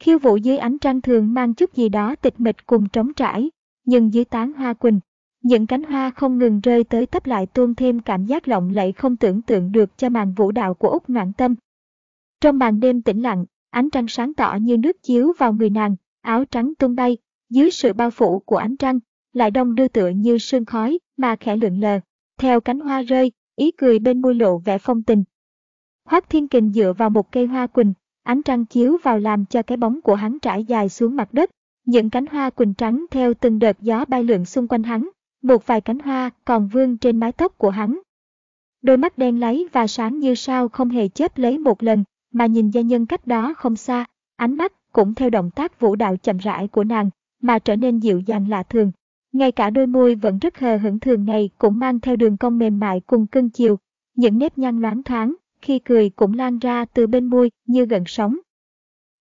Khiêu vũ dưới ánh trăng thường mang chút gì đó tịch mịch cùng trống trải, nhưng dưới tán hoa quỳnh, những cánh hoa không ngừng rơi tới tấp lại tôn thêm cảm giác lộng lẫy không tưởng tượng được cho màn vũ đạo của Úc Noãn Tâm. Trong màn đêm tĩnh lặng, ánh trăng sáng tỏ như nước chiếu vào người nàng, áo trắng tung bay, dưới sự bao phủ của ánh trăng, lại đông đưa tựa như sương khói mà khẽ lượn lờ. Theo cánh hoa rơi, ý cười bên môi lộ vẻ phong tình. Hoác Thiên Kình dựa vào một cây hoa quỳnh, ánh trăng chiếu vào làm cho cái bóng của hắn trải dài xuống mặt đất. Những cánh hoa quỳnh trắng theo từng đợt gió bay lượn xung quanh hắn, một vài cánh hoa còn vương trên mái tóc của hắn. Đôi mắt đen láy và sáng như sao không hề chớp lấy một lần, mà nhìn gia nhân cách đó không xa, ánh mắt cũng theo động tác vũ đạo chậm rãi của nàng, mà trở nên dịu dàng lạ thường. Ngay cả đôi môi vẫn rất hờ hững thường ngày cũng mang theo đường cong mềm mại cùng cưng chiều, những nếp nhăn loáng thoáng, khi cười cũng lan ra từ bên môi như gần sóng.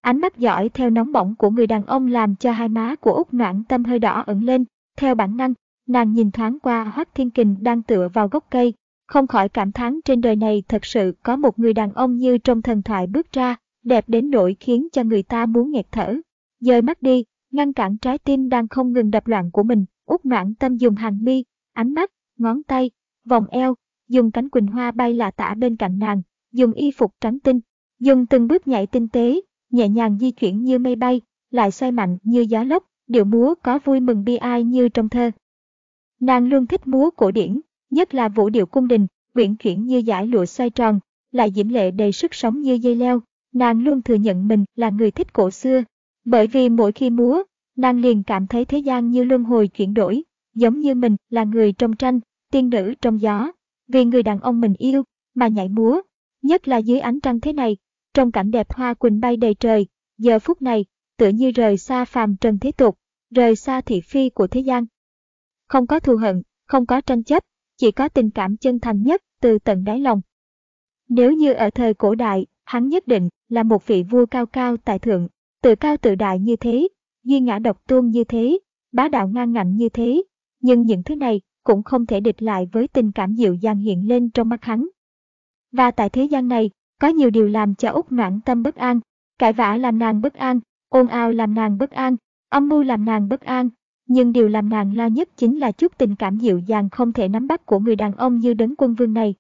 Ánh mắt giỏi theo nóng bỏng của người đàn ông làm cho hai má của Úc Noãn Tâm hơi đỏ ẩn lên, theo bản năng, nàng nhìn thoáng qua Hoắc Thiên Kình đang tựa vào gốc cây, không khỏi cảm thán trên đời này thật sự có một người đàn ông như trong thần thoại bước ra, đẹp đến nỗi khiến cho người ta muốn nghẹt thở. Dời mắt đi, ngăn cản trái tim đang không ngừng đập loạn của mình, Úc Noãn Tâm dùng hàng mi, ánh mắt, ngón tay, vòng eo, dùng cánh quỳnh hoa bay lạ tả bên cạnh nàng, dùng y phục trắng tinh, dùng từng bước nhảy tinh tế, nhẹ nhàng di chuyển như mây bay, lại xoay mạnh như gió lốc, điệu múa có vui mừng bi ai như trong thơ. Nàng luôn thích múa cổ điển, nhất là vũ điệu cung đình, uyển chuyển như giải lụa xoay tròn, lại diễm lệ đầy sức sống như dây leo. Nàng luôn thừa nhận mình là người thích cổ xưa, bởi vì mỗi khi múa, nàng liền cảm thấy thế gian như luân hồi chuyển đổi, giống như mình là người trong tranh, tiên nữ trong gió, vì người đàn ông mình yêu mà nhảy múa, nhất là dưới ánh trăng thế này, trong cảnh đẹp hoa quỳnh bay đầy trời, giờ phút này, tựa như rời xa phàm trần thế tục, rời xa thị phi của thế gian. Không có thù hận, không có tranh chấp, chỉ có tình cảm chân thành nhất từ tận đáy lòng. Nếu như ở thời cổ đại, hắn nhất định là một vị vua cao cao tại thượng, tự cao tự đại như thế, duy ngã độc tôn như thế, bá đạo ngang ngạnh như thế, nhưng những thứ này cũng không thể địch lại với tình cảm dịu dàng hiện lên trong mắt hắn. Và tại thế gian này, có nhiều điều làm cho Úc noãn tâm bất an, cãi vã làm nàng bất an, ồn ào làm nàng bất an, âm mưu làm nàng bất an. Nhưng điều làm nàng lo nhất chính là chút tình cảm dịu dàng không thể nắm bắt của người đàn ông như đấng quân vương này.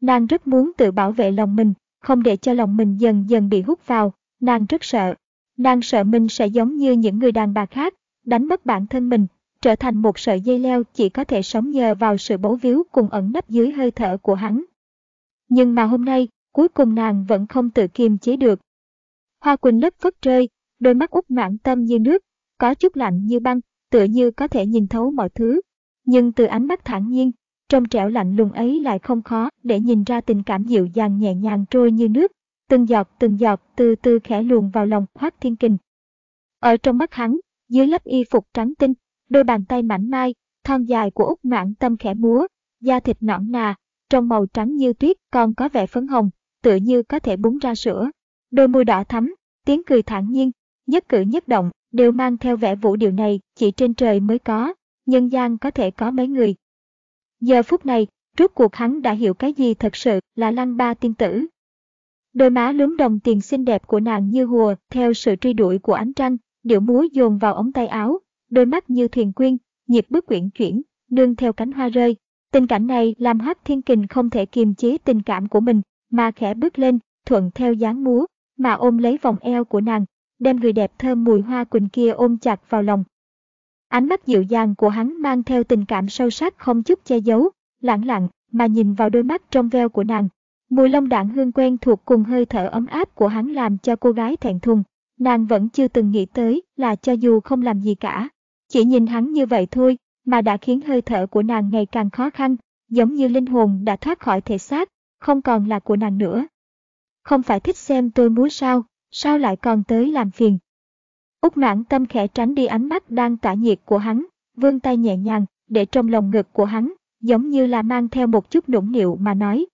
Nàng rất muốn tự bảo vệ lòng mình, không để cho lòng mình dần dần bị hút vào, nàng rất sợ. Nàng sợ mình sẽ giống như những người đàn bà khác, đánh mất bản thân mình, trở thành một sợi dây leo chỉ có thể sống nhờ vào sự bấu víu cùng ẩn nấp dưới hơi thở của hắn. Nhưng mà hôm nay, cuối cùng nàng vẫn không tự kiềm chế được. Hoa quỳnh lấp phất rơi, đôi mắt út mãn tâm như nước, có chút lạnh như băng, tựa như có thể nhìn thấu mọi thứ. Nhưng từ ánh mắt thản nhiên, trong trẻo lạnh lùng ấy lại không khó để nhìn ra tình cảm dịu dàng nhẹ nhàng trôi như nước, từng giọt từng giọt từ từ khẽ luồn vào lòng Hoác Thiên Kình. Ở trong mắt hắn, dưới lớp y phục trắng tinh, đôi bàn tay mảnh mai, thon dài của út mãn tâm khẽ múa, da thịt nõn nà, trong màu trắng như tuyết còn có vẻ phấn hồng, tựa như có thể búng ra sữa. Đôi môi đỏ thắm, tiếng cười thản nhiên, nhất cử nhất động đều mang theo vẻ vũ điệu này chỉ trên trời mới có, nhân gian có thể có mấy người. Giờ phút này, rốt cuộc hắn đã hiểu cái gì thật sự là lăng ba tiên tử. Đôi má lúm đồng tiền xinh đẹp của nàng như hùa theo sự truy đuổi của ánh trăng, điệu múa dồn vào ống tay áo, đôi mắt như thuyền quyên, nhịp bước quyển chuyển, nương theo cánh hoa rơi, Tình cảnh này làm Hắc Thiên Kình không thể kiềm chế tình cảm của mình, mà khẽ bước lên, thuận theo dáng múa, mà ôm lấy vòng eo của nàng, đem người đẹp thơm mùi hoa quỳnh kia ôm chặt vào lòng. Ánh mắt dịu dàng của hắn mang theo tình cảm sâu sắc không chút che giấu, lãng lặng mà nhìn vào đôi mắt trong veo của nàng. Mùi lông đạn hương quen thuộc cùng hơi thở ấm áp của hắn làm cho cô gái thẹn thùng. Nàng vẫn chưa từng nghĩ tới là cho dù không làm gì cả, chỉ nhìn hắn như vậy thôi mà đã khiến hơi thở của nàng ngày càng khó khăn, giống như linh hồn đã thoát khỏi thể xác, không còn là của nàng nữa. Không phải thích xem tôi muốn sao, sao lại còn tới làm phiền. Úc noãn tâm khẽ tránh đi ánh mắt đang tỏa nhiệt của hắn, vươn tay nhẹ nhàng, để trong lồng ngực của hắn, giống như là mang theo một chút nũng nịu mà nói.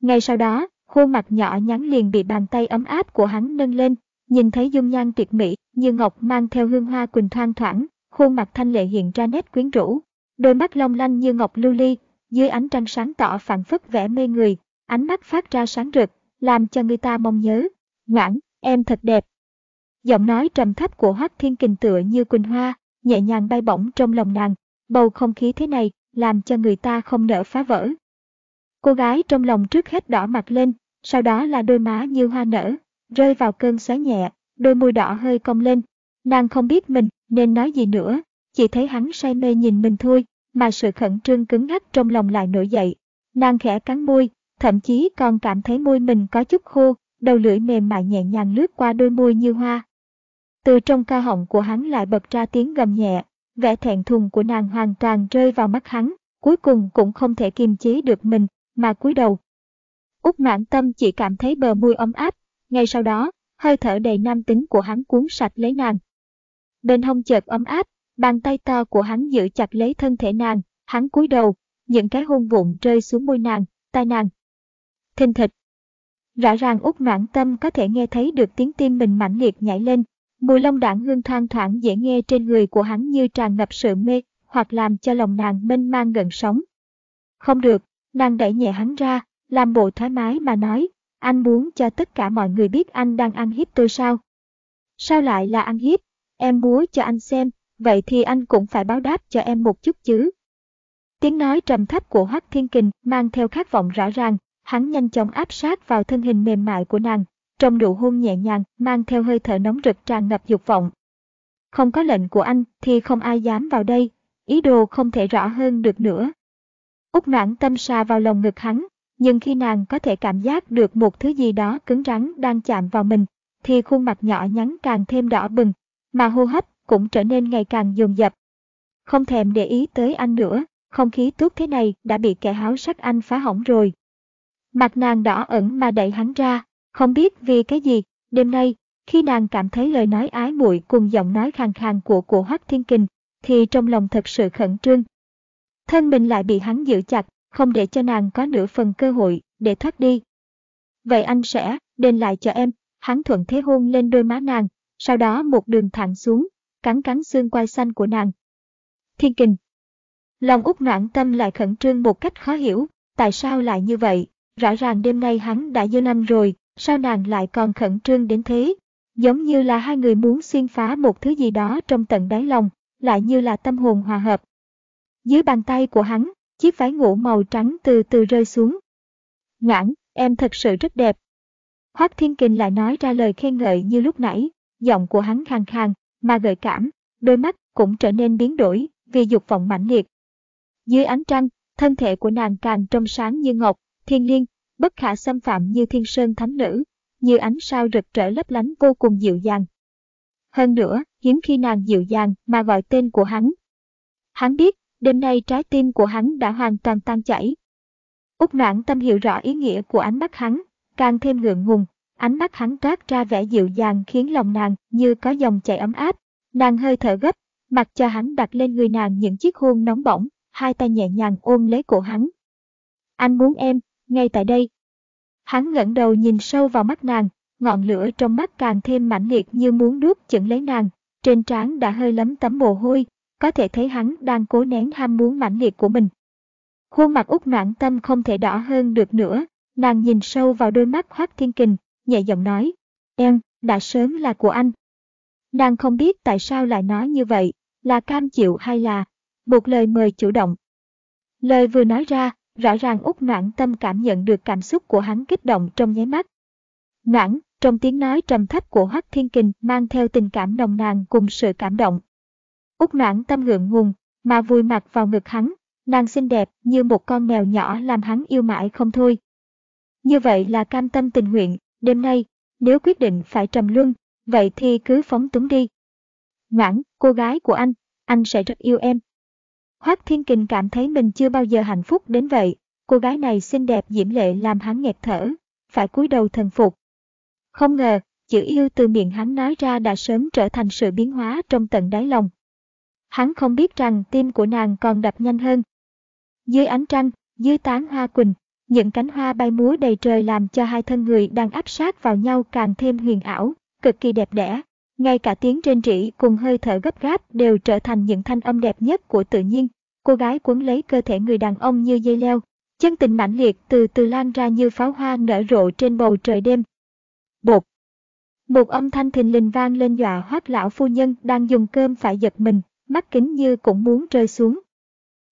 Ngay sau đó, khuôn mặt nhỏ nhắn liền bị bàn tay ấm áp của hắn nâng lên, nhìn thấy dung nhan tuyệt mỹ như ngọc mang theo hương hoa quỳnh thoang thoảng, khuôn mặt thanh lệ hiện ra nét quyến rũ, đôi mắt long lanh như ngọc lưu ly, dưới ánh trăng sáng tỏ phản phất vẻ mê người, ánh mắt phát ra sáng rực, làm cho người ta mong nhớ. Ngoãn, em thật đẹp. Giọng nói trầm thấp của Hoắc Thiên Kình tựa như quỳnh hoa, nhẹ nhàng bay bổng trong lòng nàng, bầu không khí thế này làm cho người ta không nỡ phá vỡ. Cô gái trong lòng trước hết đỏ mặt lên, sau đó là đôi má như hoa nở, rơi vào cơn xoáy nhẹ, đôi môi đỏ hơi cong lên. Nàng không biết mình nên nói gì nữa, chỉ thấy hắn say mê nhìn mình thôi, mà sự khẩn trương cứng ngắc trong lòng lại nổi dậy. Nàng khẽ cắn môi, thậm chí còn cảm thấy môi mình có chút khô, đầu lưỡi mềm mại nhẹ nhàng lướt qua đôi môi như hoa. Từ trong ca họng của hắn lại bật ra tiếng gầm nhẹ, vẻ thẹn thùng của nàng hoàn toàn rơi vào mắt hắn, cuối cùng cũng không thể kiềm chế được mình, mà cúi đầu. Úc noãn tâm chỉ cảm thấy bờ môi ấm áp, ngay sau đó, hơi thở đầy nam tính của hắn cuốn sạch lấy nàng. Bên hông chợt ấm áp, bàn tay to của hắn giữ chặt lấy thân thể nàng, hắn cúi đầu, những cái hôn vụn rơi xuống môi nàng, tai nàng. Thình thịch. Rõ ràng út noãn tâm có thể nghe thấy được tiếng tim mình mãnh liệt nhảy lên, mùi lông đảng hương thoang thoảng dễ nghe trên người của hắn như tràn ngập sự mê, hoặc làm cho lòng nàng mênh mang gần sống. Không được, nàng đẩy nhẹ hắn ra, làm bộ thoải mái mà nói, anh muốn cho tất cả mọi người biết anh đang ăn hiếp tôi sao? Sao lại là ăn hiếp? Em muốn cho anh xem, vậy thì anh cũng phải báo đáp cho em một chút chứ. Tiếng nói trầm thấp của Hoắc Thiên Kình mang theo khát vọng rõ ràng, hắn nhanh chóng áp sát vào thân hình mềm mại của nàng, trong nụ hôn nhẹ nhàng mang theo hơi thở nóng rực tràn ngập dục vọng. Không có lệnh của anh thì không ai dám vào đây, ý đồ không thể rõ hơn được nữa. Úc noãn tâm xa vào lòng ngực hắn, nhưng khi nàng có thể cảm giác được một thứ gì đó cứng rắn đang chạm vào mình, thì khuôn mặt nhỏ nhắn càng thêm đỏ bừng, mà hô hấp cũng trở nên ngày càng dồn dập. Không thèm để ý tới anh nữa, không khí tốt thế này đã bị kẻ háo sắc anh phá hỏng rồi. Mặt nàng đỏ ẩn mà đẩy hắn ra, không biết vì cái gì, đêm nay, khi nàng cảm thấy lời nói ái muội cùng giọng nói khàn khàn của của Hoắc Thiên Kình, thì trong lòng thật sự khẩn trương. Thân mình lại bị hắn giữ chặt, không để cho nàng có nửa phần cơ hội để thoát đi. Vậy anh sẽ đền lại cho em, hắn thuận thế hôn lên đôi má nàng, sau đó một đường thẳng xuống, cắn cắn xương quai xanh của nàng. Thiên kình. Lòng út noãn tâm lại khẩn trương một cách khó hiểu, tại sao lại như vậy, rõ ràng đêm nay hắn đã dơ năm rồi, sao nàng lại còn khẩn trương đến thế, giống như là hai người muốn xuyên phá một thứ gì đó trong tận đáy lòng, lại như là tâm hồn hòa hợp. Dưới bàn tay của hắn, chiếc váy ngủ màu trắng từ từ rơi xuống. Ngãn, em thật sự rất đẹp. Hoác Thiên Kình lại nói ra lời khen ngợi như lúc nãy, giọng của hắn khàn khàn, mà gợi cảm, đôi mắt cũng trở nên biến đổi vì dục vọng mãnh liệt. Dưới ánh trăng, thân thể của nàng càng trong sáng như ngọc, thiên liêng, bất khả xâm phạm như thiên sơn thánh nữ, như ánh sao rực rỡ lấp lánh vô cùng dịu dàng. Hơn nữa, hiếm khi nàng dịu dàng mà gọi tên của hắn. Hắn biết, đêm nay trái tim của hắn đã hoàn toàn tan chảy. Úc noãn tâm hiểu rõ ý nghĩa của ánh mắt hắn, càng thêm ngượng ngùng, ánh mắt hắn toát ra vẻ dịu dàng khiến lòng nàng như có dòng chảy ấm áp. Nàng hơi thở gấp, mặc cho hắn đặt lên người nàng những chiếc hôn nóng bỏng, hai tay nhẹ nhàng ôm lấy cổ hắn. Anh muốn em, ngay tại đây. Hắn ngẩng đầu nhìn sâu vào mắt nàng, ngọn lửa trong mắt càng thêm mãnh liệt như muốn đuốt chửng lấy nàng, trên trán đã hơi lấm tấm mồ hôi, có thể thấy hắn đang cố nén ham muốn mãnh liệt của mình. Khuôn mặt út noạn tâm không thể đỏ hơn được nữa, nàng nhìn sâu vào đôi mắt Hoác Thiên Kình, nhẹ giọng nói, em, đã sớm là của anh. Nàng không biết tại sao lại nói như vậy, là cam chịu hay là một lời mời chủ động. Lời vừa nói ra, rõ ràng út noãn tâm cảm nhận được cảm xúc của hắn kích động trong nháy mắt. Noãn, trong tiếng nói trầm thấp của Hoắc Thiên Kình mang theo tình cảm nồng nàn cùng sự cảm động. Út noãn tâm ngượng ngùng, mà vùi mặt vào ngực hắn, nàng xinh đẹp như một con mèo nhỏ làm hắn yêu mãi không thôi. Như vậy là cam tâm tình nguyện, đêm nay, nếu quyết định phải trầm luân, vậy thì cứ phóng túng đi. Ngoãn, cô gái của anh, anh sẽ rất yêu em. Hoác Thiên Kình cảm thấy mình chưa bao giờ hạnh phúc đến vậy, cô gái này xinh đẹp diễm lệ làm hắn nghẹt thở, phải cúi đầu thần phục. Không ngờ, chữ yêu từ miệng hắn nói ra đã sớm trở thành sự biến hóa trong tận đáy lòng. Hắn không biết rằng tim của nàng còn đập nhanh hơn. Dưới ánh trăng, dưới tán hoa quỳnh, những cánh hoa bay múa đầy trời làm cho hai thân người đang áp sát vào nhau càng thêm huyền ảo, cực kỳ đẹp đẽ. Ngay cả tiếng rên rỉ cùng hơi thở gấp gáp đều trở thành những thanh âm đẹp nhất của tự nhiên. Cô gái quấn lấy cơ thể người đàn ông như dây leo, chân tình mãnh liệt từ từ lan ra như pháo hoa nở rộ trên bầu trời đêm. Bột. Một âm thanh thình lình vang lên dọa hoác lão phu nhân đang dùng cơm phải giật mình, mắt kính như cũng muốn rơi xuống.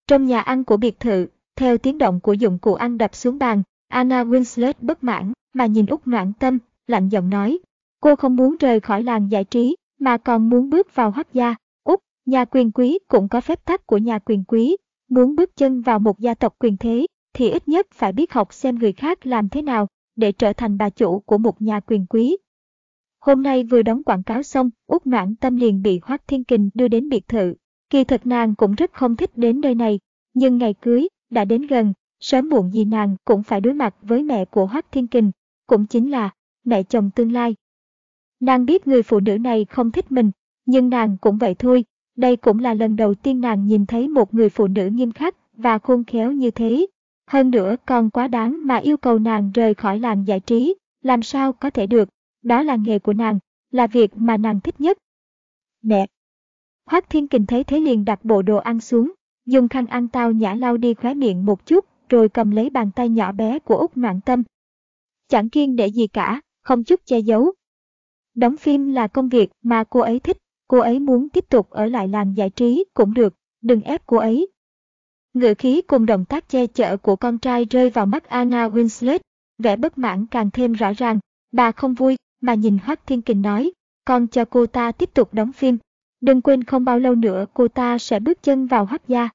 Trong nhà ăn của biệt thự, theo tiếng động của dụng cụ ăn đập xuống bàn, Anna Winslet bất mãn mà nhìn Úc Noãn Tâm, lạnh giọng nói. Cô không muốn rời khỏi làng giải trí, mà còn muốn bước vào hoác gia. Úc, nhà quyền quý cũng có phép tắc của nhà quyền quý. Muốn bước chân vào một gia tộc quyền thế, thì ít nhất phải biết học xem người khác làm thế nào để trở thành bà chủ của một nhà quyền quý. Hôm nay vừa đóng quảng cáo xong, Úc Noãn Tâm liền bị Hoác Thiên Kình đưa đến biệt thự. Kỳ thật nàng cũng rất không thích đến nơi này, nhưng ngày cưới đã đến gần, sớm muộn gì nàng cũng phải đối mặt với mẹ của Hoác Thiên Kình, cũng chính là mẹ chồng tương lai. Nàng biết người phụ nữ này không thích mình, nhưng nàng cũng vậy thôi, đây cũng là lần đầu tiên nàng nhìn thấy một người phụ nữ nghiêm khắc và khôn khéo như thế. Hơn nữa còn quá đáng mà yêu cầu nàng rời khỏi làng giải trí, làm sao có thể được, đó là nghề của nàng, là việc mà nàng thích nhất. Mẹ! Hoác Thiên Kình thấy thế liền đặt bộ đồ ăn xuống, dùng khăn ăn tao nhã lau đi khóe miệng một chút, rồi cầm lấy bàn tay nhỏ bé của Úc Noạn Tâm. Chẳng kiên để gì cả, không chút che giấu. Đóng phim là công việc mà cô ấy thích, cô ấy muốn tiếp tục ở lại làng giải trí cũng được, đừng ép cô ấy. Ngựa khí cùng động tác che chở của con trai rơi vào mắt Anna Winslet, vẻ bất mãn càng thêm rõ ràng, bà không vui, mà nhìn Hoác Thiên Kình nói, con cho cô ta tiếp tục đóng phim, đừng quên không bao lâu nữa cô ta sẽ bước chân vào Hoác gia.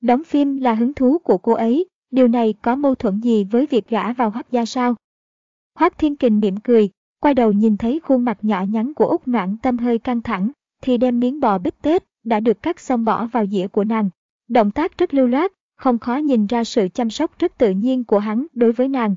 Đóng phim là hứng thú của cô ấy, điều này có mâu thuẫn gì với việc gả vào Hoác gia sao? Hoác Thiên Kình mỉm cười, quay đầu nhìn thấy khuôn mặt nhỏ nhắn của Úc Noãn Tâm hơi căng thẳng, thì đem miếng bò bít tết đã được cắt xong bỏ vào dĩa của nàng. Động tác rất lưu loát, không khó nhìn ra sự chăm sóc rất tự nhiên của hắn đối với nàng.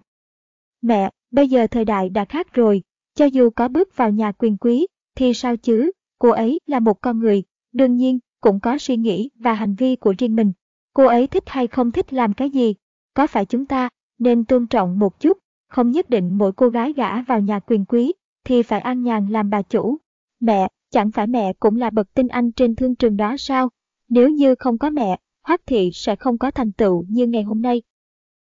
Mẹ, bây giờ thời đại đã khác rồi, cho dù có bước vào nhà quyền quý, thì sao chứ, cô ấy là một con người, đương nhiên, cũng có suy nghĩ và hành vi của riêng mình. Cô ấy thích hay không thích làm cái gì, có phải chúng ta nên tôn trọng một chút, không nhất định mỗi cô gái gả vào nhà quyền quý thì phải an nhàn làm bà chủ. Mẹ, chẳng phải mẹ cũng là bậc tinh anh trên thương trường đó sao? Nếu như không có mẹ, Hoắc Thị sẽ không có thành tựu như ngày hôm nay.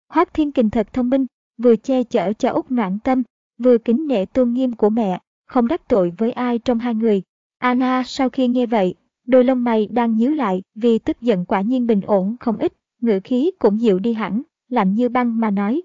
Hoắc Thiên Kình thật thông minh, vừa che chở cho Úc Noãn Tâm, vừa kính nể tôn nghiêm của mẹ, không đắc tội với ai trong hai người. Anna sau khi nghe vậy, đôi lông mày đang nhíu lại vì tức giận quả nhiên bình ổn không ít, ngữ khí cũng dịu đi hẳn, lạnh như băng mà nói.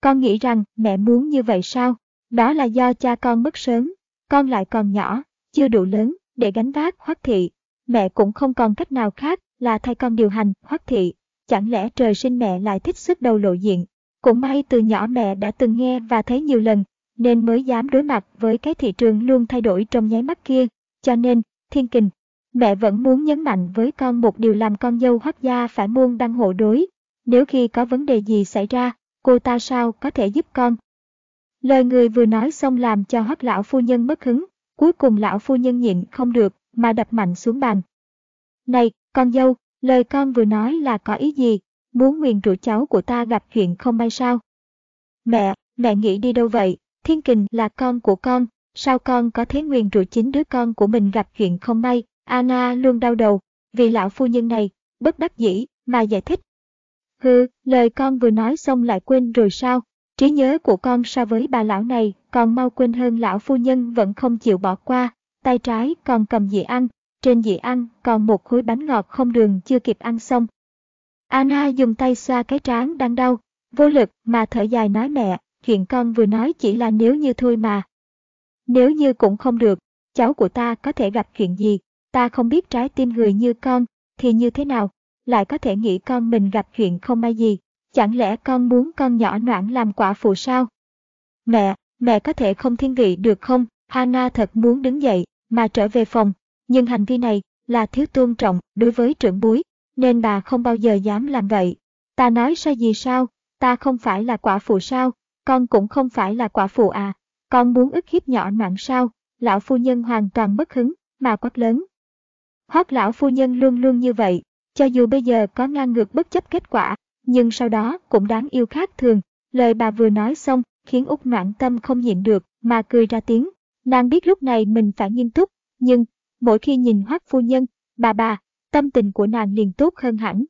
Con nghĩ rằng mẹ muốn như vậy sao? Đó là do cha con mất sớm, con lại còn nhỏ, chưa đủ lớn để gánh vác hoắc thị. Mẹ cũng không còn cách nào khác là thay con điều hành hoắc thị. Chẳng lẽ trời sinh mẹ lại thích sức đầu lộ diện? Cũng may từ nhỏ mẹ đã từng nghe và thấy nhiều lần, nên mới dám đối mặt với cái thị trường luôn thay đổi trong nháy mắt kia. Cho nên, thiên kình, mẹ vẫn muốn nhấn mạnh với con một điều làm con dâu hoắc gia phải muôn đăng hộ đối. Nếu khi có vấn đề gì xảy ra, cô ta sao có thể giúp con? Lời người vừa nói xong làm cho hoắc lão phu nhân mất hứng, cuối cùng lão phu nhân nhịn không được, mà đập mạnh xuống bàn. Này, con dâu, lời con vừa nói là có ý gì? Muốn nguyền rủa cháu của ta gặp chuyện không may sao? Mẹ, mẹ nghĩ đi đâu vậy? Thiên kình là con của con, sao con có thế nguyền rủa chính đứa con của mình gặp chuyện không may? Anna luôn đau đầu, vì lão phu nhân này, bất đắc dĩ, mà giải thích. Hừ, lời con vừa nói xong lại quên rồi sao? Trí nhớ của con so với bà lão này còn mau quên hơn lão phu nhân vẫn không chịu bỏ qua, tay trái còn cầm dĩa ăn, trên dĩa ăn còn một khối bánh ngọt không đường chưa kịp ăn xong. Anna dùng tay xoa cái trán đang đau, vô lực mà thở dài nói mẹ, chuyện con vừa nói chỉ là nếu như thôi mà. Nếu như cũng không được, cháu của ta có thể gặp chuyện gì, ta không biết trái tim người như con, thì như thế nào, lại có thể nghĩ con mình gặp chuyện không may gì. Chẳng lẽ con muốn con nhỏ noãn làm quả phụ sao? Mẹ, mẹ có thể không thiên vị được không? Hana thật muốn đứng dậy, mà trở về phòng. Nhưng hành vi này là thiếu tôn trọng đối với trưởng bối, nên bà không bao giờ dám làm vậy. Ta nói sai gì sao? Ta không phải là quả phụ sao? Con cũng không phải là quả phụ à? con muốn ức hiếp nhỏ noãn sao, lão phu nhân hoàn toàn bất hứng, mà quát lớn. Hoác lão phu nhân luôn luôn như vậy, cho dù bây giờ có ngang ngược bất chấp kết quả, nhưng sau đó cũng đáng yêu khác thường. Lời bà vừa nói xong khiến Úc noạn tâm không nhịn được mà cười ra tiếng. Nàng biết lúc này mình phải nghiêm túc, nhưng mỗi khi nhìn Hoác phu nhân, bà bà, tâm tình của nàng liền tốt hơn hẳn.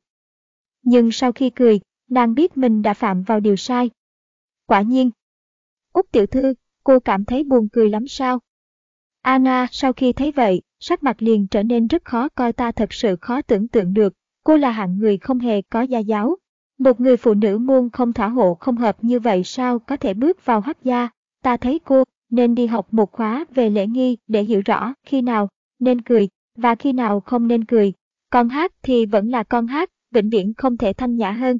Nhưng sau khi cười, nàng biết mình đã phạm vào điều sai. Quả nhiên. Úc tiểu thư, cô cảm thấy buồn cười lắm sao? Anna sau khi thấy vậy, sắc mặt liền trở nên rất khó coi ta thật sự khó tưởng tượng được. Cô là hạng người không hề có gia giáo. Một người phụ nữ muôn không thỏa hộ không hợp như vậy sao có thể bước vào hắc gia. Ta thấy cô nên đi học một khóa về lễ nghi để hiểu rõ khi nào nên cười và khi nào không nên cười. Con hát thì vẫn là con hát, vĩnh viễn không thể thanh nhã hơn.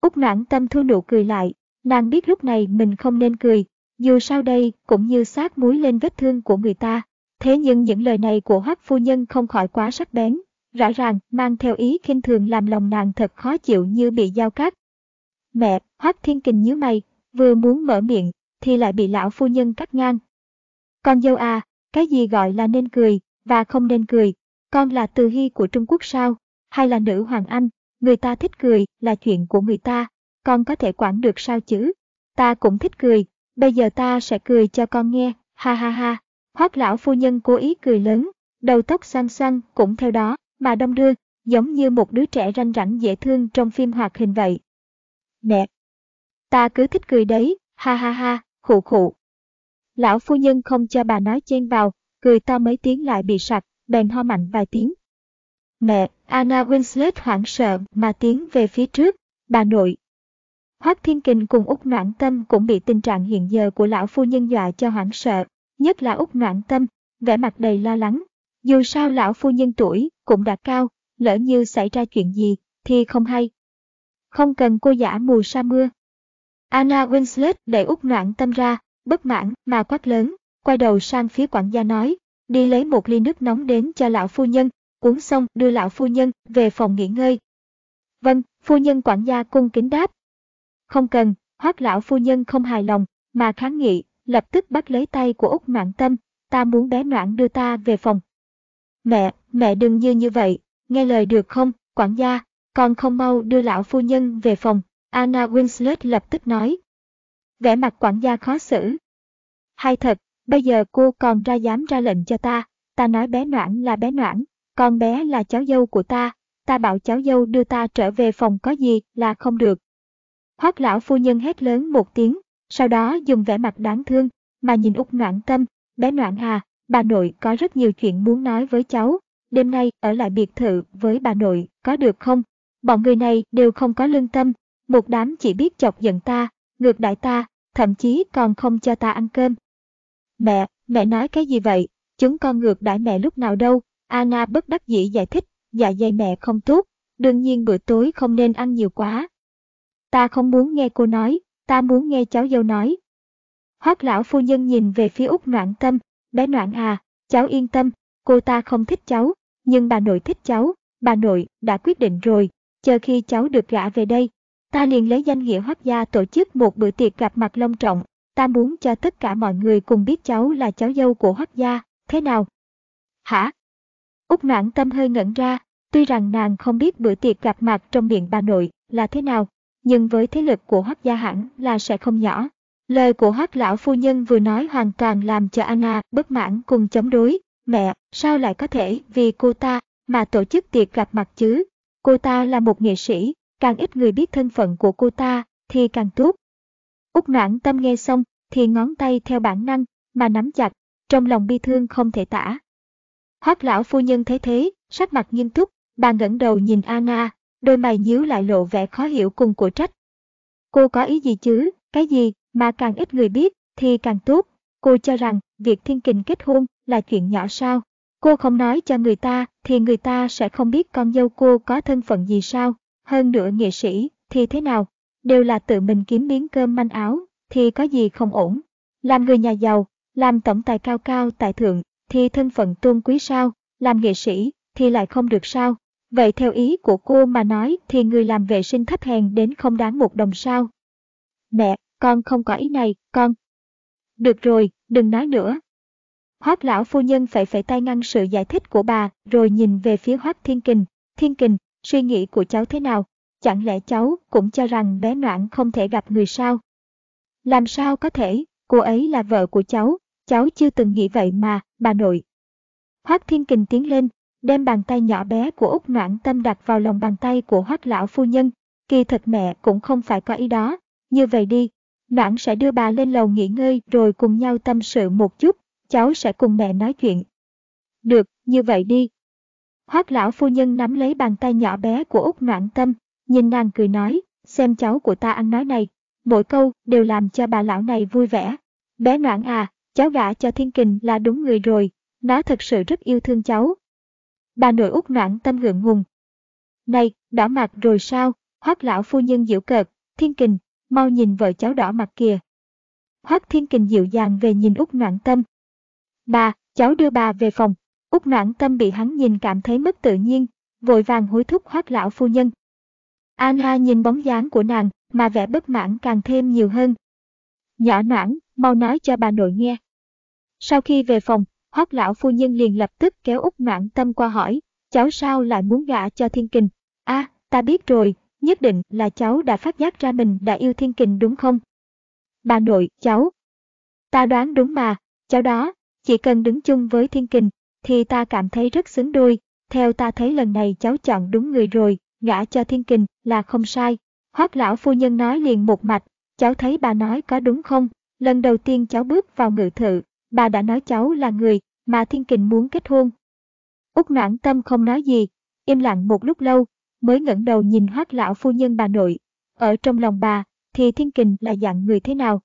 Úc noãn tâm thu nụ cười lại, nàng biết lúc này mình không nên cười, dù sao đây cũng như sát muối lên vết thương của người ta. Thế nhưng những lời này của hoắc phu nhân không khỏi quá sắc bén, rõ ràng mang theo ý khinh thường làm lòng nàng thật khó chịu như bị dao cắt. Mẹ, hoắc thiên kình nhíu mày, vừa muốn mở miệng, thì lại bị lão phu nhân cắt ngang. Con dâu à, cái gì gọi là nên cười, và không nên cười, con là từ hy của Trung Quốc sao, hay là nữ hoàng Anh, người ta thích cười là chuyện của người ta, con có thể quản được sao chứ, ta cũng thích cười, bây giờ ta sẽ cười cho con nghe, ha ha ha. Hoác lão phu nhân cố ý cười lớn, đầu tóc xanh xanh cũng theo đó, mà đông đưa, giống như một đứa trẻ ranh rảnh dễ thương trong phim hoạt hình vậy. Nè! Ta cứ thích cười đấy, ha ha ha, khụ khụ. Lão phu nhân không cho bà nói chen vào, cười to mấy tiếng lại bị sặc, bèn ho mạnh vài tiếng. Mẹ, Anna Winslet hoảng sợ mà tiến về phía trước, bà nội, Hoác Thiên Kình cùng Úc Noãn Tâm cũng bị tình trạng hiện giờ của lão phu nhân dọa cho hoảng sợ, nhất là Úc Noãn Tâm, vẻ mặt đầy lo lắng. Dù sao lão phu nhân tuổi cũng đã cao, lỡ như xảy ra chuyện gì thì không hay. Không cần cô giả mù sa mưa. Anna Winslet đẩy Úc Noãn Tâm ra, bất mãn mà quát lớn, quay đầu sang phía quản gia nói, đi lấy một ly nước nóng đến cho lão phu nhân, uống xong đưa lão phu nhân về phòng nghỉ ngơi. Vâng, phu nhân quản gia cung kính đáp, không cần, hoác lão phu nhân không hài lòng, mà kháng nghị, lập tức bắt lấy tay của Úc Noãn Tâm, ta muốn bé Noãn đưa ta về phòng. Mẹ, mẹ đừng như như vậy, nghe lời được không, quản gia, con không mau đưa lão phu nhân về phòng, Anna Winslet lập tức nói. Vẻ mặt quản gia khó xử. Hay thật, bây giờ cô còn ra dám ra lệnh cho ta, ta nói bé Noãn là bé Noãn, con bé là cháu dâu của ta, ta bảo cháu dâu đưa ta trở về phòng có gì là không được, Hoác lão phu nhân hét lớn một tiếng, sau đó dùng vẻ mặt đáng thương, mà nhìn út Noãn tâm, bé Noãn Hà, bà nội có rất nhiều chuyện muốn nói với cháu, đêm nay ở lại biệt thự với bà nội, có được không? Bọn người này đều không có lương tâm, một đám chỉ biết chọc giận ta, ngược đãi ta, thậm chí còn không cho ta ăn cơm. Mẹ, mẹ nói cái gì vậy? Chúng con ngược đãi mẹ lúc nào đâu? Anna bất đắc dĩ giải thích, dạ dày mẹ không tốt, đương nhiên bữa tối không nên ăn nhiều quá, Ta không muốn nghe cô nói, ta muốn nghe cháu dâu nói. Hoác lão phu nhân nhìn về phía út noạn tâm, bé noạn à, cháu yên tâm, cô ta không thích cháu, nhưng bà nội thích cháu, bà nội đã quyết định rồi, chờ khi cháu được gả về đây, ta liền lấy danh nghĩa hoác gia tổ chức một bữa tiệc gặp mặt long trọng, ta muốn cho tất cả mọi người cùng biết cháu là cháu dâu của hoác gia, thế nào? Hả? Úc noạn tâm hơi ngẩn ra, tuy rằng nàng không biết bữa tiệc gặp mặt trong miệng bà nội là thế nào, nhưng với thế lực của Hoắc gia hẳn là sẽ không nhỏ. Lời của Hoắc lão phu nhân vừa nói hoàn toàn làm cho Anna bất mãn cùng chống đối. Mẹ, sao lại có thể vì cô ta mà tổ chức tiệc gặp mặt chứ? Cô ta là một nghệ sĩ, càng ít người biết thân phận của cô ta thì càng tốt. Úc noãn tâm nghe xong thì ngón tay theo bản năng mà nắm chặt, trong lòng bi thương không thể tả. Hoắc lão phu nhân thấy thế, sắc mặt nghiêm túc, bà ngẩng đầu nhìn Anna, đôi mày nhíu lại lộ vẻ khó hiểu cùng của trách. Cô có ý gì chứ, cái gì mà càng ít người biết thì càng tốt. Cô cho rằng việc thiên kình kết hôn là chuyện nhỏ sao. Cô không nói cho người ta thì người ta sẽ không biết con dâu cô có thân phận gì sao. Hơn nữa nghệ sĩ thì thế nào, đều là tự mình kiếm miếng cơm manh áo thì có gì không ổn. Làm người nhà giàu, làm tổng tài cao cao tại thượng thì thân phận tôn quý sao, làm nghệ sĩ thì lại không được sao. Vậy theo ý của cô mà nói thì người làm vệ sinh thấp hèn đến không đáng một đồng sao. Mẹ, con không có ý này, con. Được rồi, đừng nói nữa. Hoác lão phu nhân phải phải tay ngăn sự giải thích của bà, rồi nhìn về phía Hoác Thiên Kình. Thiên Kình, suy nghĩ của cháu thế nào? Chẳng lẽ cháu cũng cho rằng bé Noãn không thể gặp người sao? Làm sao có thể, cô ấy là vợ của cháu, cháu chưa từng nghĩ vậy mà, bà nội. Hoác Thiên Kình tiến lên, đem bàn tay nhỏ bé của Úc Noãn Tâm đặt vào lòng bàn tay của Hoác lão phu nhân. Kỳ thật mẹ cũng không phải có ý đó, như vậy đi, Noãn sẽ đưa bà lên lầu nghỉ ngơi rồi cùng nhau tâm sự một chút, cháu sẽ cùng mẹ nói chuyện. Được, như vậy đi. Hoác lão phu nhân nắm lấy bàn tay nhỏ bé của Úc Noãn Tâm, nhìn nàng cười nói, xem cháu của ta ăn nói này, mỗi câu đều làm cho bà lão này vui vẻ. Bé Noãn à, cháu gả cho Thiên Kình là đúng người rồi, nó thật sự rất yêu thương cháu. Bà nội út Noãn Tâm ngượng ngùng. Này, đỏ mặt rồi sao? Hoác lão phu nhân giễu cợt, Thiên Kình, mau nhìn vợ cháu đỏ mặt kìa. Hoác Thiên Kình dịu dàng về nhìn út Noãn Tâm. Bà, cháu đưa bà về phòng. út Noãn Tâm bị hắn nhìn cảm thấy mất tự nhiên, vội vàng hối thúc Hoác lão phu nhân. Anna nhìn bóng dáng của nàng, mà vẻ bất mãn càng thêm nhiều hơn. Nhỏ Noãn, mau nói cho bà nội nghe. Sau khi về phòng, Hoác lão phu nhân liền lập tức kéo út Noãn Tâm qua hỏi, cháu sao lại muốn gả cho Thiên Kình? a à, ta biết rồi, nhất định là cháu đã phát giác ra mình đã yêu thiên kình đúng không? Bà nội, cháu. Ta đoán đúng mà, cháu đó, chỉ cần đứng chung với thiên kình, thì ta cảm thấy rất xứng đôi. Theo ta thấy lần này cháu chọn đúng người rồi, gả cho thiên kình là không sai. Hoác lão phu nhân nói liền một mạch, cháu thấy bà nói có đúng không? Lần đầu tiên cháu bước vào ngự thự, bà đã nói cháu là người mà thiên kình muốn kết hôn. Úc noãn tâm không nói gì, im lặng một lúc lâu, mới ngẩng đầu nhìn hoác lão phu nhân bà nội. Ở trong lòng bà, thì thiên kình là dạng người thế nào?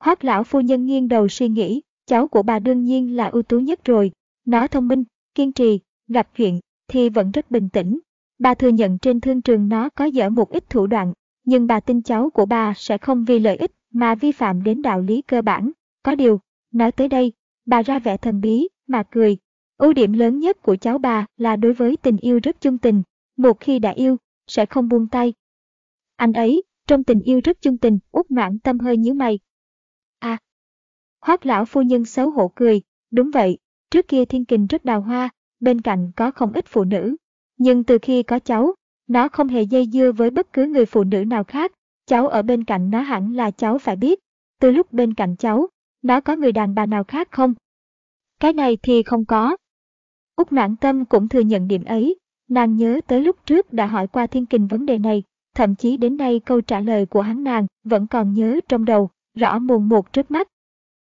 Hoác lão phu nhân nghiêng đầu suy nghĩ, cháu của bà đương nhiên là ưu tú nhất rồi. Nó thông minh, kiên trì, gặp chuyện, thì vẫn rất bình tĩnh. Bà thừa nhận trên thương trường nó có dở một ít thủ đoạn, nhưng bà tin cháu của bà sẽ không vì lợi ích mà vi phạm đến đạo lý cơ bản. Có điều, nói tới đây, bà ra vẻ thần bí, mà cười. Ưu điểm lớn nhất của cháu bà là đối với tình yêu rất chung tình, một khi đã yêu, sẽ không buông tay. Anh ấy, trong tình yêu rất chung tình, út noãn tâm hơi nhíu mày. À, hoác lão phu nhân xấu hổ cười, đúng vậy, trước kia thiên kình rất đào hoa, bên cạnh có không ít phụ nữ. Nhưng từ khi có cháu, nó không hề dây dưa với bất cứ người phụ nữ nào khác, cháu ở bên cạnh nó hẳn là cháu phải biết. Từ lúc bên cạnh cháu, nó có người đàn bà nào khác không? Cái này thì không có. Úc noãn tâm cũng thừa nhận điểm ấy, Nàng nhớ tới lúc trước đã hỏi qua Thiên Kình vấn đề này, thậm chí đến nay câu trả lời của hắn nàng vẫn còn nhớ trong đầu, rõ mồn một trước mắt.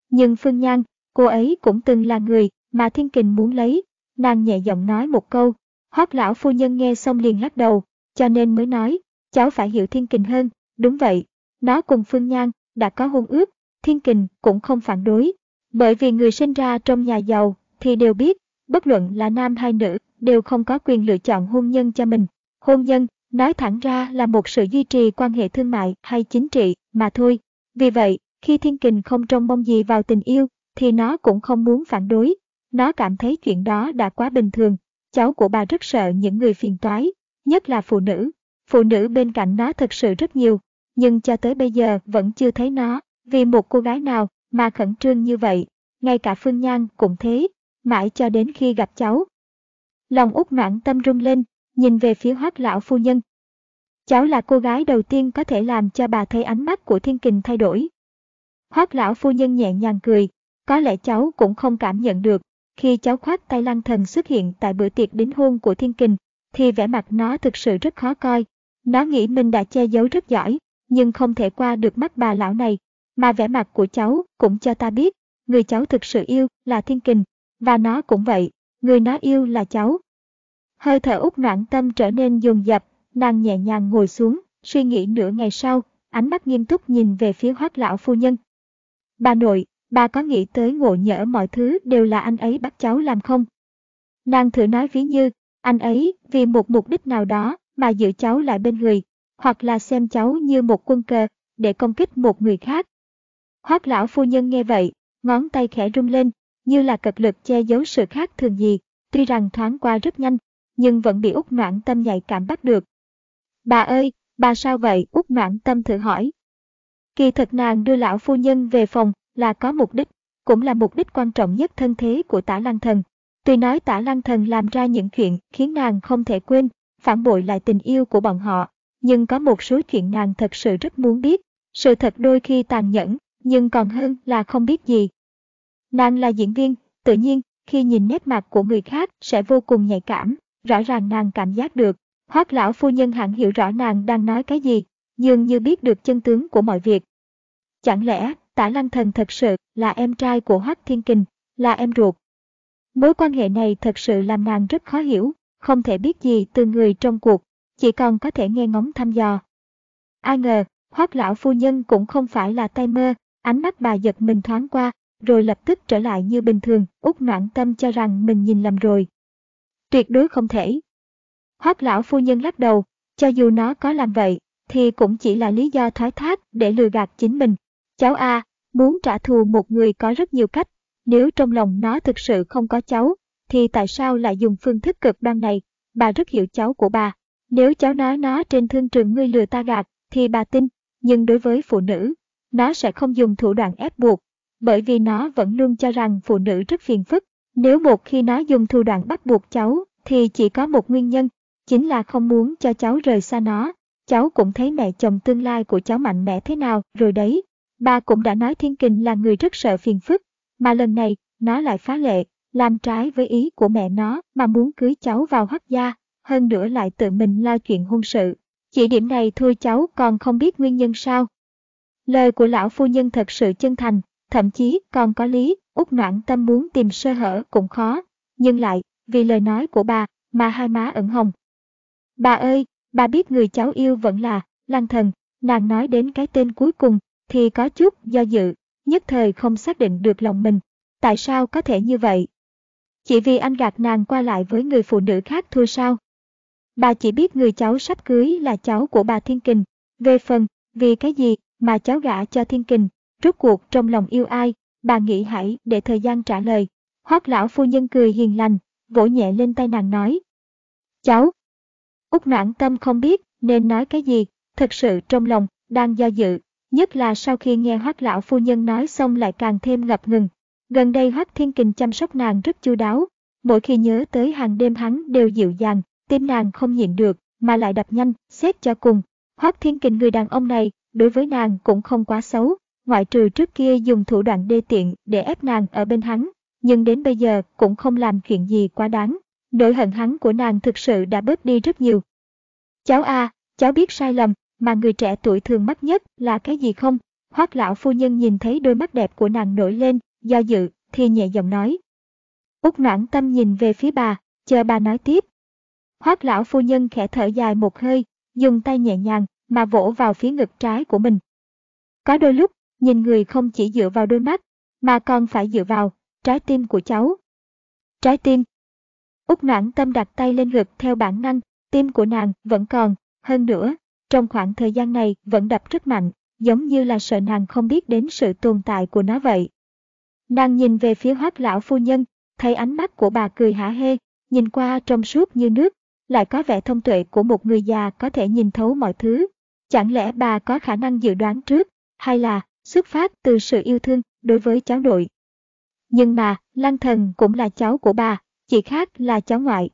Nhưng Phương Nhan, cô ấy cũng từng là người mà Thiên Kình muốn lấy, nàng nhẹ giọng nói một câu, hót lão phu nhân nghe xong liền lắc đầu, cho nên mới nói, cháu phải hiểu Thiên Kình hơn, đúng vậy, nó cùng Phương Nhan đã có hôn ước, Thiên Kình cũng không phản đối, bởi vì người sinh ra trong nhà giàu thì đều biết, bất luận là nam hay nữ đều không có quyền lựa chọn hôn nhân cho mình. Hôn nhân, nói thẳng ra là một sự duy trì quan hệ thương mại hay chính trị mà thôi. Vì vậy, khi Thiên Kình không trông mong gì vào tình yêu, thì nó cũng không muốn phản đối. Nó cảm thấy chuyện đó đã quá bình thường. Cháu của bà rất sợ những người phiền toái, nhất là phụ nữ. Phụ nữ bên cạnh nó thật sự rất nhiều, nhưng cho tới bây giờ vẫn chưa thấy nó, vì một cô gái nào mà khẩn trương như vậy. Ngay cả Phương Nhan cũng thế, mãi cho đến khi gặp cháu, Lòng út noãn tâm rung lên, nhìn về phía hoác lão phu nhân. Cháu là cô gái đầu tiên có thể làm cho bà thấy ánh mắt của thiên kình thay đổi. Hoác lão phu nhân nhẹ nhàng cười, có lẽ cháu cũng không cảm nhận được. Khi cháu khoác tay lăng thần xuất hiện tại bữa tiệc đính hôn của thiên kình, thì vẻ mặt nó thực sự rất khó coi. Nó nghĩ mình đã che giấu rất giỏi, nhưng không thể qua được mắt bà lão này. Mà vẻ mặt của cháu cũng cho ta biết, người cháu thực sự yêu là thiên kình, và nó cũng vậy người nó yêu là cháu. Hơi thở út noãn tâm trở nên dồn dập, nàng nhẹ nhàng ngồi xuống, suy nghĩ nửa ngày sau, ánh mắt nghiêm túc nhìn về phía hoác lão phu nhân. Bà nội, bà có nghĩ tới ngộ nhỡ mọi thứ đều là anh ấy bắt cháu làm không? Nàng thử nói ví như, anh ấy vì một mục đích nào đó mà giữ cháu lại bên người, hoặc là xem cháu như một quân cờ để công kích một người khác. Hoác lão phu nhân nghe vậy, ngón tay khẽ rung lên, như là cật lực che giấu sự khác thường gì, tuy rằng thoáng qua rất nhanh, nhưng vẫn bị út noãn tâm nhạy cảm bắt được. Bà ơi, bà sao vậy? út noãn tâm thử hỏi. Kỳ thật nàng đưa lão phu nhân về phòng là có mục đích, cũng là mục đích quan trọng nhất thân thế của tả lăng thần. Tuy nói tả lăng thần làm ra những chuyện khiến nàng không thể quên, phản bội lại tình yêu của bọn họ, nhưng có một số chuyện nàng thật sự rất muốn biết. Sự thật đôi khi tàn nhẫn, nhưng còn hơn là không biết gì. Nàng là diễn viên, tự nhiên, khi nhìn nét mặt của người khác sẽ vô cùng nhạy cảm, rõ ràng nàng cảm giác được. Hoác lão phu nhân hẳn hiểu rõ nàng đang nói cái gì, dường như biết được chân tướng của mọi việc. Chẳng lẽ tả lăng thần thật sự là em trai của Hoác Thiên Kình, là em ruột? Mối quan hệ này thật sự làm nàng rất khó hiểu, không thể biết gì từ người trong cuộc, chỉ còn có thể nghe ngóng thăm dò. Ai ngờ, Hoác lão phu nhân cũng không phải là tay mơ, ánh mắt bà giật mình thoáng qua, rồi lập tức trở lại như bình thường, út noãn tâm cho rằng mình nhìn lầm rồi. Tuyệt đối không thể. Hoác lão phu nhân lắc đầu, cho dù nó có làm vậy, thì cũng chỉ là lý do thoái thác để lừa gạt chính mình. Cháu A, muốn trả thù một người có rất nhiều cách, nếu trong lòng nó thực sự không có cháu, thì tại sao lại dùng phương thức cực đoan này? Bà rất hiểu cháu của bà. Nếu cháu nói nó trên thương trường ngươi lừa ta gạt, thì bà tin, nhưng đối với phụ nữ, nó sẽ không dùng thủ đoạn ép buộc, bởi vì nó vẫn luôn cho rằng phụ nữ rất phiền phức. Nếu một khi nó dùng thủ đoạn bắt buộc cháu, thì chỉ có một nguyên nhân, chính là không muốn cho cháu rời xa nó. Cháu cũng thấy mẹ chồng tương lai của cháu mạnh mẽ thế nào rồi đấy. Bà cũng đã nói Thiên Kình là người rất sợ phiền phức, mà lần này, nó lại phá lệ, làm trái với ý của mẹ nó mà muốn cưới cháu vào hoắc gia, hơn nữa lại tự mình lo chuyện hôn sự. Chỉ điểm này thôi cháu còn không biết nguyên nhân sao. Lời của lão phu nhân thật sự chân thành, thậm chí còn có lý, út noãn tâm muốn tìm sơ hở cũng khó, nhưng lại, vì lời nói của bà, mà hai má ẩn hồng. Bà ơi, bà biết người cháu yêu vẫn là, lăng thần, nàng nói đến cái tên cuối cùng, thì có chút do dự, nhất thời không xác định được lòng mình. Tại sao có thể như vậy? Chỉ vì anh gạt nàng qua lại với người phụ nữ khác thôi sao? Bà chỉ biết người cháu sắp cưới là cháu của bà Thiên Kình. Về phần, vì cái gì mà cháu gả cho Thiên Kình, rốt cuộc trong lòng yêu ai, bà nghĩ hãy để thời gian trả lời. Hoác lão phu nhân cười hiền lành, vỗ nhẹ lên tay nàng nói. Cháu! út noãn tâm không biết nên nói cái gì, thật sự trong lòng, đang do dự, nhất là sau khi nghe hoác lão phu nhân nói xong lại càng thêm ngập ngừng. Gần đây hoác thiên kình chăm sóc nàng rất chu đáo, mỗi khi nhớ tới hàng đêm hắn đều dịu dàng, tim nàng không nhịn được, mà lại đập nhanh, xét cho cùng. Hoác thiên kình người đàn ông này, đối với nàng cũng không quá xấu, ngoại trừ trước kia dùng thủ đoạn đê tiện để ép nàng ở bên hắn, nhưng đến bây giờ cũng không làm chuyện gì quá đáng. Nỗi hận hắn của nàng thực sự đã bớt đi rất nhiều. Cháu a, cháu biết sai lầm, mà người trẻ tuổi thường mắc nhất là cái gì không? Hoác lão phu nhân nhìn thấy đôi mắt đẹp của nàng nổi lên, do dự, thì nhẹ giọng nói. Úc noãn tâm nhìn về phía bà, chờ bà nói tiếp. Hoác lão phu nhân khẽ thở dài một hơi, dùng tay nhẹ nhàng mà vỗ vào phía ngực trái của mình. Có đôi lúc, nhìn người không chỉ dựa vào đôi mắt, mà còn phải dựa vào trái tim của cháu. Trái tim. Úc noãn tâm đặt tay lên ngực theo bản năng, tim của nàng vẫn còn, hơn nữa, trong khoảng thời gian này vẫn đập rất mạnh, giống như là sợ nàng không biết đến sự tồn tại của nó vậy. Nàng nhìn về phía hoác lão phu nhân, thấy ánh mắt của bà cười hả hê, nhìn qua trong suốt như nước, lại có vẻ thông tuệ của một người già có thể nhìn thấu mọi thứ. Chẳng lẽ bà có khả năng dự đoán trước, hay là xuất phát từ sự yêu thương đối với cháu nội? Nhưng mà, Lăng Thần cũng là cháu của bà, chỉ khác là cháu ngoại.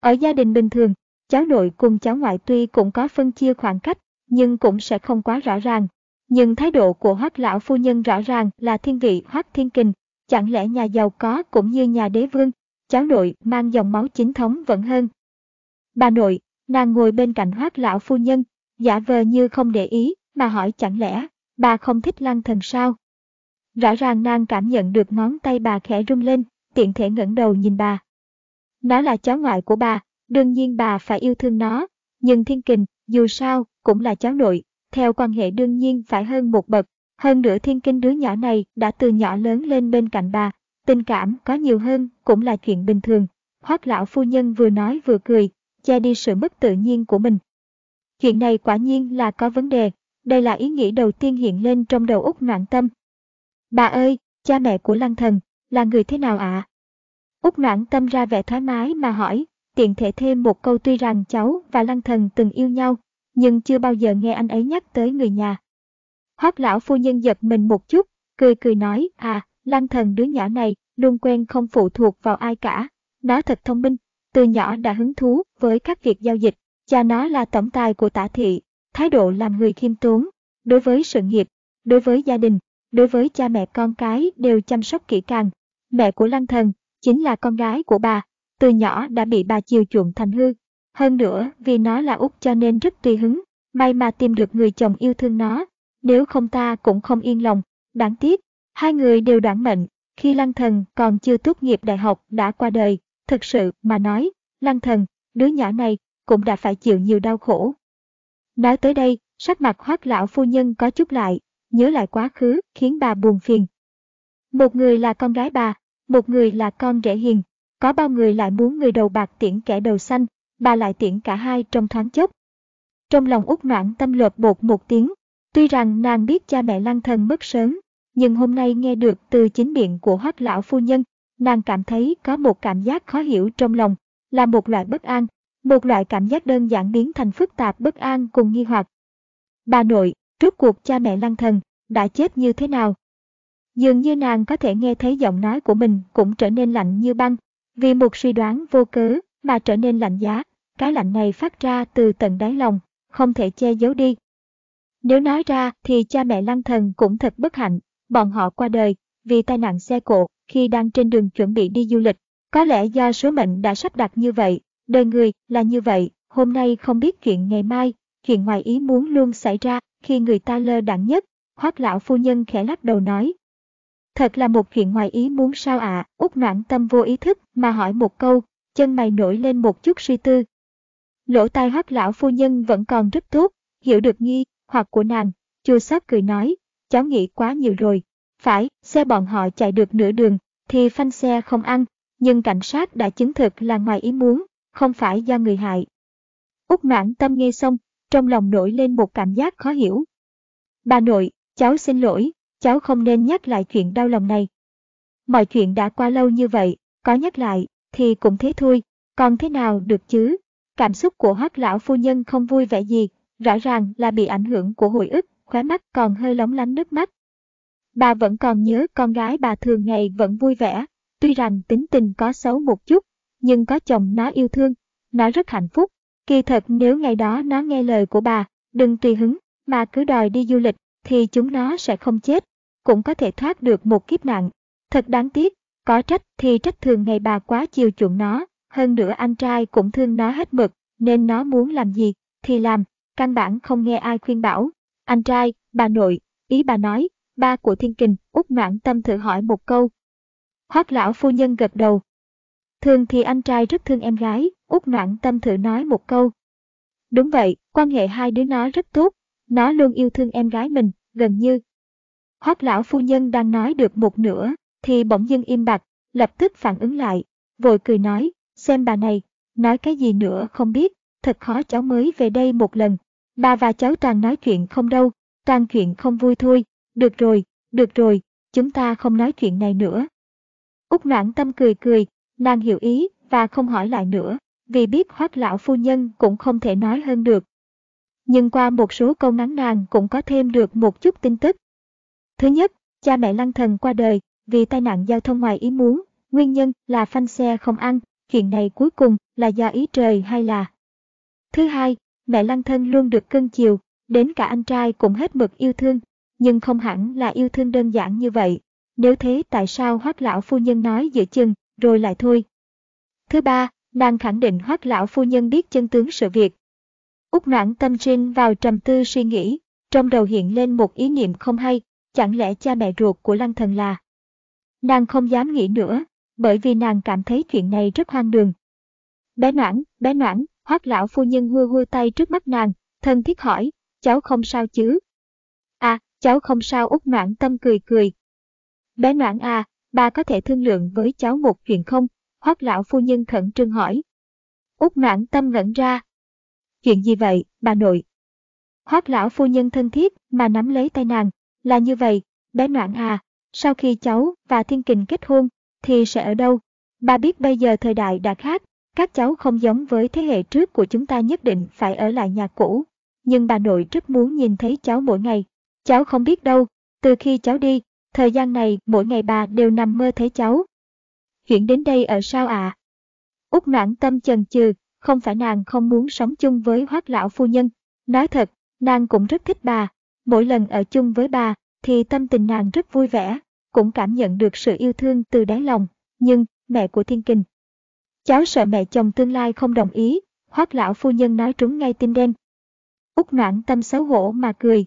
Ở gia đình bình thường, cháu nội cùng cháu ngoại tuy cũng có phân chia khoảng cách, nhưng cũng sẽ không quá rõ ràng. Nhưng thái độ của hoác lão phu nhân rõ ràng là thiên vị hoác thiên kình, chẳng lẽ nhà giàu có cũng như nhà đế vương, cháu nội mang dòng máu chính thống vẫn hơn. Bà nội, nàng ngồi bên cạnh hoác lão phu nhân, giả vờ như không để ý, mà hỏi chẳng lẽ, bà không thích lăng thần sao? Rõ ràng nàng cảm nhận được ngón tay bà khẽ rung lên, tiện thể ngẩng đầu nhìn bà. Nó là cháu ngoại của bà, đương nhiên bà phải yêu thương nó, nhưng thiên kình, dù sao, cũng là cháu nội, theo quan hệ đương nhiên phải hơn một bậc. Hơn nữa thiên kinh đứa nhỏ này đã từ nhỏ lớn lên bên cạnh bà, tình cảm có nhiều hơn cũng là chuyện bình thường. Hoác lão phu nhân vừa nói vừa cười, che đi sự mất tự nhiên của mình. Chuyện này quả nhiên là có vấn đề, đây là ý nghĩ đầu tiên hiện lên trong đầu Úc Noãn Tâm. Bà ơi, cha mẹ của Lăng Thần, là người thế nào ạ? À? Úc Noãn Tâm ra vẻ thoải mái mà hỏi, tiện thể thêm một câu tuy rằng cháu và Lăng Thần từng yêu nhau, nhưng chưa bao giờ nghe anh ấy nhắc tới người nhà. Hoác lão phu nhân giật mình một chút, cười cười nói, à, lăng thần đứa nhỏ này, luôn quen không phụ thuộc vào ai cả. Nó thật thông minh, từ nhỏ đã hứng thú với các việc giao dịch. Cha nó là tổng tài của tả thị, thái độ làm người khiêm tốn, đối với sự nghiệp, đối với gia đình, đối với cha mẹ con cái đều chăm sóc kỹ càng. Mẹ của lăng thần, chính là con gái của bà, từ nhỏ đã bị bà chiều chuộng thành hư. Hơn nữa, vì nó là út cho nên rất tùy hứng, may mà tìm được người chồng yêu thương nó, nếu không ta cũng không yên lòng. Đáng tiếc, hai người đều đoạn mệnh, khi lăng thần còn chưa tốt nghiệp đại học đã qua đời, thực sự mà nói, lăng thần, đứa nhỏ này, cũng đã phải chịu nhiều đau khổ. Nói tới đây, sắc mặt hoác lão phu nhân có chút lại, nhớ lại quá khứ, khiến bà buồn phiền. Một người là con gái bà, một người là con rể hiền, có bao người lại muốn người đầu bạc tiễn kẻ đầu xanh, bà lại tiễn cả hai trong thoáng chốc. Trong lòng út noãn tâm lột bột một tiếng, tuy rằng nàng biết cha mẹ lăng thần mất sớm, nhưng hôm nay nghe được từ chính miệng của hoắc lão phu nhân, nàng cảm thấy có một cảm giác khó hiểu trong lòng, là một loại bất an, một loại cảm giác đơn giản biến thành phức tạp bất an cùng nghi hoặc. Bà nội, rốt cuộc cha mẹ lăng thần, đã chết như thế nào? Dường như nàng có thể nghe thấy giọng nói của mình cũng trở nên lạnh như băng, vì một suy đoán vô cớ mà trở nên lạnh giá, cái lạnh này phát ra từ tận đáy lòng, không thể che giấu đi. Nếu nói ra thì cha mẹ lăng thần cũng thật bất hạnh, bọn họ qua đời vì tai nạn xe cộ khi đang trên đường chuẩn bị đi du lịch. Có lẽ do số mệnh đã sắp đặt như vậy, đời người là như vậy, hôm nay không biết chuyện ngày mai, chuyện ngoài ý muốn luôn xảy ra khi người ta lơ đẳng nhất. Hoác lão phu nhân khẽ lắc đầu nói. Thật là một chuyện ngoài ý muốn sao ạ, à? út noãn tâm vô ý thức mà hỏi một câu, chân mày nổi lên một chút suy tư. Lỗ tai hoác lão phu nhân vẫn còn rất tốt, hiểu được nghi hoặc của nàng, chua xót cười nói, cháu nghĩ quá nhiều rồi. Phải, xe bọn họ chạy được nửa đường, thì phanh xe không ăn, nhưng cảnh sát đã chứng thực là ngoài ý muốn, không phải do người hại. Úc mãn tâm nghe xong, trong lòng nổi lên một cảm giác khó hiểu. Bà nội, cháu xin lỗi, cháu không nên nhắc lại chuyện đau lòng này. Mọi chuyện đã qua lâu như vậy, có nhắc lại, thì cũng thế thôi, còn thế nào được chứ? Cảm xúc của hoác lão phu nhân không vui vẻ gì, rõ ràng là bị ảnh hưởng của hồi ức, khóe mắt còn hơi lóng lánh nước mắt. Bà vẫn còn nhớ con gái bà thường ngày vẫn vui vẻ, tuy rằng tính tình có xấu một chút, nhưng có chồng nó yêu thương, nó rất hạnh phúc. Kỳ thật nếu ngày đó nó nghe lời của bà, đừng tùy hứng, mà cứ đòi đi du lịch, thì chúng nó sẽ không chết, cũng có thể thoát được một kiếp nạn. Thật đáng tiếc, có trách thì trách thường ngày bà quá chiều chuộng nó, hơn nữa anh trai cũng thương nó hết mực, nên nó muốn làm gì, thì làm, căn bản không nghe ai khuyên bảo. Anh trai, bà nội, ý bà nói, ba của thiên kình, út noãn tâm thử hỏi một câu. Hoác lão phu nhân gật đầu. Thường thì anh trai rất thương em gái, út noãn tâm thử nói một câu. Đúng vậy, quan hệ hai đứa nó rất tốt, nó luôn yêu thương em gái mình, gần như. Hoác lão phu nhân đang nói được một nửa, thì bỗng dưng im bặt, lập tức phản ứng lại, vội cười nói, xem bà này, nói cái gì nữa không biết, thật khó cháu mới về đây một lần. Bà và cháu toàn nói chuyện không đâu, toàn chuyện không vui thôi, được rồi, được rồi, chúng ta không nói chuyện này nữa. Úc noãn tâm cười cười, nàng hiểu ý và không hỏi lại nữa, vì biết hoác lão phu nhân cũng không thể nói hơn được. Nhưng qua một số câu ngắn nàng cũng có thêm được một chút tin tức. Thứ nhất, cha mẹ lăng thần qua đời vì tai nạn giao thông ngoài ý muốn, nguyên nhân là phanh xe không ăn, chuyện này cuối cùng là do ý trời hay là. Thứ hai, mẹ lăng thân luôn được cưng chiều, đến cả anh trai cũng hết mực yêu thương, nhưng không hẳn là yêu thương đơn giản như vậy. Nếu thế tại sao hoác lão phu nhân nói giữa chừng, rồi lại thôi. Thứ ba, nàng khẳng định hoác lão phu nhân biết chân tướng sự việc. Úc noãn tâm trinh vào trầm tư suy nghĩ, trong đầu hiện lên một ý niệm không hay, chẳng lẽ cha mẹ ruột của lăng thần là. Nàng không dám nghĩ nữa, bởi vì nàng cảm thấy chuyện này rất hoang đường. Bé noãn, bé noãn, hoác lão phu nhân hua hua tay trước mắt nàng, thân thiết hỏi, cháu không sao chứ? Cháu không sao út noãn tâm cười cười. Bé noãn à, bà có thể thương lượng với cháu một chuyện không? Hoác lão phu nhân khẩn trương hỏi. Út noãn tâm ngẩn ra. Chuyện gì vậy, bà nội? Hoác lão phu nhân thân thiết mà nắm lấy tay nàng, là như vậy, bé noãn à, sau khi cháu và thiên kình kết hôn, thì sẽ ở đâu? Bà biết bây giờ thời đại đã khác, các cháu không giống với thế hệ trước của chúng ta nhất định phải ở lại nhà cũ. Nhưng bà nội rất muốn nhìn thấy cháu mỗi ngày. Cháu không biết đâu, từ khi cháu đi, Thời gian này mỗi ngày bà đều nằm mơ thấy cháu. Chuyển đến đây ở sao ạ? À? Út noãn tâm chần chừ, không phải nàng không muốn sống chung với hoác lão phu nhân. Nói thật, nàng cũng rất thích bà. Mỗi lần ở chung với bà, thì tâm tình nàng rất vui vẻ, cũng cảm nhận được sự yêu thương từ đáy lòng. Nhưng, mẹ của Thiên Kình. Cháu sợ mẹ chồng tương lai không đồng ý, hoác lão phu nhân nói trúng ngay tim đen. Út noãn tâm xấu hổ mà cười.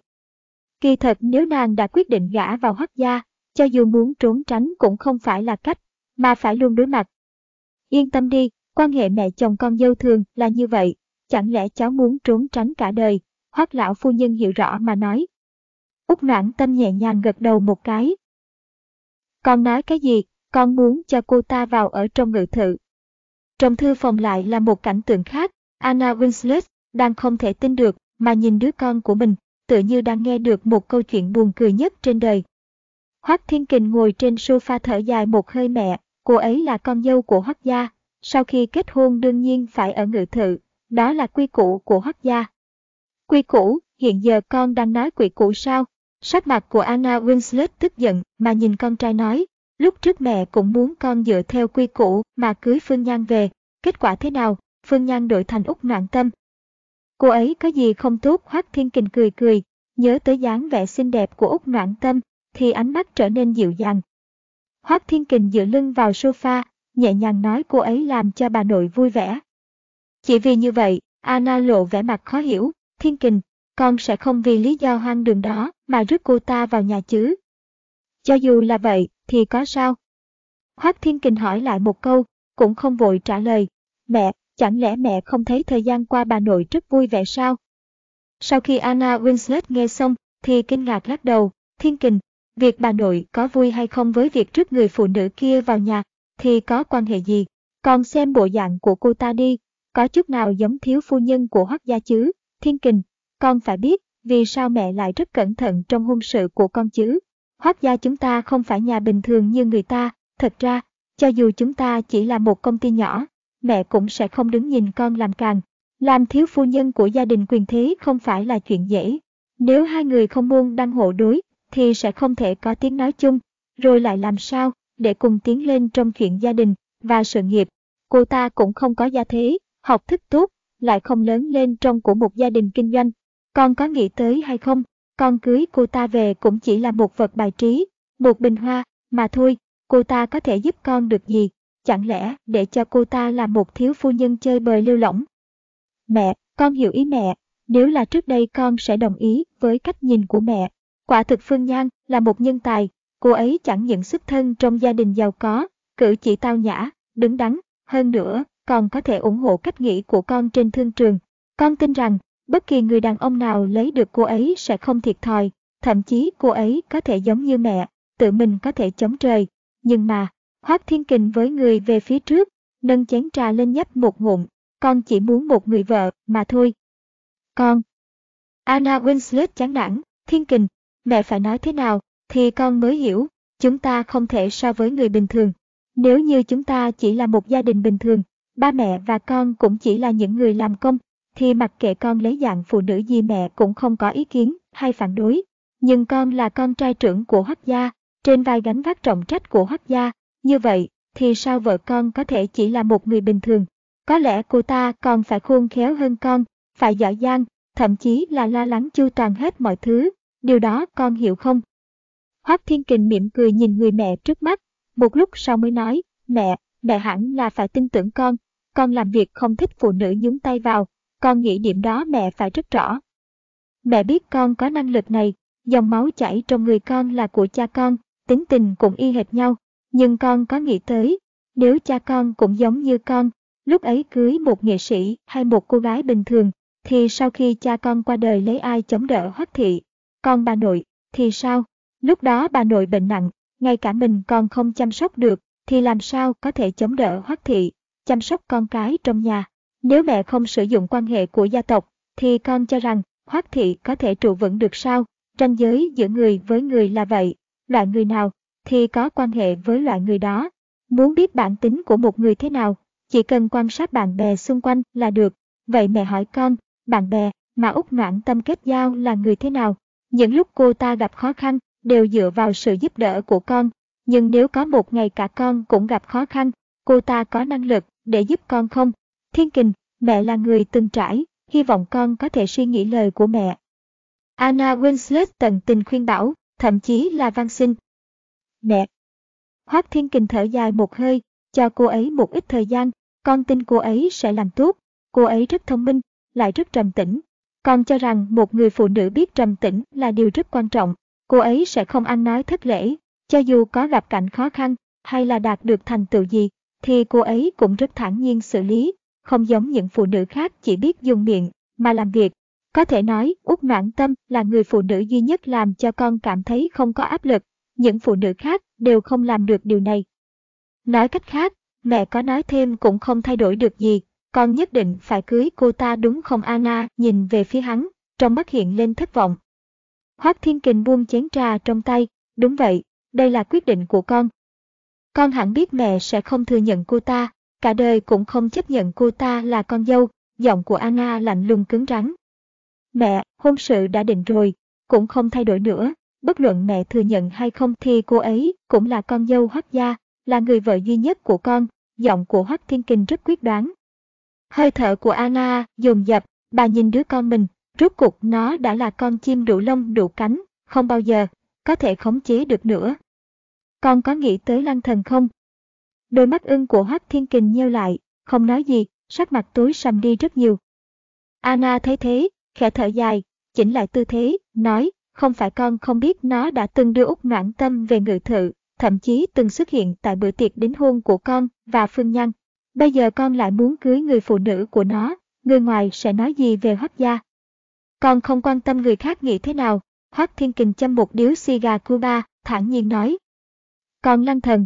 Kỳ thật nếu nàng đã quyết định gả vào hoắc gia, cho dù muốn trốn tránh cũng không phải là cách, mà phải luôn đối mặt. Yên tâm đi, quan hệ mẹ chồng con dâu thường là như vậy, chẳng lẽ cháu muốn trốn tránh cả đời, hoắc lão phu nhân hiểu rõ mà nói. Úc noãn tâm nhẹ nhàng gật đầu một cái. Con nói cái gì, con muốn cho cô ta vào ở trong ngự thự. Trong thư phòng lại là một cảnh tượng khác, Anna Winslet đang không thể tin được mà nhìn đứa con của mình, tựa như đang nghe được một câu chuyện buồn cười nhất trên đời. Hoắc Thiên Kình ngồi trên sofa thở dài một hơi mẹ, cô ấy là con dâu của Hoắc gia, sau khi kết hôn đương nhiên phải ở ngự thự, đó là quy củ của Hoắc gia. Quy củ, hiện giờ con đang nói quy củ sao? Sắc mặt của Anna Winslet tức giận mà nhìn con trai nói, lúc trước mẹ cũng muốn con dựa theo quy củ mà cưới Phương Nhan về, kết quả thế nào? Phương Nhan đổi thành út noạn tâm. Cô ấy có gì không tốt Hoác Thiên Kình cười cười, nhớ tới dáng vẻ xinh đẹp của Úc Noãn tâm, thì ánh mắt trở nên dịu dàng. Hoác Thiên Kình dựa lưng vào sofa, nhẹ nhàng nói cô ấy làm cho bà nội vui vẻ. Chỉ vì như vậy, Anna lộ vẻ mặt khó hiểu, Thiên Kình, con sẽ không vì lý do hoang đường đó mà rước cô ta vào nhà chứ. Cho dù là vậy, thì có sao? Hoác Thiên Kình hỏi lại một câu, cũng không vội trả lời. Mẹ, chẳng lẽ mẹ không thấy thời gian qua bà nội rất vui vẻ sao? Sau khi Anna Winslet nghe xong, thì kinh ngạc lắc đầu, Thiên Kình, việc bà nội có vui hay không với việc trước người phụ nữ kia vào nhà, thì có quan hệ gì? Còn xem bộ dạng của cô ta đi, có chút nào giống thiếu phu nhân của Hoắc gia chứ? Thiên Kình, con phải biết vì sao mẹ lại rất cẩn thận trong hôn sự của con chứ. Hoác gia chúng ta không phải nhà bình thường như người ta, thật ra, cho dù chúng ta chỉ là một công ty nhỏ, mẹ cũng sẽ không đứng nhìn con làm càng. Làm thiếu phu nhân của gia đình quyền thế không phải là chuyện dễ. Nếu hai người không muốn đăng hộ đối, thì sẽ không thể có tiếng nói chung, rồi lại làm sao để cùng tiến lên trong chuyện gia đình và sự nghiệp. Cô ta cũng không có gia thế, học thức tốt, lại không lớn lên trong của một gia đình kinh doanh, con có nghĩ tới hay không? Con cưới cô ta về cũng chỉ là một vật bài trí, một bình hoa, mà thôi, cô ta có thể giúp con được gì? Chẳng lẽ để cho cô ta là một thiếu phu nhân chơi bời lưu lỏng? Mẹ, con hiểu ý mẹ, nếu là trước đây con sẽ đồng ý với cách nhìn của mẹ. Quả thực Phương Nhan là một nhân tài, cô ấy chẳng những xuất thân trong gia đình giàu có, cử chỉ tao nhã, đứng đắn, hơn nữa, còn có thể ủng hộ cách nghĩ của con trên thương trường. Con tin rằng Bất kỳ người đàn ông nào lấy được cô ấy sẽ không thiệt thòi, thậm chí cô ấy có thể giống như mẹ, tự mình có thể chống trời. Nhưng mà, Hoác Thiên Kình với người về phía trước, nâng chén trà lên nhấp một ngụm, con chỉ muốn một người vợ mà thôi. Con. Anna Winslet chán nản, Thiên Kình, mẹ phải nói thế nào, thì con mới hiểu, chúng ta không thể so với người bình thường. Nếu như chúng ta chỉ là một gia đình bình thường, ba mẹ và con cũng chỉ là những người làm công, thì mặc kệ con lấy dạng phụ nữ gì mẹ cũng không có ý kiến hay phản đối. Nhưng con là con trai trưởng của Hoắc gia, trên vai gánh vác trọng trách của Hoắc gia, như vậy thì sao vợ con có thể chỉ là một người bình thường? Có lẽ cô ta còn phải khôn khéo hơn con, phải giỏi giang, thậm chí là lo lắng chu toàn hết mọi thứ, điều đó con hiểu không? Hoắc Thiên Kình mỉm cười nhìn người mẹ trước mắt, một lúc sau mới nói, mẹ, mẹ hẳn là phải tin tưởng con, con làm việc không thích phụ nữ nhúng tay vào, con nghĩ điểm đó mẹ phải rất rõ. Mẹ biết con có năng lực này, dòng máu chảy trong người con là của cha con, tính tình cũng y hệt nhau. Nhưng con có nghĩ tới, nếu cha con cũng giống như con, lúc ấy cưới một nghệ sĩ hay một cô gái bình thường, thì sau khi cha con qua đời lấy ai chống đỡ hoắc thị? Con bà nội, thì sao? Lúc đó bà nội bệnh nặng, ngay cả mình còn không chăm sóc được, thì làm sao có thể chống đỡ hoắc thị, chăm sóc con cái trong nhà? Nếu mẹ không sử dụng quan hệ của gia tộc, thì con cho rằng Hoắc thị có thể trụ vững được sao? Ranh giới giữa người với người là vậy, loại người nào thì có quan hệ với loại người đó. Muốn biết bản tính của một người thế nào, chỉ cần quan sát bạn bè xung quanh là được. Vậy mẹ hỏi con, bạn bè mà út noãn tâm kết giao là người thế nào? Những lúc cô ta gặp khó khăn, đều dựa vào sự giúp đỡ của con. Nhưng nếu có một ngày cả con cũng gặp khó khăn, cô ta có năng lực để giúp con không? Thiên Kình, mẹ là người từng trải, hy vọng con có thể suy nghĩ lời của mẹ. Anna Winslet tận tình khuyên bảo, thậm chí là van sinh. Mẹ! Hoác Thiên Kình thở dài một hơi, cho cô ấy một ít thời gian, con tin cô ấy sẽ làm tốt. Cô ấy rất thông minh, lại rất trầm tĩnh. Con cho rằng một người phụ nữ biết trầm tĩnh là điều rất quan trọng. Cô ấy sẽ không ăn nói thất lễ, cho dù có gặp cảnh khó khăn hay là đạt được thành tựu gì, thì cô ấy cũng rất thản nhiên xử lý, không giống những phụ nữ khác chỉ biết dùng miệng mà làm việc. Có thể nói, Út Noãn Tâm là người phụ nữ duy nhất làm cho con cảm thấy không có áp lực. Những phụ nữ khác đều không làm được điều này. Nói cách khác, mẹ có nói thêm cũng không thay đổi được gì, con nhất định phải cưới cô ta đúng không Anna nhìn về phía hắn, trong mắt hiện lên thất vọng. Hoác Thiên Kình buông chén trà trong tay, đúng vậy, đây là quyết định của con. Con hẳn biết mẹ sẽ không thừa nhận cô ta, cả đời cũng không chấp nhận cô ta là con dâu, giọng của Anna lạnh lùng cứng rắn. Mẹ, hôn sự đã định rồi, cũng không thay đổi nữa, bất luận mẹ thừa nhận hay không thì cô ấy cũng là con dâu hoắc gia, là người vợ duy nhất của con, giọng của hoắc thiên kinh rất quyết đoán. Hơi thở của Anna dồn dập, bà nhìn đứa con mình, rốt cuộc nó đã là con chim đủ lông đủ cánh, không bao giờ, có thể khống chế được nữa. Con có nghĩ tới lăng thần không? Đôi mắt ưng của Hoắc Thiên Kình nheo lại, không nói gì, sắc mặt tối sầm đi rất nhiều. Anna thấy thế, khẽ thở dài, chỉnh lại tư thế, nói, không phải con không biết nó đã từng đưa út Noãn Tâm về ngự thự, thậm chí từng xuất hiện tại bữa tiệc đính hôn của con và Phương Nhân. Bây giờ con lại muốn cưới người phụ nữ của nó, người ngoài sẽ nói gì về Hoắc gia? Con không quan tâm người khác nghĩ thế nào, Hoắc Thiên Kình châm một điếu xì gà Cuba, thản nhiên nói. Con lăng thần.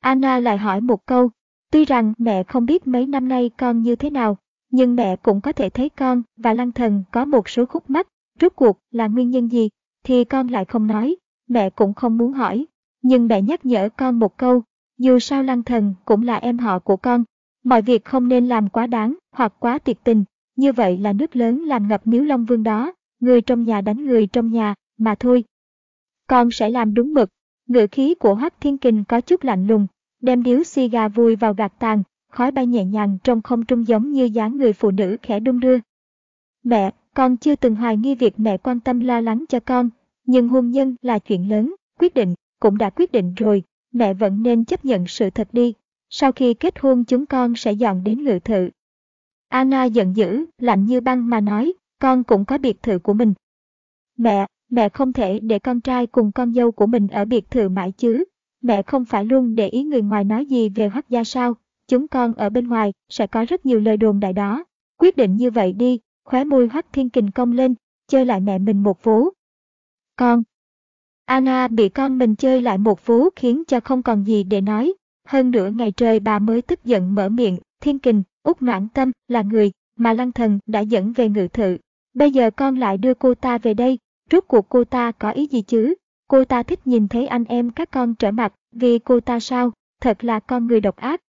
Anna lại hỏi một câu, tuy rằng mẹ không biết mấy năm nay con như thế nào, nhưng mẹ cũng có thể thấy con và lăng thần có một số khúc mắc, rốt cuộc là nguyên nhân gì, thì con lại không nói, mẹ cũng không muốn hỏi. Nhưng mẹ nhắc nhở con một câu, dù sao lăng thần cũng là em họ của con, mọi việc không nên làm quá đáng hoặc quá tuyệt tình, như vậy là nước lớn làm ngập miếu long vương đó, người trong nhà đánh người trong nhà, mà thôi. Con sẽ làm đúng mực, ngữ khí của Hoắc Thiên Kình có chút lạnh lùng, đem điếu xì gà vùi vào gạt tàn, khói bay nhẹ nhàng trong không trung giống như dáng người phụ nữ khẽ đung đưa. Mẹ, con chưa từng hoài nghi việc mẹ quan tâm lo lắng cho con, nhưng hôn nhân là chuyện lớn, quyết định, cũng đã quyết định rồi, mẹ vẫn nên chấp nhận sự thật đi. Sau khi kết hôn chúng con sẽ dọn đến ngự thự. Anna giận dữ, lạnh như băng mà nói, con cũng có biệt thự của mình. Mẹ, mẹ không thể để con trai cùng con dâu của mình ở biệt thự mãi chứ. Mẹ không phải luôn để ý người ngoài nói gì về hoắc gia sao, chúng con ở bên ngoài sẽ có rất nhiều lời đồn đại đó. Quyết định như vậy đi, khóe môi hoắc thiên kình công lên, chơi lại mẹ mình một vố. Con. Anna bị con mình chơi lại một vố khiến cho không còn gì để nói. Hơn nửa ngày trời bà mới tức giận mở miệng, thiên kình, út noãn tâm là người mà lăng thần đã dẫn về ngự thự. Bây giờ con lại đưa cô ta về đây, rốt cuộc cô ta có ý gì chứ? Cô ta thích nhìn thấy anh em các con trở mặt, vì cô ta sao? Thật là con người độc ác.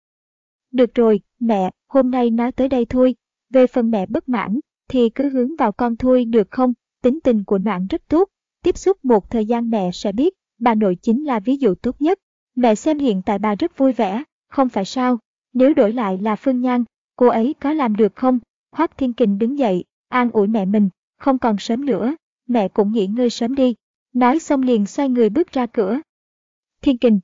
Được rồi, mẹ, hôm nay nói tới đây thôi. Về phần mẹ bất mãn, thì cứ hướng vào con thôi được không? Tính tình của noãn rất tốt. Tiếp xúc một thời gian mẹ sẽ biết, bà nội chính là ví dụ tốt nhất. Mẹ xem hiện tại bà rất vui vẻ, không phải sao? Nếu đổi lại là Phương Nhan, cô ấy có làm được không? Hoác Thiên Kình đứng dậy, an ủi mẹ mình, không còn sớm nữa, mẹ cũng nghỉ ngơi sớm đi. Nói xong liền xoay người bước ra cửa. Thiên Kình.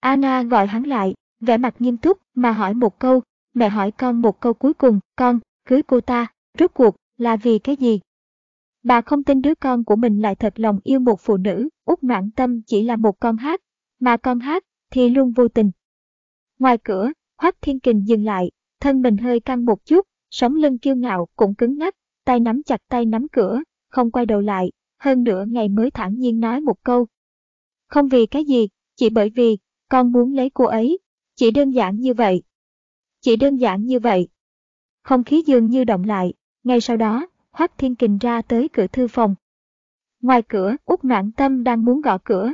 Anna gọi hắn lại, vẻ mặt nghiêm túc mà hỏi một câu, mẹ hỏi con một câu cuối cùng, con, cưới cô ta, rốt cuộc, là vì cái gì? Bà không tin đứa con của mình lại thật lòng yêu một phụ nữ, út noãn tâm chỉ là một con hát, mà con hát thì luôn vô tình. Ngoài cửa, Hoắc Thiên Kình dừng lại, thân mình hơi căng một chút, sống lưng kiêu ngạo cũng cứng ngắc, tay nắm chặt tay nắm cửa, không quay đầu lại, hơn nữa ngày mới thản nhiên nói một câu. Không vì cái gì, chỉ bởi vì, con muốn lấy cô ấy, chỉ đơn giản như vậy. Chỉ đơn giản như vậy. Không khí dường như động lại, ngay sau đó, Hoắc Thiên Kình ra tới cửa thư phòng. Ngoài cửa, Út Noãn Tâm đang muốn gõ cửa.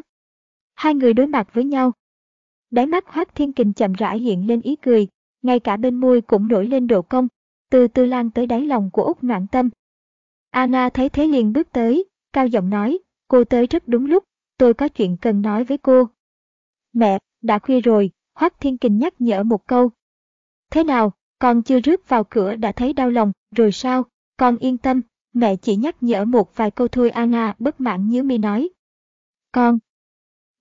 Hai người đối mặt với nhau. Đáy mắt Hoắc Thiên Kình chậm rãi hiện lên ý cười, ngay cả bên môi cũng nổi lên độ cong, từ từ lan tới đáy lòng của Úc Noãn Tâm. Anna thấy thế liền bước tới, cao giọng nói, cô tới rất đúng lúc, tôi có chuyện cần nói với cô. Mẹ, đã khuya rồi, Hoác Thiên Kình nhắc nhở một câu. Thế nào, con chưa rước vào cửa đã thấy đau lòng, rồi sao, con yên tâm, mẹ chỉ nhắc nhở một vài câu thôi Anna bất mãn nhíu mi nói. Con.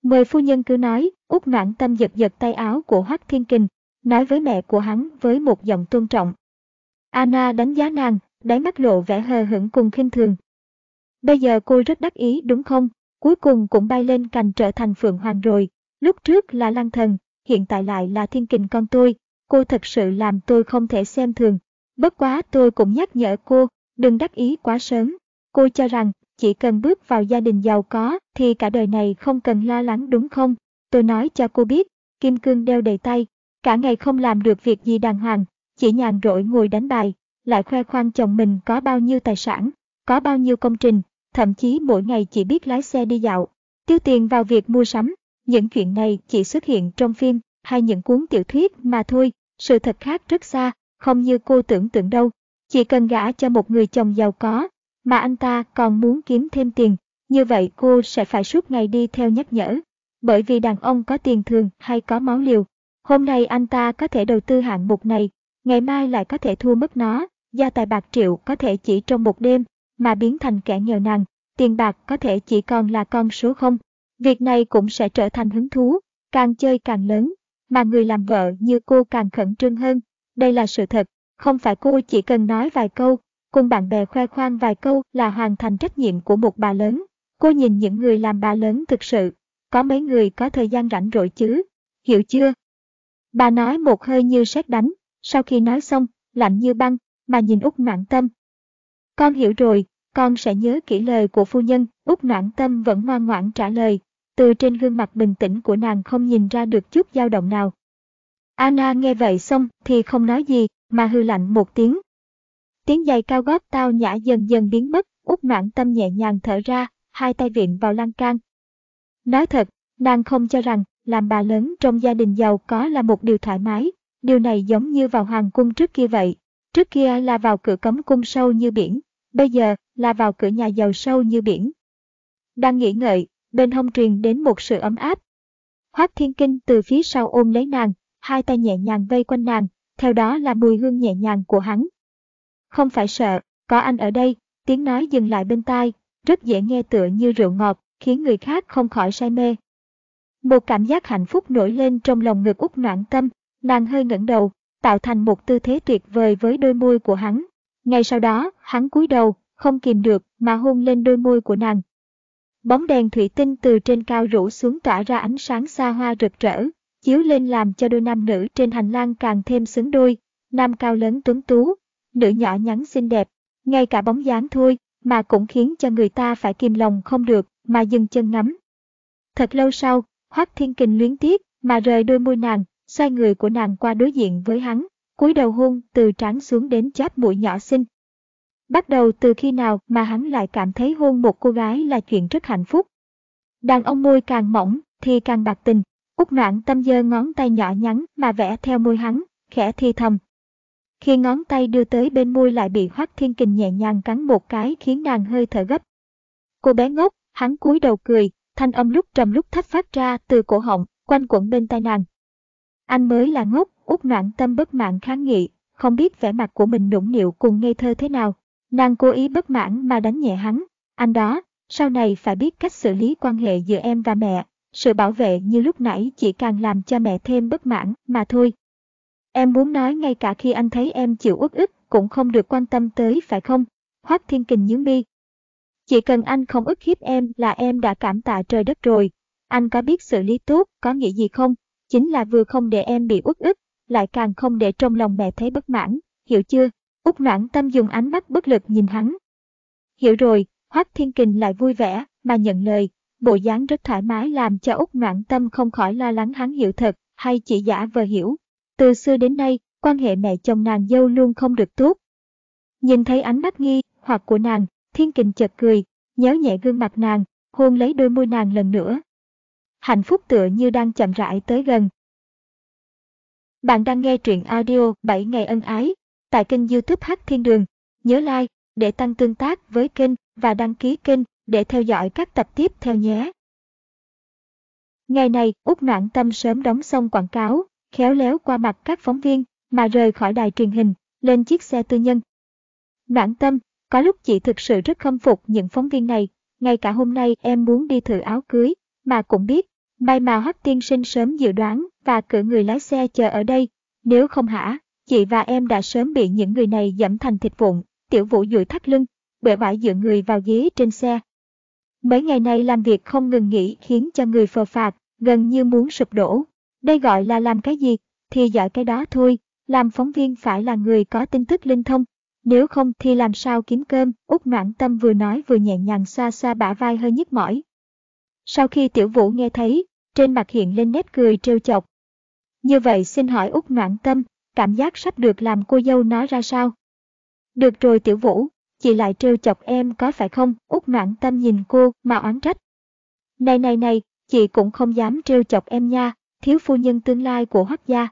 Mời phu nhân cứ nói, út noãn tâm giật giật tay áo của Hoác Thiên Kình, nói với mẹ của hắn với một giọng tôn trọng. Anna đánh giá nàng, đáy mắt lộ vẻ hờ hững cùng khinh thường. Bây giờ cô rất đắc ý đúng không? Cuối cùng cũng bay lên cành trở thành Phượng Hoàng rồi. Lúc trước là Lăng Thần, hiện tại lại là Thiên Kình con tôi. Cô thật sự làm tôi không thể xem thường. Bất quá tôi cũng nhắc nhở cô, đừng đắc ý quá sớm. Cô cho rằng chỉ cần bước vào gia đình giàu có thì cả đời này không cần lo lắng đúng không? Tôi nói cho cô biết, kim cương đeo đầy tay, cả ngày không làm được việc gì đàng hoàng, chỉ nhàn rỗi ngồi đánh bài, lại khoe khoang chồng mình có bao nhiêu tài sản, có bao nhiêu công trình, thậm chí mỗi ngày chỉ biết lái xe đi dạo, tiêu tiền vào việc mua sắm. Những chuyện này chỉ xuất hiện trong phim hay những cuốn tiểu thuyết mà thôi, sự thật khác rất xa, không như cô tưởng tượng đâu. Chỉ cần gả cho một người chồng giàu có, mà anh ta còn muốn kiếm thêm tiền, như vậy cô sẽ phải suốt ngày đi theo nhắc nhở. Bởi vì đàn ông có tiền thường hay có máu liều. Hôm nay anh ta có thể đầu tư hạng mục này, ngày mai lại có thể thua mất nó, gia tài bạc triệu có thể chỉ trong một đêm mà biến thành kẻ nghèo nàn, tiền bạc có thể chỉ còn là con số không. Việc này cũng sẽ trở thành hứng thú, càng chơi càng lớn, mà người làm vợ như cô càng khẩn trương hơn. Đây là sự thật, không phải cô chỉ cần nói vài câu, cùng bạn bè khoe khoang vài câu là hoàn thành trách nhiệm của một bà lớn. Cô nhìn những người làm bà lớn thực sự, có mấy người có thời gian rảnh rỗi chứ, hiểu chưa? Bà nói một hơi như sét đánh, sau khi nói xong, lạnh như băng, mà nhìn Úc noạn Tâm. Con hiểu rồi, con sẽ nhớ kỹ lời của phu nhân, Úc noạn Tâm vẫn ngoan ngoãn trả lời, từ trên gương mặt bình tĩnh của nàng không nhìn ra được chút dao động nào. Anna nghe vậy xong thì không nói gì, mà hư lạnh một tiếng. Tiếng giày cao gót tao nhã dần dần biến mất, út noạn Tâm nhẹ nhàng thở ra, hai tay viện vào lan can. Nói thật, nàng không cho rằng làm bà lớn trong gia đình giàu có là một điều thoải mái, điều này giống như vào hoàng cung trước kia vậy. Trước kia là vào cửa cấm cung sâu như biển, bây giờ là vào cửa nhà giàu sâu như biển. Đang nghĩ ngợi, bên hông truyền đến một sự ấm áp. Hoác Thiên Kinh từ phía sau ôm lấy nàng, hai tay nhẹ nhàng vây quanh nàng, theo đó là mùi hương nhẹ nhàng của hắn. Không phải sợ, có anh ở đây, tiếng nói dừng lại bên tai, rất dễ nghe tựa như rượu ngọt, khiến người khác không khỏi say mê. Một cảm giác hạnh phúc nổi lên trong lòng ngực út noãn tâm, nàng hơi ngẩng đầu, tạo thành một tư thế tuyệt vời với đôi môi của hắn. Ngay sau đó, hắn cúi đầu, không kìm được mà hôn lên đôi môi của nàng. Bóng đèn thủy tinh từ trên cao rủ xuống tỏa ra ánh sáng xa hoa rực rỡ, chiếu lên làm cho đôi nam nữ trên hành lang càng thêm xứng đôi, nam cao lớn tuấn tú, nữ nhỏ nhắn xinh đẹp, ngay cả bóng dáng thôi mà cũng khiến cho người ta phải kìm lòng không được mà dừng chân ngắm. Thật lâu sau, Hoắc Thiên Kình luyến tiếc mà rời đôi môi nàng, xoay người của nàng qua đối diện với hắn, cúi đầu hôn từ trán xuống đến chóp mũi nhỏ xinh. Bắt đầu từ khi nào mà hắn lại cảm thấy hôn một cô gái là chuyện rất hạnh phúc. Đàn ông môi càng mỏng thì càng bạc tình, út noạn tâm dơ ngón tay nhỏ nhắn mà vẽ theo môi hắn, khẽ thi thầm. Khi ngón tay đưa tới bên môi lại bị Hoắc Thiên Kình nhẹ nhàng cắn một cái khiến nàng hơi thở gấp. Cô bé ngốc, hắn cúi đầu cười, thanh âm lúc trầm lúc thấp phát ra từ cổ họng, quanh quẩn bên tai nàng. Anh mới là ngốc, út noạn tâm bất mãn kháng nghị, không biết vẻ mặt của mình nũng nịu cùng ngây thơ thế nào. Nàng cố ý bất mãn mà đánh nhẹ hắn. Anh đó, sau này phải biết cách xử lý quan hệ giữa em và mẹ. Sự bảo vệ như lúc nãy chỉ càng làm cho mẹ thêm bất mãn mà thôi. Em muốn nói ngay cả khi anh thấy em chịu uất ức cũng không được quan tâm tới phải không? Hoác Thiên Kình nhướng mi. Chỉ cần anh không ức hiếp em là em đã cảm tạ trời đất rồi. Anh có biết xử lý tốt có nghĩa gì không? chính là vừa không để em bị uất ức, lại càng không để trong lòng mẹ thấy bất mãn, hiểu chưa? Úc noãn tâm dùng ánh mắt bất lực nhìn hắn. Hiểu rồi, Hoác Thiên Kình lại vui vẻ, mà nhận lời, bộ dáng rất thoải mái làm cho Úc noãn tâm không khỏi lo lắng hắn hiểu thật, hay chỉ giả vờ hiểu. Từ xưa đến nay, quan hệ mẹ chồng nàng dâu luôn không được tốt. Nhìn thấy ánh mắt nghi, hoặc của nàng, Thiên Kình chợt cười, nhớ nhẹ gương mặt nàng, hôn lấy đôi môi nàng lần nữa, hạnh phúc tựa như đang chậm rãi tới gần. Bạn đang nghe truyện audio 7 ngày ân ái tại kênh youtube Hát Thiên Đường. Nhớ like để tăng tương tác với kênh và đăng ký kênh để theo dõi các tập tiếp theo nhé. Ngày này, Úc Noãn Tâm sớm đóng xong quảng cáo, khéo léo qua mặt các phóng viên, mà rời khỏi đài truyền hình, lên chiếc xe tư nhân. Noãn Tâm, có lúc chị thực sự rất khâm phục những phóng viên này, ngay cả hôm nay em muốn đi thử áo cưới, mà cũng biết, may mà Hắc tiên sinh sớm dự đoán và cử người lái xe chờ ở đây, nếu không hả, chị và em đã sớm bị những người này dẫm thành thịt vụn, tiểu vũ dựa thắt lưng, bể bãi dựa người vào ghế trên xe. Mấy ngày nay làm việc không ngừng nghỉ khiến cho người phờ phạt, gần như muốn sụp đổ. Đây gọi là làm cái gì, thì giỏi cái đó thôi, làm phóng viên phải là người có tin tức linh thông. Nếu không thì làm sao kiếm cơm, út noãn tâm vừa nói vừa nhẹ nhàng xoa xoa bả vai hơi nhức mỏi. Sau khi tiểu vũ nghe thấy, trên mặt hiện lên nét cười trêu chọc. Như vậy xin hỏi út noãn tâm, cảm giác sắp được làm cô dâu nói ra sao? Được rồi tiểu vũ, chị lại trêu chọc em có phải không? Út noạn tâm nhìn cô mà oán trách. Này này này, chị cũng không dám trêu chọc em nha, thiếu phu nhân tương lai của hoắc gia.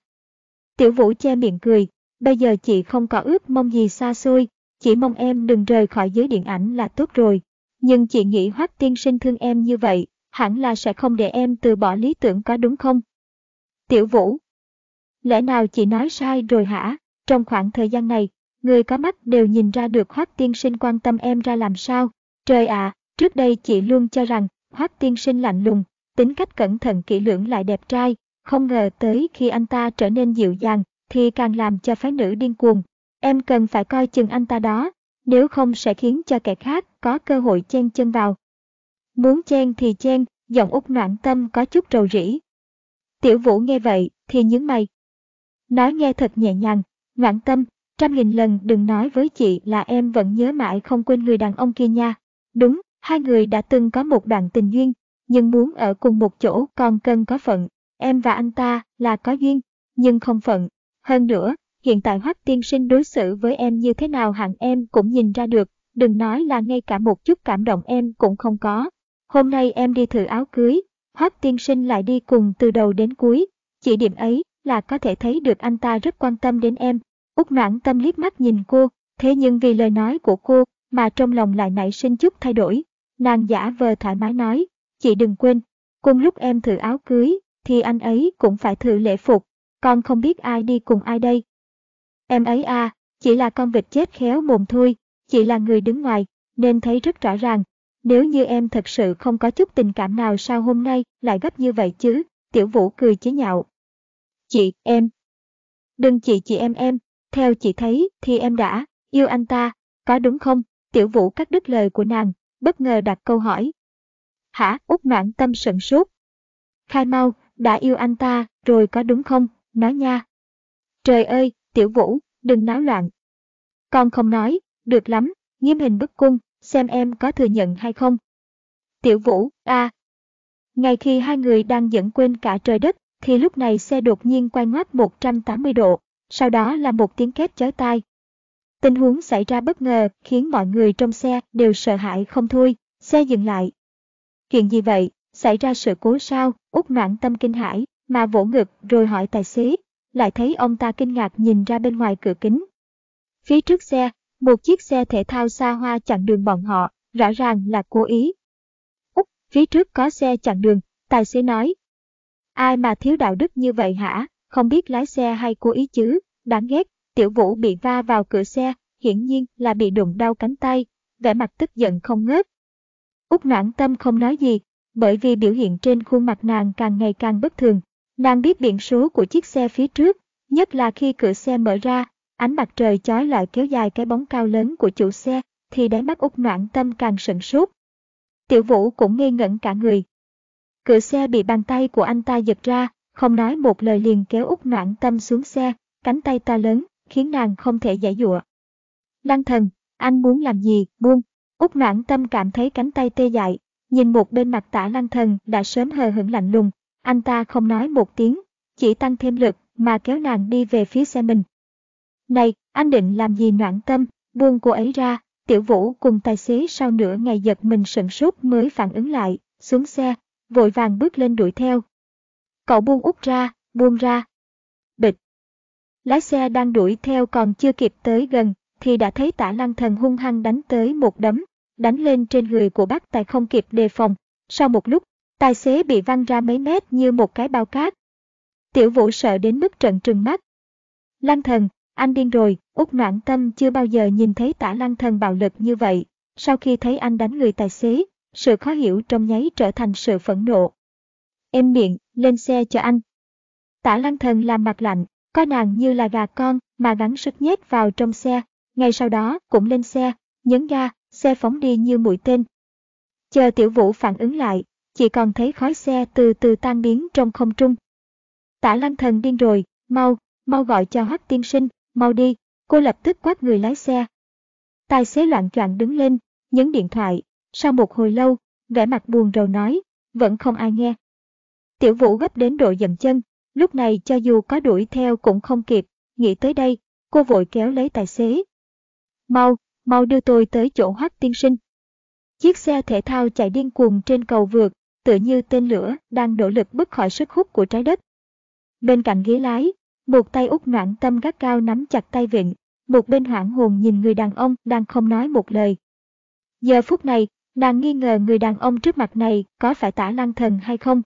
Tiểu vũ che miệng cười, bây giờ chị không có ước mong gì xa xôi, chỉ mong em đừng rời khỏi giới điện ảnh là tốt rồi. Nhưng chị nghĩ hoắc tiên sinh thương em như vậy, hẳn là sẽ không để em từ bỏ lý tưởng có đúng không? Tiểu vũ. Lẽ nào chị nói sai rồi hả? Trong khoảng thời gian này, người có mắt đều nhìn ra được hoắc tiên sinh quan tâm em ra làm sao. Trời ạ, trước đây chị luôn cho rằng hoắc tiên sinh lạnh lùng, tính cách cẩn thận kỹ lưỡng lại đẹp trai, không ngờ tới khi anh ta trở nên dịu dàng, thì càng làm cho phái nữ điên cuồng. Em cần phải coi chừng anh ta đó, nếu không sẽ khiến cho kẻ khác có cơ hội chen chân vào. Muốn chen thì chen, giọng út noạn tâm có chút rầu rĩ. Tiểu vũ nghe vậy thì nhướng mày. Nói nghe thật nhẹ nhàng, ngoãn tâm, trăm nghìn lần đừng nói với chị là em vẫn nhớ mãi không quên người đàn ông kia nha. Đúng, hai người đã từng có một đoạn tình duyên, nhưng muốn ở cùng một chỗ còn cần có phận. Em và anh ta là có duyên, nhưng không phận. Hơn nữa, hiện tại Hoắc tiên sinh đối xử với em như thế nào hẳn em cũng nhìn ra được, đừng nói là ngay cả một chút cảm động em cũng không có. Hôm nay em đi thử áo cưới, Hoắc tiên sinh lại đi cùng từ đầu đến cuối, chỉ điểm ấy là có thể thấy được anh ta rất quan tâm đến em. út noãn tâm liếc mắt nhìn cô, thế nhưng vì lời nói của cô mà trong lòng lại nảy sinh chút thay đổi. Nàng giả vờ thoải mái nói, chị đừng quên, cùng lúc em thử áo cưới, thì anh ấy cũng phải thử lễ phục, con không biết ai đi cùng ai đây. Em ấy à, chỉ là con vịt chết khéo mồm thôi, chị là người đứng ngoài, nên thấy rất rõ ràng. Nếu như em thật sự không có chút tình cảm nào sao hôm nay lại gấp như vậy chứ, tiểu vũ cười chế nhạo. Chị, em. Đừng chị chị em em, theo chị thấy thì em đã yêu anh ta, có đúng không? Tiểu vũ cắt đứt lời của nàng, bất ngờ đặt câu hỏi. Hả? Út noãn tâm sận sốt. Khai mau, đã yêu anh ta, rồi có đúng không? Nói nha. Trời ơi, tiểu vũ, đừng náo loạn. Con không nói, được lắm, nghiêm hình bức cung, xem em có thừa nhận hay không. Tiểu vũ, a. À. Ngay khi hai người đang dẫn quên cả trời đất, thì lúc này xe đột nhiên quay ngoắt 180 độ, sau đó là một tiếng két chói tai. Tình huống xảy ra bất ngờ khiến mọi người trong xe đều sợ hãi không thôi, xe dừng lại. Chuyện gì vậy, xảy ra sự cố sao, út noạn tâm kinh hãi, mà vỗ ngực rồi hỏi tài xế, lại thấy ông ta kinh ngạc nhìn ra bên ngoài cửa kính. Phía trước xe, một chiếc xe thể thao xa hoa chặn đường bọn họ, rõ ràng là cố ý. Úc, phía trước có xe chặn đường, tài xế nói. Ai mà thiếu đạo đức như vậy hả, không biết lái xe hay cố ý chứ, đáng ghét, tiểu vũ bị va vào cửa xe, hiển nhiên là bị đụng đau cánh tay, vẻ mặt tức giận không ngớt. Úc noãn tâm không nói gì, bởi vì biểu hiện trên khuôn mặt nàng càng ngày càng bất thường. Nàng biết biển số của chiếc xe phía trước, nhất là khi cửa xe mở ra, ánh mặt trời chói lại kéo dài cái bóng cao lớn của chủ xe, thì đáy mắt út noãn tâm càng sận sốt. Tiểu vũ cũng ngây ngẩn cả người. Cửa xe bị bàn tay của anh ta giật ra, không nói một lời liền kéo út noãn tâm xuống xe, cánh tay ta lớn, khiến nàng không thể giải dụa. Lăng thần, anh muốn làm gì, buông. Út noãn tâm cảm thấy cánh tay tê dại, nhìn một bên mặt tả lăng thần đã sớm hờ hững lạnh lùng, anh ta không nói một tiếng, chỉ tăng thêm lực mà kéo nàng đi về phía xe mình. Này, anh định làm gì noãn tâm, buông cô ấy ra, tiểu vũ cùng tài xế sau nửa ngày giật mình sửng sốt mới phản ứng lại, xuống xe, vội vàng bước lên đuổi theo. Cậu buông út ra, buông ra. Bịch. Lái xe đang đuổi theo còn chưa kịp tới gần, thì đã thấy tả lăng thần hung hăng đánh tới một đấm, đánh lên trên người của bác tài không kịp đề phòng. Sau một lúc, Tài xế bị văng ra mấy mét như một cái bao cát. Tiểu vũ sợ đến mức trận trừng mắt. Lăng thần, anh điên rồi, út noãn tâm chưa bao giờ nhìn thấy tả lăng thần bạo lực như vậy. Sau khi thấy anh đánh người tài xế, sự khó hiểu trong nháy trở thành sự phẫn nộ. Em miệng, lên xe cho anh. Tả lăng thần làm mặt lạnh, coi nàng như là gà con mà gắn sức nhét vào trong xe. Ngay sau đó cũng lên xe, nhấn ga, xe phóng đi như mũi tên. Chờ tiểu vũ phản ứng lại, chỉ còn thấy khói xe từ từ tan biến trong không trung. Tả lăng thần điên rồi, mau, mau gọi cho hoắc tiên sinh, mau đi, cô lập tức quát người lái xe. Tài xế loạn choạng đứng lên, nhấn điện thoại, sau một hồi lâu, vẻ mặt buồn rầu nói, vẫn không ai nghe. Tiểu vũ gấp đến độ dậm chân, lúc này cho dù có đuổi theo cũng không kịp, nghĩ tới đây, cô vội kéo lấy tài xế. Mau, mau đưa tôi tới chỗ hoắc tiên sinh. Chiếc xe thể thao chạy điên cuồng trên cầu vượt, tựa như tên lửa đang nỗ lực bứt khỏi sức hút của trái đất. Bên cạnh ghế lái, một tay út noạn tâm gắt cao nắm chặt tay vịn, một bên hoảng hồn nhìn người đàn ông đang không nói một lời. Giờ phút này, nàng nghi ngờ người đàn ông trước mặt này có phải tả lăng thần hay không.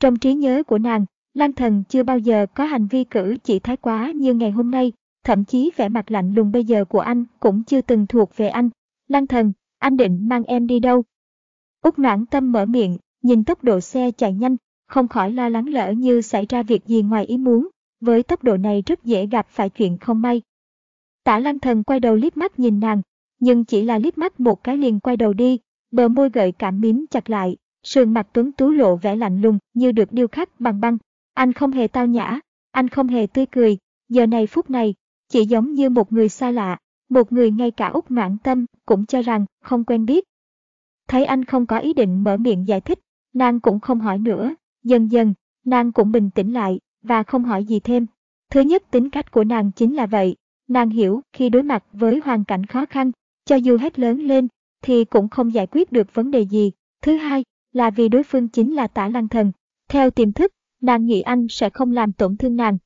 Trong trí nhớ của nàng, lăng thần chưa bao giờ có hành vi cử chỉ thái quá như ngày hôm nay, thậm chí vẻ mặt lạnh lùng bây giờ của anh cũng chưa từng thuộc về anh. Lăng thần, anh định mang em đi đâu? Úc noãn tâm mở miệng, nhìn tốc độ xe chạy nhanh, không khỏi lo lắng lỡ như xảy ra việc gì ngoài ý muốn, với tốc độ này rất dễ gặp phải chuyện không may. Tả lăng thần quay đầu liếc mắt nhìn nàng, nhưng chỉ là liếc mắt một cái liền quay đầu đi, bờ môi gợi cảm miếm chặt lại, sườn mặt tuấn tú lộ vẻ lạnh lùng như được điêu khắc bằng băng. Anh không hề tao nhã, anh không hề tươi cười, giờ này phút này, chỉ giống như một người xa lạ, một người ngay cả út noãn tâm cũng cho rằng không quen biết. Thấy anh không có ý định mở miệng giải thích, nàng cũng không hỏi nữa, dần dần, nàng cũng bình tĩnh lại và không hỏi gì thêm. Thứ nhất tính cách của nàng chính là vậy, nàng hiểu khi đối mặt với hoàn cảnh khó khăn, cho dù hết lớn lên thì cũng không giải quyết được vấn đề gì. Thứ hai là vì đối phương chính là tả lăng thần. Theo tiềm thức, nàng nghĩ anh sẽ không làm tổn thương nàng.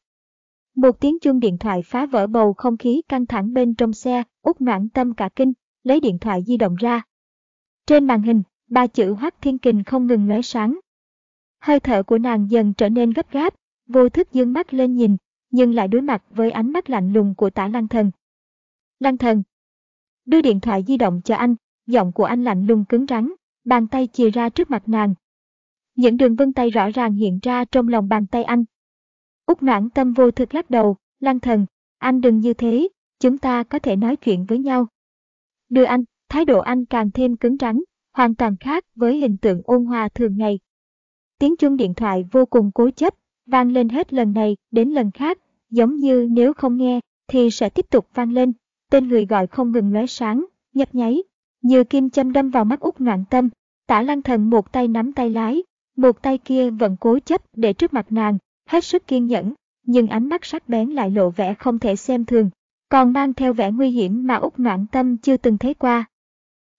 Một tiếng chuông điện thoại phá vỡ bầu không khí căng thẳng bên trong xe, út noãn tâm cả kinh, lấy điện thoại di động ra. Trên màn hình, ba chữ Hoắc Thiên Kình không ngừng lóe sáng. Hơi thở của nàng dần trở nên gấp gáp, vô thức dương mắt lên nhìn, nhưng lại đối mặt với ánh mắt lạnh lùng của tả lăng thần. Lăng thần. Đưa điện thoại di động cho anh, giọng của anh lạnh lùng cứng rắn, bàn tay chìa ra trước mặt nàng. Những đường vân tay rõ ràng hiện ra trong lòng bàn tay anh. Úc noãn tâm vô thực lắc đầu, lăng thần, anh đừng như thế, chúng ta có thể nói chuyện với nhau. Đưa anh, thái độ anh càng thêm cứng rắn, hoàn toàn khác với hình tượng ôn hòa thường ngày. Tiếng chuông điện thoại vô cùng cố chấp, vang lên hết lần này đến lần khác, giống như nếu không nghe thì sẽ tiếp tục vang lên. Tên người gọi không ngừng lóe sáng, nhấp nháy, như kim châm đâm vào mắt út ngoạn tâm. Tả lăng thần một tay nắm tay lái, một tay kia vẫn cố chấp để trước mặt nàng, hết sức kiên nhẫn, nhưng ánh mắt sắc bén lại lộ vẻ không thể xem thường, còn mang theo vẻ nguy hiểm mà út ngoạn tâm chưa từng thấy qua.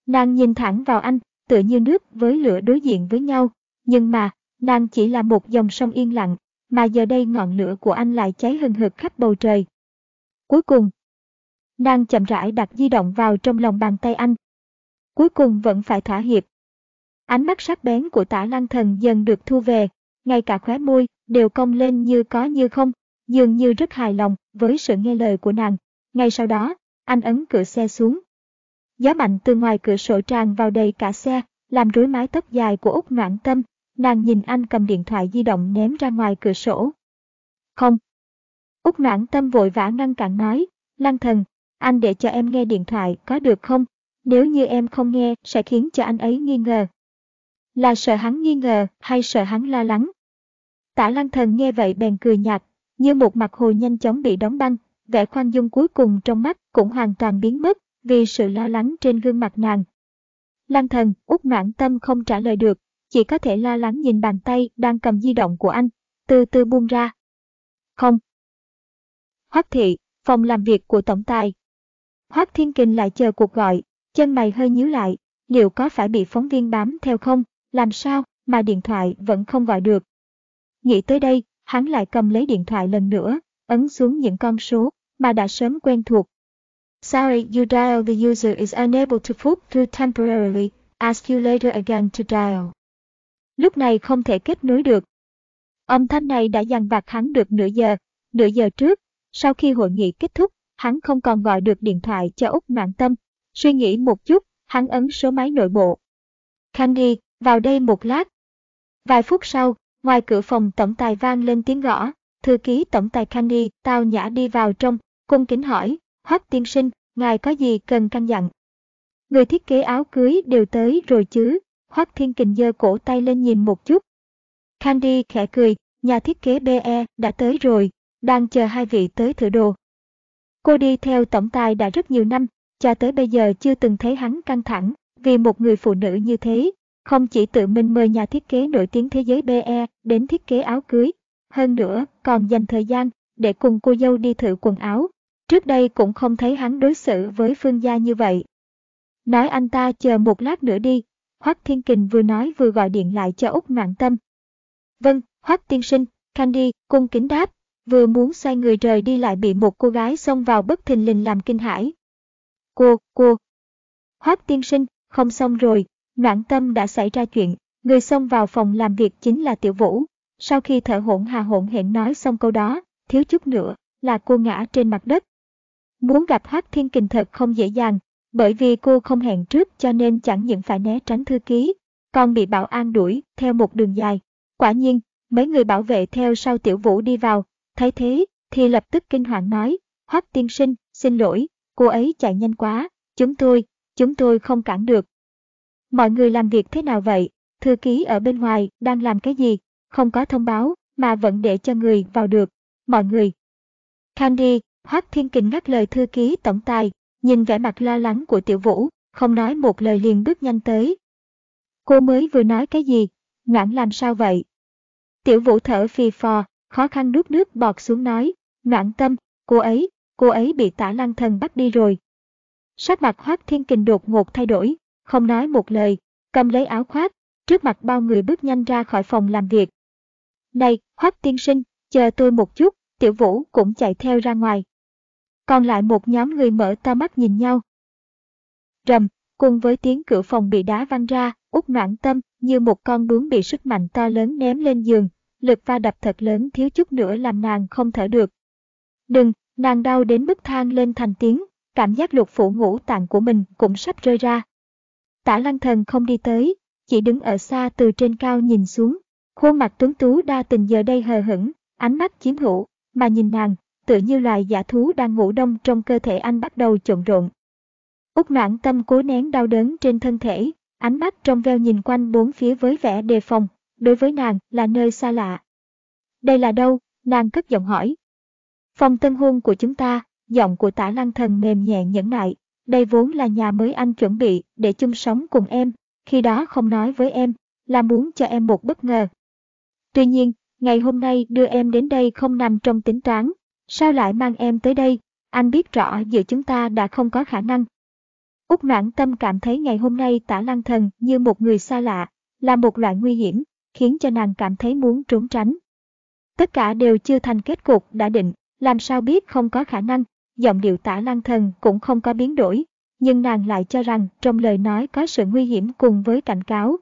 Nàng nhìn thẳng vào anh, tựa như nước với lửa đối diện với nhau, nhưng mà, nàng chỉ là một dòng sông yên lặng, mà giờ đây ngọn lửa của anh lại cháy hừng hực khắp bầu trời. Cuối cùng, nàng chậm rãi đặt di động vào trong lòng bàn tay anh. Cuối cùng vẫn phải thỏa hiệp. Ánh mắt sắc bén của tả lăng thần dần được thu về, ngay cả khóe môi đều cong lên như có như không, dường như rất hài lòng với sự nghe lời của nàng. Ngay sau đó, anh ấn cửa xe xuống. Gió mạnh từ ngoài cửa sổ tràn vào đầy cả xe, làm rối mái tóc dài của Úc Noãn Tâm, Nàng nhìn anh cầm điện thoại di động ném ra ngoài cửa sổ. Không. Úc noãn tâm vội vã ngăn cản nói, Lăng thần, anh để cho em nghe điện thoại có được không? Nếu như em không nghe sẽ khiến cho anh ấy nghi ngờ. Là sợ hắn nghi ngờ hay sợ hắn lo lắng? Tả lăng thần nghe vậy bèn cười nhạt, như một mặt hồ nhanh chóng bị đóng băng, vẻ khoan dung cuối cùng trong mắt cũng hoàn toàn biến mất vì sự lo lắng trên gương mặt nàng. Lăng thần, út noãn tâm không trả lời được, chỉ có thể lo lắng nhìn bàn tay đang cầm di động của anh, từ từ buông ra. Không. Hoắc thị, phòng làm việc của tổng tài. Hoắc Thiên Kình lại chờ cuộc gọi, chân mày hơi nhíu lại, liệu có phải bị phóng viên bám theo không, làm sao mà điện thoại vẫn không gọi được. Nghĩ tới đây, hắn lại cầm lấy điện thoại lần nữa, ấn xuống những con số mà đã sớm quen thuộc. Sorry, you dial the user is unable to put through temporarily. Ask you later again to dial. lúc này không thể kết nối được. Âm thanh này đã dằn vặt hắn được nửa giờ, nửa giờ trước, sau khi hội nghị kết thúc, hắn không còn gọi được điện thoại cho Úc Mạng Tâm. Suy nghĩ một chút, hắn ấn số máy nội bộ. Candy, vào đây một lát. Vài phút sau, ngoài cửa phòng tổng tài vang lên tiếng gõ, thư ký tổng tài Candy tao nhã đi vào trong, cung kính hỏi, Hoắc tiên sinh, ngài có gì cần căn dặn? Người thiết kế áo cưới đều tới rồi chứ, Hoắc Thiên Kình giơ cổ tay lên nhìn một chút. Candy khẽ cười, nhà thiết kế BE đã tới rồi, đang chờ hai vị tới thử đồ. Cô đi theo tổng tài đã rất nhiều năm, cho tới bây giờ chưa từng thấy hắn căng thẳng, vì một người phụ nữ như thế, không chỉ tự mình mời nhà thiết kế nổi tiếng thế giới BE đến thiết kế áo cưới, hơn nữa còn dành thời gian để cùng cô dâu đi thử quần áo. Trước đây cũng không thấy hắn đối xử với Phương Gia như vậy. Nói anh ta chờ một lát nữa đi, Hoắc Thiên Kình vừa nói vừa gọi điện lại cho Úc Mạng Tâm. Vâng, Hoắc tiên sinh, Candy, cung kính đáp, vừa muốn xoay người rời đi lại bị một cô gái xông vào bất thình lình làm kinh hãi. Cô, cô. Hoác tiên sinh, không xong rồi, noãn tâm đã xảy ra chuyện, người xông vào phòng làm việc chính là Tiểu Vũ. Sau khi thở hổn hà hổn hển nói xong câu đó, thiếu chút nữa, là cô ngã trên mặt đất. Muốn gặp Hoác Thiên Kình thật không dễ dàng, bởi vì cô không hẹn trước cho nên chẳng những phải né tránh thư ký, còn bị bảo an đuổi theo một đường dài. Quả nhiên, mấy người bảo vệ theo sau Tiểu Vũ đi vào, thấy thế thì lập tức kinh hoàng nói, Hoắc tiên sinh, xin lỗi, cô ấy chạy nhanh quá, chúng tôi, chúng tôi không cản được. Mọi người làm việc thế nào vậy? Thư ký ở bên ngoài đang làm cái gì? Không có thông báo mà vẫn để cho người vào được. Mọi người. Candy, Hoắc Thiên Kình ngắt lời thư ký tổng tài, nhìn vẻ mặt lo lắng của Tiểu Vũ, không nói một lời liền bước nhanh tới. Cô mới vừa nói cái gì? Ngoãn làm sao vậy? Tiểu Vũ thở phì phò, khó khăn nuốt nước bọt xuống nói, Noãn tâm, cô ấy, cô ấy bị tả lăng thần bắt đi rồi. Sắc mặt Hoác Thiên Kình đột ngột thay đổi, không nói một lời, cầm lấy áo khoác, trước mặt bao người bước nhanh ra khỏi phòng làm việc. Này, Hoác tiên sinh, chờ tôi một chút, tiểu vũ cũng chạy theo ra ngoài. Còn lại một nhóm người mở to mắt nhìn nhau. Rầm, cùng với tiếng cửa phòng bị đá văng ra, út noãn tâm như một con bướm bị sức mạnh to lớn ném lên giường, lực va đập thật lớn thiếu chút nữa làm nàng không thở được. Đừng, nàng đau đến bức thang lên thành tiếng, cảm giác lục phủ ngũ tạng của mình cũng sắp rơi ra. Tả lăng thần không đi tới, chỉ đứng ở xa từ trên cao nhìn xuống. Khuôn mặt tuấn tú đa tình giờ đây hờ hững, ánh mắt chiếm hữu, mà nhìn nàng, tựa như loài giả thú đang ngủ đông trong cơ thể anh bắt đầu trộn rộn. Úc noãn tâm cố nén đau đớn trên thân thể, ánh mắt trong veo nhìn quanh bốn phía với vẻ đề phòng, đối với nàng là nơi xa lạ. Đây là đâu? Nàng cất giọng hỏi. Phòng tân hôn của chúng ta, giọng của tả lăng thần mềm nhẹ nhẫn nại. Đây vốn là nhà mới anh chuẩn bị để chung sống cùng em, khi đó không nói với em, là muốn cho em một bất ngờ. Tuy nhiên, ngày hôm nay đưa em đến đây không nằm trong tính toán, sao lại mang em tới đây, anh biết rõ giữa chúng ta đã không có khả năng. Úc noãn tâm cảm thấy ngày hôm nay tả lăng thần như một người xa lạ, là một loại nguy hiểm, khiến cho nàng cảm thấy muốn trốn tránh. Tất cả đều chưa thành kết cục đã định, làm sao biết không có khả năng, giọng điệu tả lăng thần cũng không có biến đổi, nhưng nàng lại cho rằng trong lời nói có sự nguy hiểm cùng với cảnh cáo.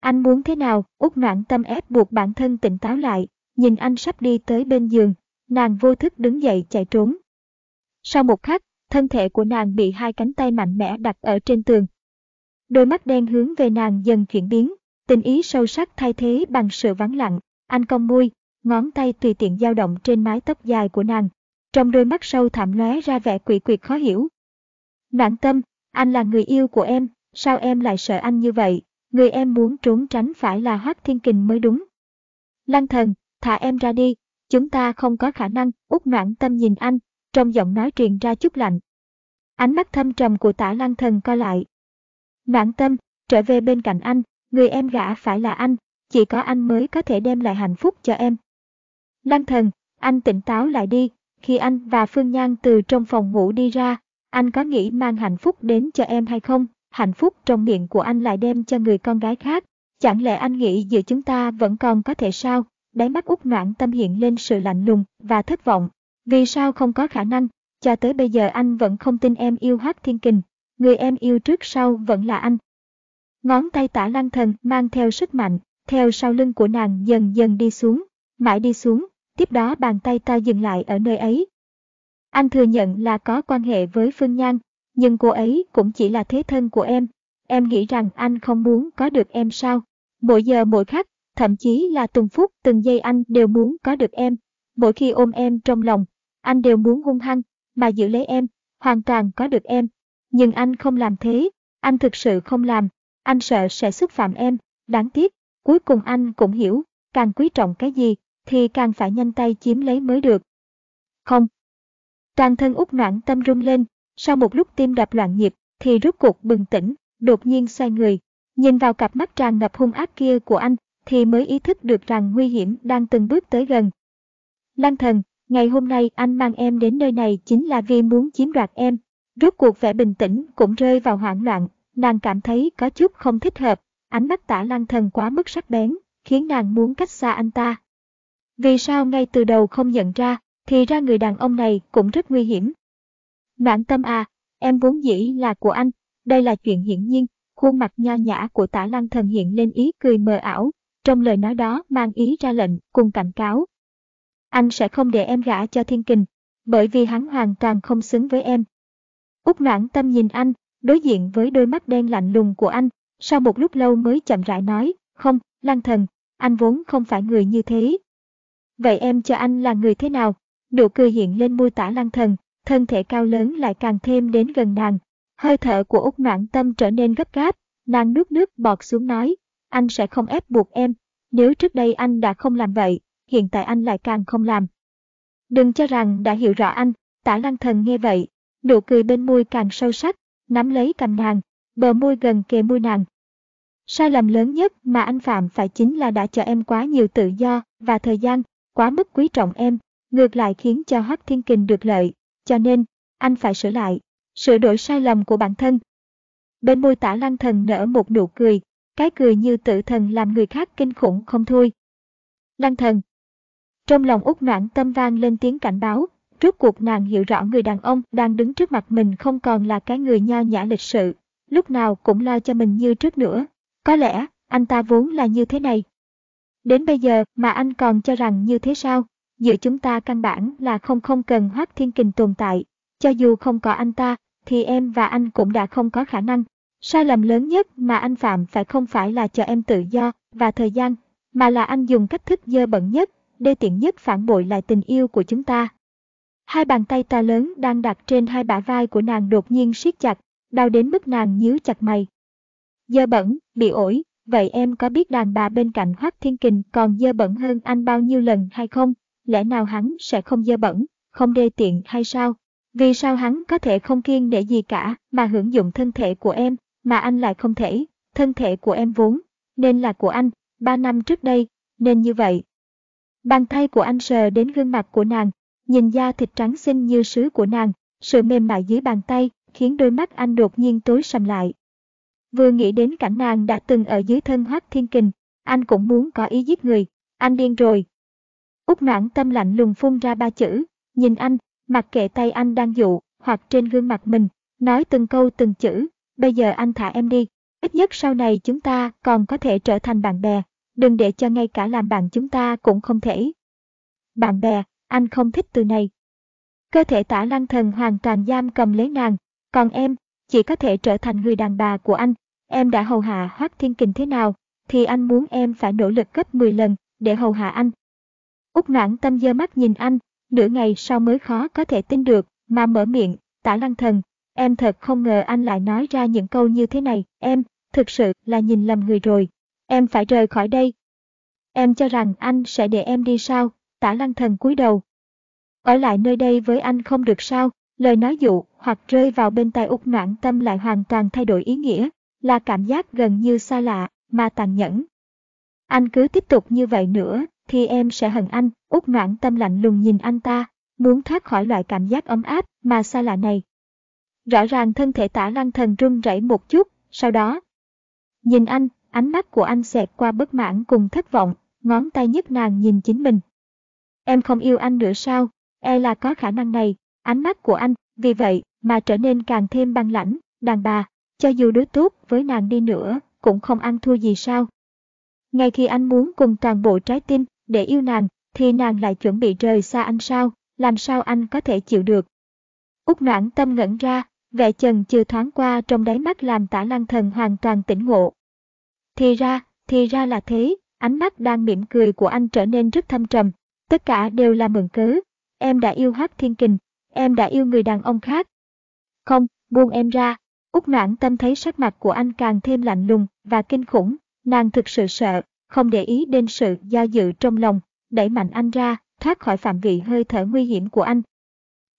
Anh muốn thế nào, út noạn tâm ép buộc bản thân tỉnh táo lại, nhìn anh sắp đi tới bên giường, nàng vô thức đứng dậy chạy trốn. Sau một khắc, thân thể của nàng bị hai cánh tay mạnh mẽ đặt ở trên tường. Đôi mắt đen hướng về nàng dần chuyển biến, tình ý sâu sắc thay thế bằng sự vắng lặng, anh cong môi, ngón tay tùy tiện dao động trên mái tóc dài của nàng. Trong đôi mắt sâu thẳm lóe ra vẻ quỷ quyệt khó hiểu. Noãn tâm, anh là người yêu của em, sao em lại sợ anh như vậy? Người em muốn trốn tránh phải là Hoác Thiên Kình mới đúng. Lăng thần, thả em ra đi, chúng ta không có khả năng, út noãn tâm nhìn anh, trong giọng nói truyền ra chút lạnh. Ánh mắt thâm trầm của tả lăng thần co lại. Noãn tâm, trở về bên cạnh anh, người em gả phải là anh, chỉ có anh mới có thể đem lại hạnh phúc cho em. Lăng thần, anh tỉnh táo lại đi, khi anh và Phương Nhan từ trong phòng ngủ đi ra, anh có nghĩ mang hạnh phúc đến cho em hay không? Hạnh phúc trong miệng của anh lại đem cho người con gái khác. Chẳng lẽ anh nghĩ giữa chúng ta vẫn còn có thể sao? Đáy mắt út noãn tâm hiện lên sự lạnh lùng và thất vọng. Vì sao không có khả năng? Cho tới bây giờ anh vẫn không tin em yêu hát Thiên Kình. Người em yêu trước sau vẫn là anh. Ngón tay tả lăng thần mang theo sức mạnh, theo sau lưng của nàng dần dần đi xuống, mãi đi xuống, tiếp đó bàn tay ta dừng lại ở nơi ấy. Anh thừa nhận là có quan hệ với Phương Nhan, nhưng cô ấy cũng chỉ là thế thân của em. Em nghĩ rằng anh không muốn có được em sao? Mỗi giờ mỗi khắc, thậm chí là từng phút từng giây anh đều muốn có được em. Mỗi khi ôm em trong lòng, anh đều muốn hung hăng, mà giữ lấy em, hoàn toàn có được em. Nhưng anh không làm thế, anh thực sự không làm, anh sợ sẽ xúc phạm em, đáng tiếc, cuối cùng anh cũng hiểu, càng quý trọng cái gì, thì càng phải nhanh tay chiếm lấy mới được. Không. Toàn thân út noãn tâm rung lên, sau một lúc tim đập loạn nhịp, thì rút cuộc bừng tỉnh, đột nhiên xoay người, nhìn vào cặp mắt tràn ngập hung ác kia của anh, thì mới ý thức được rằng nguy hiểm đang từng bước tới gần. Lan thần, ngày hôm nay anh mang em đến nơi này chính là vì muốn chiếm đoạt em. Rốt cuộc vẻ bình tĩnh cũng rơi vào hoảng loạn, nàng cảm thấy có chút không thích hợp, ánh mắt tả lăng thần quá mức sắc bén, khiến nàng muốn cách xa anh ta. Vì sao ngay từ đầu không nhận ra, thì ra người đàn ông này cũng rất nguy hiểm. Noãn tâm à, em vốn dĩ là của anh, đây là chuyện hiển nhiên, khuôn mặt nho nhã của tả lăng thần hiện lên ý cười mờ ảo, trong lời nói đó mang ý ra lệnh cùng cảnh cáo. Anh sẽ không để em gả cho thiên kình, bởi vì hắn hoàn toàn không xứng với em. Úc noãn tâm nhìn anh, đối diện với đôi mắt đen lạnh lùng của anh, sau một lúc lâu mới chậm rãi nói, không, lăng thần, anh vốn không phải người như thế. Vậy em cho anh là người thế nào? Nụ cười hiện lên môi tả lăng thần, thân thể cao lớn lại càng thêm đến gần nàng. Hơi thở của Úc noãn tâm trở nên gấp gáp, nàng nước nước bọt xuống nói, anh sẽ không ép buộc em, nếu trước đây anh đã không làm vậy, hiện tại anh lại càng không làm. Đừng cho rằng đã hiểu rõ anh, tả lăng thần nghe vậy, nụ cười bên môi càng sâu sắc, nắm lấy cầm nàng, bờ môi gần kề môi nàng. Sai lầm lớn nhất mà anh phạm phải chính là đã cho em quá nhiều tự do và thời gian, quá mức quý trọng em, ngược lại khiến cho Hắc Thiên Kình được lợi, cho nên, anh phải sửa lại, sửa đổi sai lầm của bản thân. Bên môi tả lăng thần nở một nụ cười, cái cười như tự thần làm người khác kinh khủng không thôi. Lăng thần. Trong lòng út noãn tâm vang lên tiếng cảnh báo, rốt cuộc nàng hiểu rõ người đàn ông đang đứng trước mặt mình không còn là cái người nho nhã lịch sự, lúc nào cũng lo cho mình như trước nữa. Có lẽ, anh ta vốn là như thế này. Đến bây giờ mà anh còn cho rằng như thế sao? Giữa chúng ta căn bản là không không cần Hoác Thiên Kình tồn tại. Cho dù không có anh ta, thì em và anh cũng đã không có khả năng. Sai lầm lớn nhất mà anh phạm phải không phải là cho em tự do và thời gian, mà là anh dùng cách thức dơ bẩn nhất, đê tiện nhất phản bội lại tình yêu của chúng ta. Hai bàn tay ta lớn đang đặt trên hai bả vai của nàng đột nhiên siết chặt, đau đến mức nàng nhíu chặt mày. Dơ bẩn, bị ổi, vậy em có biết đàn bà bên cạnh Hoác Thiên Kình còn dơ bẩn hơn anh bao nhiêu lần hay không? Lẽ nào hắn sẽ không dơ bẩn, không đê tiện hay sao? Vì sao hắn có thể không kiên để gì cả mà hưởng dụng thân thể của em, mà anh lại không thể? Thân thể của em vốn, nên là của anh, ba năm trước đây, nên như vậy. Bàn tay của anh sờ đến gương mặt của nàng, nhìn da thịt trắng xinh như sứ của nàng, sự mềm mại dưới bàn tay khiến đôi mắt anh đột nhiên tối sầm lại. Vừa nghĩ đến cảnh nàng đã từng ở dưới thân hoác thiên kình, anh cũng muốn có ý giết người, anh điên rồi. Úc noãn tâm lạnh lùng phun ra ba chữ, nhìn anh, mặc kệ tay anh đang dụ, hoặc trên gương mặt mình, nói từng câu từng chữ, bây giờ anh thả em đi, ít nhất sau này chúng ta còn có thể trở thành bạn bè, đừng để cho ngay cả làm bạn chúng ta cũng không thể. Bạn bè, anh không thích từ này. Cơ thể tả lăng thần hoàn toàn giam cầm lấy nàng, còn em, chỉ có thể trở thành người đàn bà của anh. Em đã hầu hạ Hoác Thiên Kình thế nào, thì anh muốn em phải nỗ lực gấp 10 lần để hầu hạ anh. Úc noãn tâm dơ mắt nhìn anh, nửa ngày sau mới khó có thể tin được, mà mở miệng, tả lăng thần. Em thật không ngờ anh lại nói ra những câu như thế này, em, thực sự là nhìn lầm người rồi. Em phải rời khỏi đây. Em cho rằng anh sẽ để em đi sao, tả lăng thần cúi đầu. Ở lại nơi đây với anh không được sao, lời nói dụ hoặc rơi vào bên tai út noãn tâm lại hoàn toàn thay đổi ý nghĩa, là cảm giác gần như xa lạ, mà tàn nhẫn. Anh cứ tiếp tục như vậy nữa, thì em sẽ hận anh, út noãn tâm lạnh lùng nhìn anh ta, muốn thoát khỏi loại cảm giác ấm áp mà xa lạ này. Rõ ràng thân thể tả lăng thần run rẩy một chút, sau đó. Nhìn anh, ánh mắt của anh xẹt qua bất mãn cùng thất vọng, ngón tay nhấc nàng nhìn chính mình. Em không yêu anh nữa sao, e là có khả năng này, ánh mắt của anh, vì vậy mà trở nên càng thêm băng lãnh, đàn bà, cho dù đối tốt với nàng đi nữa, cũng không ăn thua gì sao. ngay khi anh muốn cùng toàn bộ trái tim để yêu nàng, thì nàng lại chuẩn bị rời xa anh sao, làm sao anh có thể chịu được. Úc noãn tâm ngẩn ra, vẻ chần chừ thoáng qua trong đáy mắt làm tả lăng thần hoàn toàn tỉnh ngộ. Thì ra, thì ra là thế, ánh mắt đang mỉm cười của anh trở nên rất thâm trầm, tất cả đều là mượn cớ. Em đã yêu hắc Thiên Kình, em đã yêu người đàn ông khác. Không, buông em ra. Úc noãn tâm thấy sắc mặt của anh càng thêm lạnh lùng và kinh khủng, nàng thực sự sợ, không để ý đến sự do dự trong lòng, đẩy mạnh anh ra, thoát khỏi phạm vị hơi thở nguy hiểm của anh.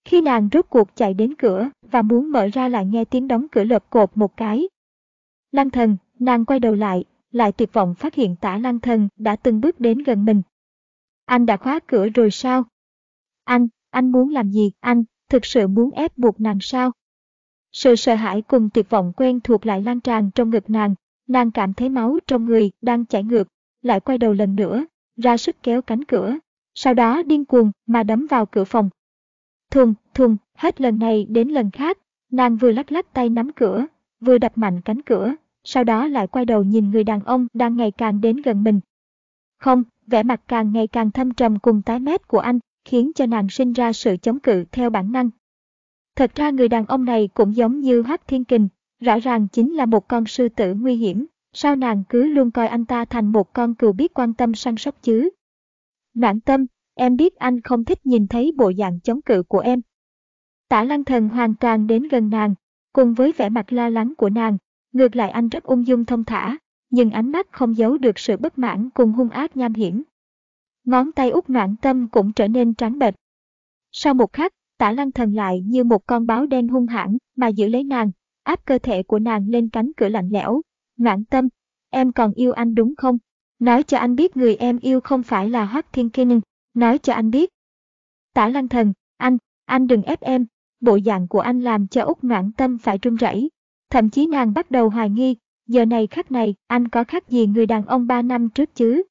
Khi nàng rốt cuộc chạy đến cửa và muốn mở ra lại nghe tiếng đóng cửa lợp cột một cái. Lăng thần, nàng quay đầu lại, lại tuyệt vọng phát hiện tả lăng thần đã từng bước đến gần mình. Anh đã khóa cửa rồi sao? Anh, anh muốn làm gì? Anh, thực sự muốn ép buộc nàng sao? Sự sợ hãi cùng tuyệt vọng quen thuộc lại lan tràn trong ngực nàng, nàng cảm thấy máu trong người đang chảy ngược, lại quay đầu lần nữa, ra sức kéo cánh cửa, sau đó điên cuồng mà đấm vào cửa phòng. Thùng, thùng, hết lần này đến lần khác, nàng vừa lắc lắc tay nắm cửa, vừa đập mạnh cánh cửa, sau đó lại quay đầu nhìn người đàn ông đang ngày càng đến gần mình. Không, vẻ mặt càng ngày càng thâm trầm cùng tái mét của anh, khiến cho nàng sinh ra sự chống cự theo bản năng. Thật ra người đàn ông này cũng giống như Hắc Thiên Kình, rõ ràng chính là một con sư tử nguy hiểm, sao nàng cứ luôn coi anh ta thành một con cừu biết quan tâm săn sóc chứ? Noãn tâm, em biết anh không thích nhìn thấy bộ dạng chống cự của em. Tả lăng thần hoàn toàn đến gần nàng, cùng với vẻ mặt lo lắng của nàng, ngược lại anh rất ung dung thông thả, nhưng ánh mắt không giấu được sự bất mãn cùng hung ác nham hiểm. Ngón tay út noãn tâm cũng trở nên trắng bệch. Sau một khắc, tả lăng thần lại như một con báo đen hung hãn mà giữ lấy nàng, áp cơ thể của nàng lên cánh cửa lạnh lẽo. Noãn tâm, em còn yêu anh đúng không? Nói cho anh biết người em yêu không phải là Hoác Thiên Kinh, nói cho anh biết. Tả lăng thần, anh, anh đừng ép em, bộ dạng của anh làm cho út Noãn Tâm phải run rẩy. Thậm chí nàng bắt đầu hoài nghi, giờ này khắc này anh có khác gì người đàn ông ba năm trước chứ?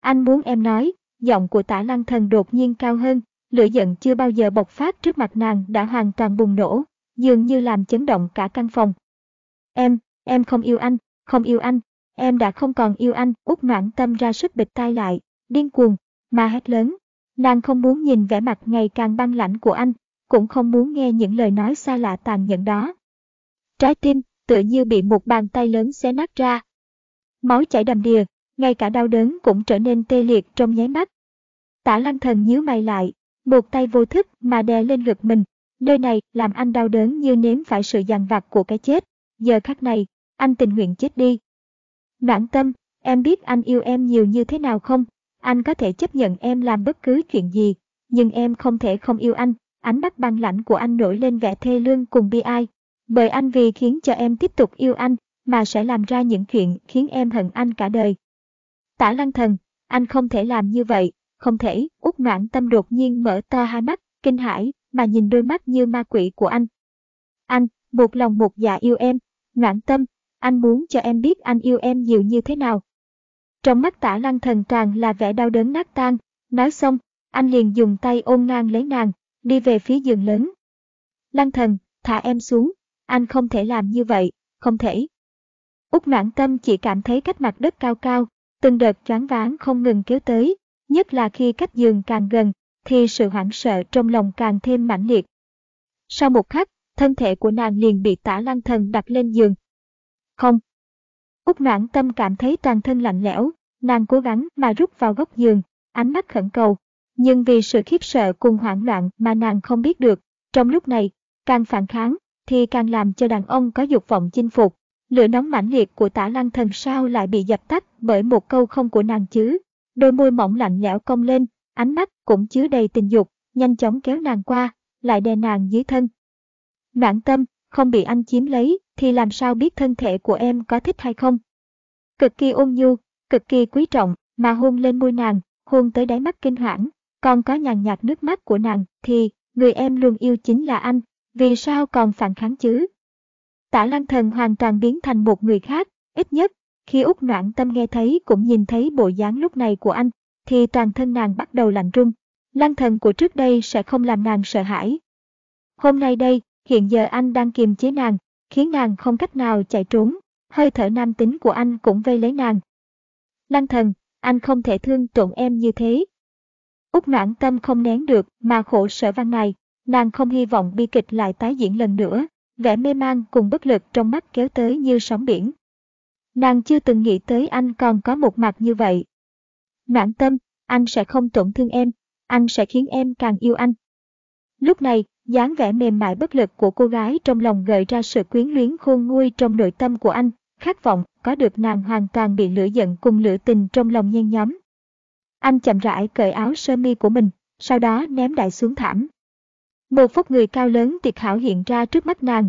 Anh muốn em nói, giọng của tả lăng thần đột nhiên cao hơn, lửa giận chưa bao giờ bộc phát trước mặt nàng đã hoàn toàn bùng nổ, dường như làm chấn động cả căn phòng. Em, em không yêu anh, không yêu anh, em đã không còn yêu anh, út noãn tâm ra sức bịt tai lại, điên cuồng, mà hét lớn. Nàng không muốn nhìn vẻ mặt ngày càng băng lãnh của anh, cũng không muốn nghe những lời nói xa lạ tàn nhẫn đó. Trái tim, tựa như bị một bàn tay lớn xé nát ra. Máu chảy đầm đìa, ngay cả đau đớn cũng trở nên tê liệt trong nháy mắt. Tả lăng thần nhíu mày lại, một tay vô thức mà đè lên ngực mình, nơi này làm anh đau đớn như nếm phải sự dằn vặt của cái chết. Giờ khắc này, anh tình nguyện chết đi. Noãn tâm, em biết anh yêu em nhiều như thế nào không? Anh có thể chấp nhận em làm bất cứ chuyện gì, nhưng em không thể không yêu anh. Ánh mắt băng lãnh của anh nổi lên vẻ thê lương cùng bi ai. Bởi anh vì khiến cho em tiếp tục yêu anh, mà sẽ làm ra những chuyện khiến em hận anh cả đời. Tả lăng thần, anh không thể làm như vậy, không thể, út noãn tâm đột nhiên mở to hai mắt, kinh hãi, mà nhìn đôi mắt như ma quỷ của anh. Anh, một lòng một dạ yêu em, noãn tâm, anh muốn cho em biết anh yêu em nhiều như thế nào. Trong mắt tả lăng thần tràn là vẻ đau đớn nát tan, nói xong, anh liền dùng tay ôm ngang lấy nàng, đi về phía giường lớn. Lăng thần, thả em xuống, anh không thể làm như vậy, không thể. Úc noãn tâm chỉ cảm thấy cách mặt đất cao cao, từng đợt choáng váng không ngừng kéo tới, nhất là khi cách giường càng gần, thì sự hoảng sợ trong lòng càng thêm mãnh liệt. Sau một khắc, thân thể của nàng liền bị tả lăng thần đặt lên giường. Không. Úc noãn tâm cảm thấy toàn thân lạnh lẽo, nàng cố gắng mà rút vào góc giường, ánh mắt khẩn cầu. Nhưng vì sự khiếp sợ cùng hoảng loạn mà nàng không biết được, trong lúc này, càng phản kháng, thì càng làm cho đàn ông có dục vọng chinh phục. Lửa nóng mãnh liệt của tả lăng thần sao lại bị dập tắt bởi một câu không của nàng chứ. Đôi môi mỏng lạnh lẽo cong lên, ánh mắt cũng chứa đầy tình dục, nhanh chóng kéo nàng qua, lại đè nàng dưới thân. Mãn tâm, không bị anh chiếm lấy, thì làm sao biết thân thể của em có thích hay không? Cực kỳ ôn nhu, cực kỳ quý trọng, mà hôn lên môi nàng, hôn tới đáy mắt kinh hoảng, còn có nhàn nhạt nước mắt của nàng, thì, người em luôn yêu chính là anh, vì sao còn phản kháng chứ? Tả lăng thần hoàn toàn biến thành một người khác, ít nhất, khi út noạn tâm nghe thấy cũng nhìn thấy bộ dáng lúc này của anh, thì toàn thân nàng bắt đầu lạnh run. Lăng thần của trước đây sẽ không làm nàng sợ hãi. Hôm nay đây, hiện giờ anh đang kiềm chế nàng, khiến nàng không cách nào chạy trốn, hơi thở nam tính của anh cũng vây lấy nàng. Lăng thần, anh không thể thương tổn em như thế. Úc noãn tâm không nén được mà khổ sở văn này, nàng không hy vọng bi kịch lại tái diễn lần nữa, vẻ mê man cùng bất lực trong mắt kéo tới như sóng biển. Nàng chưa từng nghĩ tới anh còn có một mặt như vậy. Mãn tâm, anh sẽ không tổn thương em, anh sẽ khiến em càng yêu anh. Lúc này, dáng vẻ mềm mại bất lực của cô gái trong lòng gợi ra sự quyến luyến khôn nguôi trong nội tâm của anh, khát vọng có được nàng hoàn toàn bị lửa giận cùng lửa tình trong lòng nhen nhóm. Anh chậm rãi cởi áo sơ mi của mình, sau đó ném đại xuống thảm. Một phút người cao lớn tuyệt hảo hiện ra trước mắt nàng.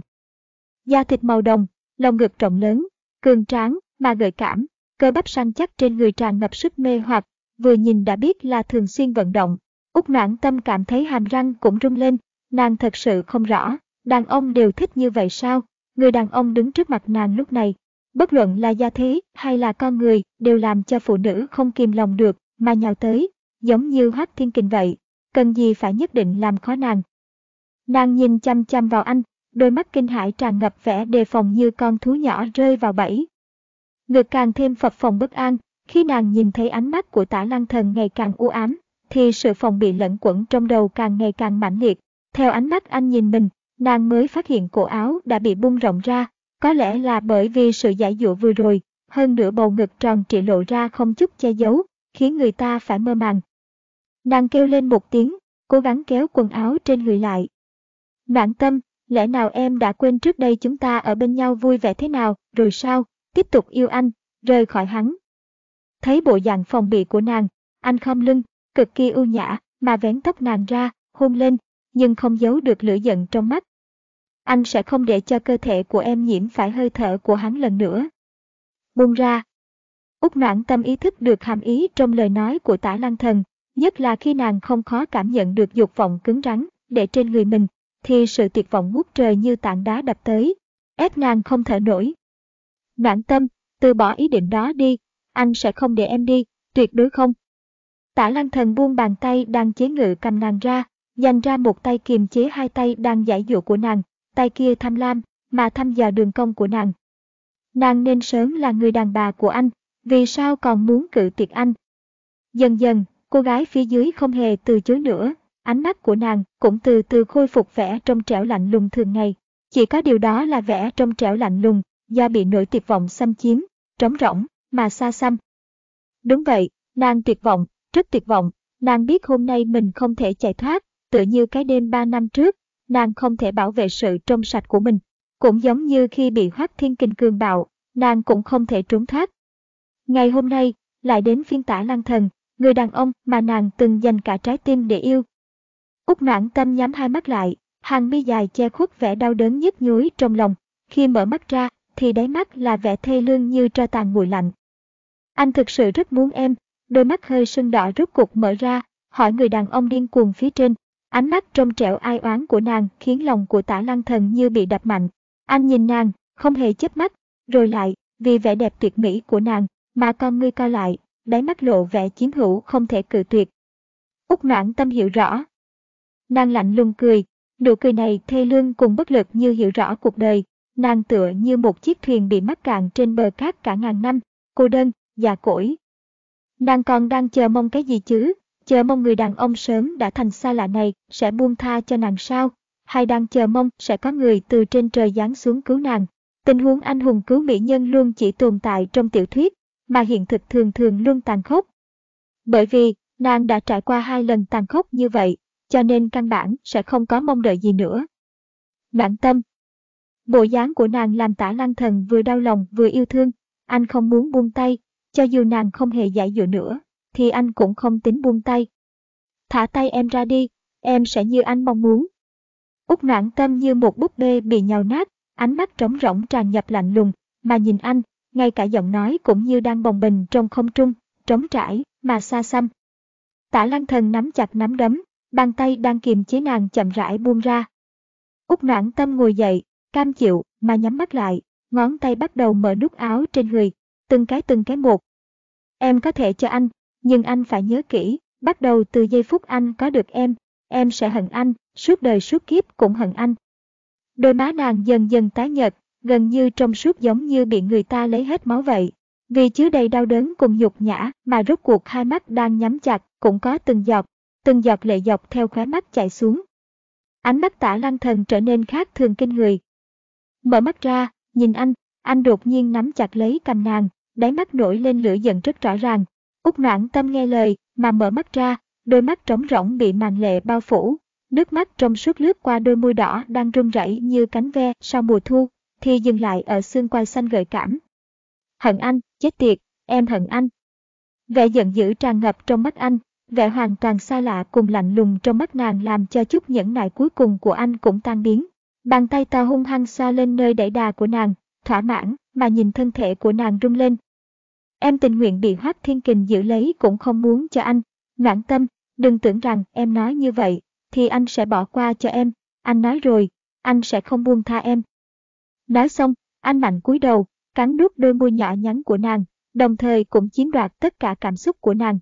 Da thịt màu đồng, lồng ngực rộng lớn, cường tráng, mà gợi cảm, cơ bắp săn chắc trên người tràn ngập sức mê hoặc, vừa nhìn đã biết là thường xuyên vận động. Úc noãn tâm cảm thấy hàm răng cũng rung lên, nàng thật sự không rõ, đàn ông đều thích như vậy sao? Người đàn ông đứng trước mặt nàng lúc này, bất luận là gia thế hay là con người, đều làm cho phụ nữ không kìm lòng được, mà nhào tới, giống như hoác thiên kình vậy, cần gì phải nhất định làm khó nàng. Nàng nhìn chăm chăm vào anh, đôi mắt kinh hãi tràn ngập vẻ đề phòng như con thú nhỏ rơi vào bẫy. Ngực càng thêm phập phòng bất an, khi nàng nhìn thấy ánh mắt của tả lăng thần ngày càng u ám, thì sự phòng bị lẫn quẩn trong đầu càng ngày càng mãnh liệt. Theo ánh mắt anh nhìn mình, nàng mới phát hiện cổ áo đã bị bung rộng ra, có lẽ là bởi vì sự giải dụa vừa rồi, hơn nửa bầu ngực tròn trịa lộ ra không chút che giấu, khiến người ta phải mơ màng. Nàng kêu lên một tiếng, cố gắng kéo quần áo trên người lại. Noãn tâm, lẽ nào em đã quên trước đây chúng ta ở bên nhau vui vẻ thế nào, rồi sao, tiếp tục yêu anh, rời khỏi hắn. Thấy bộ dạng phòng bị của nàng, anh khom lưng, cực kỳ ưu nhã, mà vén tóc nàng ra, hôn lên, nhưng không giấu được lửa giận trong mắt. Anh sẽ không để cho cơ thể của em nhiễm phải hơi thở của hắn lần nữa. Buông ra. Úc noãn tâm ý thức được hàm ý trong lời nói của tả lăng thần, nhất là khi nàng không khó cảm nhận được dục vọng cứng rắn để trên người mình, thì sự tuyệt vọng ngút trời như tảng đá đập tới, ép nàng không thở nổi. Noãn tâm, từ bỏ ý định đó đi, anh sẽ không để em đi, tuyệt đối không. Tả lăng thần buông bàn tay đang chế ngự cầm nàng ra, dành ra một tay kiềm chế hai tay đang giải dụ của nàng, tay kia tham lam, mà thăm dò đường cong của nàng. Nàng nên sớm là người đàn bà của anh, vì sao còn muốn cự tuyệt anh? Dần dần, cô gái phía dưới không hề từ chối nữa, ánh mắt của nàng cũng từ từ khôi phục vẻ trong trẻo lạnh lùng thường ngày. Chỉ có điều đó là vẻ trong trẻo lạnh lùng, do bị nỗi tuyệt vọng xâm chiếm, trống rỗng, mà xa xăm. Đúng vậy, nàng tuyệt vọng, rất tuyệt vọng, nàng biết hôm nay mình không thể chạy thoát, tựa như cái đêm ba năm trước, nàng không thể bảo vệ sự trong sạch của mình. Cũng giống như khi bị hoác thiên kinh cường bạo, nàng cũng không thể trốn thoát. Ngày hôm nay, lại đến phiên tả lăng thần, người đàn ông mà nàng từng dành cả trái tim để yêu. Úc noãn tâm nhắm hai mắt lại, hàng mi dài che khuất vẻ đau đớn nhức nhối trong lòng. Khi mở mắt ra, thì đáy mắt là vẻ thê lương như tro tàn nguội lạnh. Anh thực sự rất muốn em, đôi mắt hơi sưng đỏ rút cục mở ra, hỏi người đàn ông điên cuồng phía trên. Ánh mắt trong trẻo ai oán của nàng khiến lòng của tả lăng thần như bị đập mạnh. Anh nhìn nàng, không hề chớp mắt, rồi lại, vì vẻ đẹp tuyệt mỹ của nàng, mà con ngươi co lại, đáy mắt lộ vẻ chiếm hữu không thể cự tuyệt. Úc noãn tâm hiểu rõ. Nàng lạnh lùng cười, nụ cười này thê lương cùng bất lực như hiểu rõ cuộc đời, nàng tựa như một chiếc thuyền bị mắc cạn trên bờ cát cả ngàn năm, cô đơn, già cỗi. Nàng còn đang chờ mong cái gì chứ, chờ mong người đàn ông sớm đã thành xa lạ này sẽ buông tha cho nàng sao, hay đang chờ mong sẽ có người từ trên trời giáng xuống cứu nàng. Tình huống anh hùng cứu mỹ nhân luôn chỉ tồn tại trong tiểu thuyết, mà hiện thực thường thường luôn tàn khốc. Bởi vì, nàng đã trải qua hai lần tàn khốc như vậy, cho nên căn bản sẽ không có mong đợi gì nữa. Noãn tâm Bộ dáng của nàng làm tả lăng thần vừa đau lòng vừa yêu thương, anh không muốn buông tay, cho dù nàng không hề giải dụ nữa, thì anh cũng không tính buông tay. Thả tay em ra đi, em sẽ như anh mong muốn. Úc noãn tâm như một búp bê bị nhào nát, ánh mắt trống rỗng tràn nhập lạnh lùng, mà nhìn anh, ngay cả giọng nói cũng như đang bồng bình trong không trung, trống trải, mà xa xăm. Tả lăng thần nắm chặt nắm đấm, bàn tay đang kiềm chế nàng chậm rãi buông ra. Úc noãn tâm ngồi dậy, cam chịu, mà nhắm mắt lại, ngón tay bắt đầu mở nút áo trên người, từng cái từng cái một. Em có thể cho anh, nhưng anh phải nhớ kỹ, bắt đầu từ giây phút anh có được em, em sẽ hận anh, suốt đời suốt kiếp cũng hận anh. Đôi má nàng dần dần tái nhợt, gần như trong suốt giống như bị người ta lấy hết máu vậy. Vì chứa đầy đau đớn cùng nhục nhã mà rốt cuộc hai mắt đang nhắm chặt cũng có từng giọt, từng giọt lệ dọc theo khóe mắt chảy xuống. Ánh mắt tả lăng thần trở nên khác thường kinh người. Mở mắt ra, nhìn anh, anh đột nhiên nắm chặt lấy cầm nàng, đáy mắt nổi lên lửa giận rất rõ ràng. Úc noãn tâm nghe lời, mà mở mắt ra, đôi mắt trống rỗng bị màn lệ bao phủ. Nước mắt trong suốt lướt qua đôi môi đỏ đang run rẩy như cánh ve sau mùa thu, thì dừng lại ở xương quai xanh gợi cảm. Hận anh, chết tiệt, em hận anh. Vẻ giận dữ tràn ngập trong mắt anh, vẻ hoàn toàn xa lạ cùng lạnh lùng trong mắt nàng làm cho chút nhẫn nại cuối cùng của anh cũng tan biến. Bàn tay to hung hăng xoa lên nơi đẩy đà của nàng, thỏa mãn mà nhìn thân thể của nàng rung lên. Em tình nguyện bị Hoác Thiên Kình giữ lấy cũng không muốn cho anh. Noãn tâm, đừng tưởng rằng em nói như vậy, thì anh sẽ bỏ qua cho em. Anh nói rồi, anh sẽ không buông tha em. Nói xong, anh mạnh cúi đầu, cắn đút đôi môi nhỏ nhắn của nàng, đồng thời cũng chiếm đoạt tất cả cảm xúc của nàng.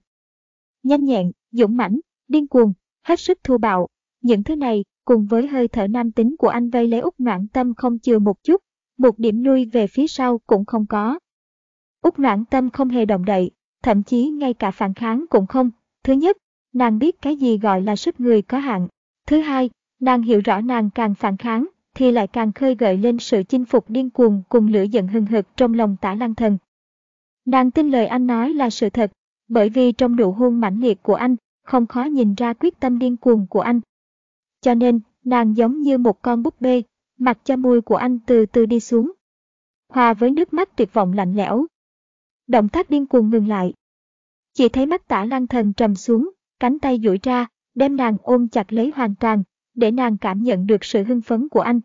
Nhanh nhẹn, dũng mãnh, điên cuồng, hết sức thô bạo. Những thứ này, cùng với hơi thở nam tính của anh vây lấy Úc Noãn Tâm không chừa một chút, một điểm lui về phía sau cũng không có. Úc Noãn Tâm không hề động đậy, thậm chí ngay cả phản kháng cũng không. Thứ nhất, nàng biết cái gì gọi là sức người có hạn. Thứ hai, nàng hiểu rõ nàng càng phản kháng, thì lại càng khơi gợi lên sự chinh phục điên cuồng cùng lửa giận hừng hực trong lòng tả lăng thần. Nàng tin lời anh nói là sự thật, bởi vì trong nụ hôn mãnh liệt của anh, không khó nhìn ra quyết tâm điên cuồng của anh. Cho nên, nàng giống như một con búp bê, mặc cho môi của anh từ từ đi xuống. Hòa với nước mắt tuyệt vọng lạnh lẽo. Động tác điên cuồng ngừng lại. Chỉ thấy mắt tả lăng thần trầm xuống, cánh tay duỗi ra, đem nàng ôm chặt lấy hoàn toàn, để nàng cảm nhận được sự hưng phấn của anh.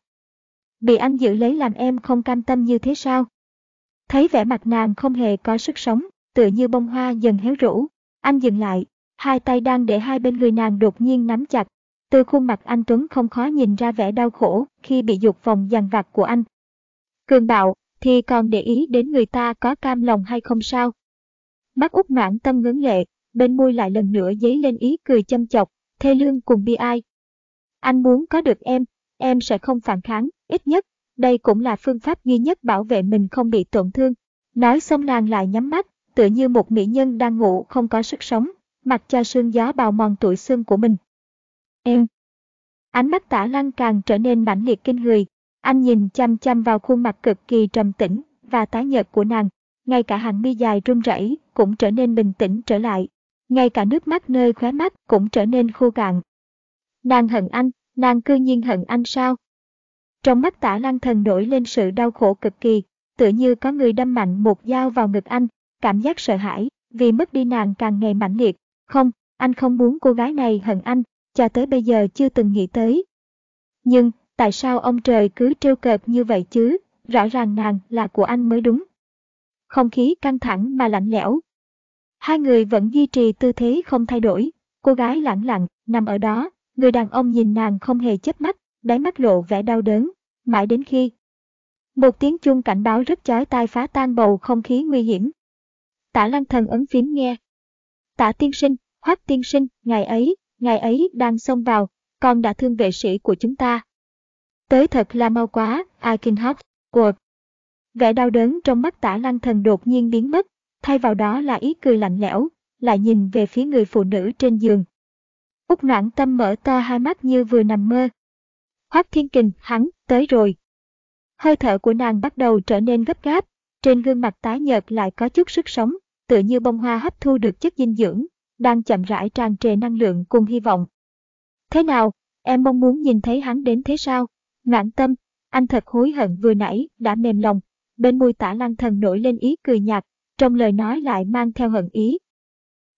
Bị anh giữ lấy làm em không cam tâm như thế sao? Thấy vẻ mặt nàng không hề có sức sống, tựa như bông hoa dần héo rũ. Anh dừng lại, hai tay đang để hai bên người nàng đột nhiên nắm chặt. Từ khuôn mặt anh Tuấn không khó nhìn ra vẻ đau khổ khi bị dục vòng dằn vặt của anh. Cường bạo, thì còn để ý đến người ta có cam lòng hay không sao? Mắt út noãn tâm ngấn lệ, bên môi lại lần nữa dấy lên ý cười châm chọc, thê lương cùng bi ai. Anh muốn có được em, em sẽ không phản kháng, ít nhất, đây cũng là phương pháp duy nhất bảo vệ mình không bị tổn thương. Nói xong nàng lại nhắm mắt, tựa như một mỹ nhân đang ngủ không có sức sống, mặc cho sương gió bào mòn tuổi xương của mình. Em. Ánh mắt tả lăng càng trở nên mãnh liệt kinh người. Anh nhìn chăm chăm vào khuôn mặt cực kỳ trầm tĩnh và tái nhợt của nàng. Ngay cả hàng mi dài run rẩy cũng trở nên bình tĩnh trở lại. Ngay cả nước mắt nơi khóe mắt cũng trở nên khô cạn. Nàng hận anh, nàng cư nhiên hận anh sao? Trong mắt tả lăng thần nổi lên sự đau khổ cực kỳ, tựa như có người đâm mạnh một dao vào ngực anh, cảm giác sợ hãi, vì mất đi nàng càng ngày mãnh liệt. Không, anh không muốn cô gái này hận anh, cho tới bây giờ chưa từng nghĩ tới. Nhưng, tại sao ông trời cứ trêu cợt như vậy chứ, rõ ràng nàng là của anh mới đúng. Không khí căng thẳng mà lạnh lẽo. Hai người vẫn duy trì tư thế không thay đổi, cô gái lặng lặng, nằm ở đó, người đàn ông nhìn nàng không hề chớp mắt, đáy mắt lộ vẻ đau đớn, mãi đến khi. Một tiếng chuông cảnh báo rất chói tai phá tan bầu không khí nguy hiểm. Tả lăng thần ấn phím nghe. Tả tiên sinh, hoác tiên sinh, ngày ấy, ngày ấy đang xông vào, con đã thương vệ sĩ của chúng ta. Tới thật là mau quá, Aikenhoff, cuộc. Vẻ đau đớn trong mắt tả lăng thần đột nhiên biến mất, thay vào đó là ý cười lạnh lẽo, lại nhìn về phía người phụ nữ trên giường. Úc noãn tâm mở to hai mắt như vừa nằm mơ. Hoác thiên kình, hắn, tới rồi. Hơi thở của nàng bắt đầu trở nên gấp gáp, trên gương mặt tái nhợt lại có chút sức sống, tựa như bông hoa hấp thu được chất dinh dưỡng, đang chậm rãi tràn trề năng lượng cùng hy vọng. Thế nào, em mong muốn nhìn thấy hắn đến thế sao? Noãn tâm, anh thật hối hận vừa nãy, đã mềm lòng. Bên môi tả lăng thần nổi lên ý cười nhạt, trong lời nói lại mang theo hận ý.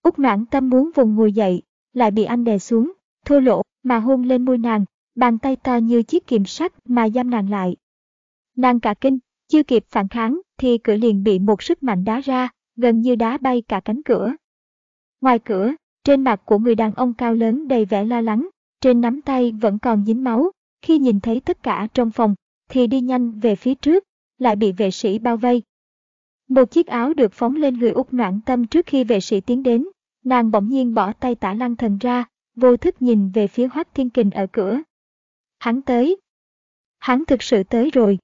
Úc noãn tâm muốn vùng ngồi dậy, lại bị anh đè xuống, thô lỗ, mà hôn lên môi nàng, bàn tay to như chiếc kiềm sắt mà giam nàng lại. Nàng cả kinh, chưa kịp phản kháng, thì cửa liền bị một sức mạnh đá ra, gần như đá bay cả cánh cửa. Ngoài cửa, trên mặt của người đàn ông cao lớn đầy vẻ lo lắng, trên nắm tay vẫn còn dính máu, khi nhìn thấy tất cả trong phòng, thì đi nhanh về phía trước, lại bị vệ sĩ bao vây. Một chiếc áo được phóng lên người út noạn tâm trước khi vệ sĩ tiến đến, nàng bỗng nhiên bỏ tay tả lăng thần ra, vô thức nhìn về phía hoác thiên kình ở cửa. Hắn tới. Hắn thực sự tới rồi.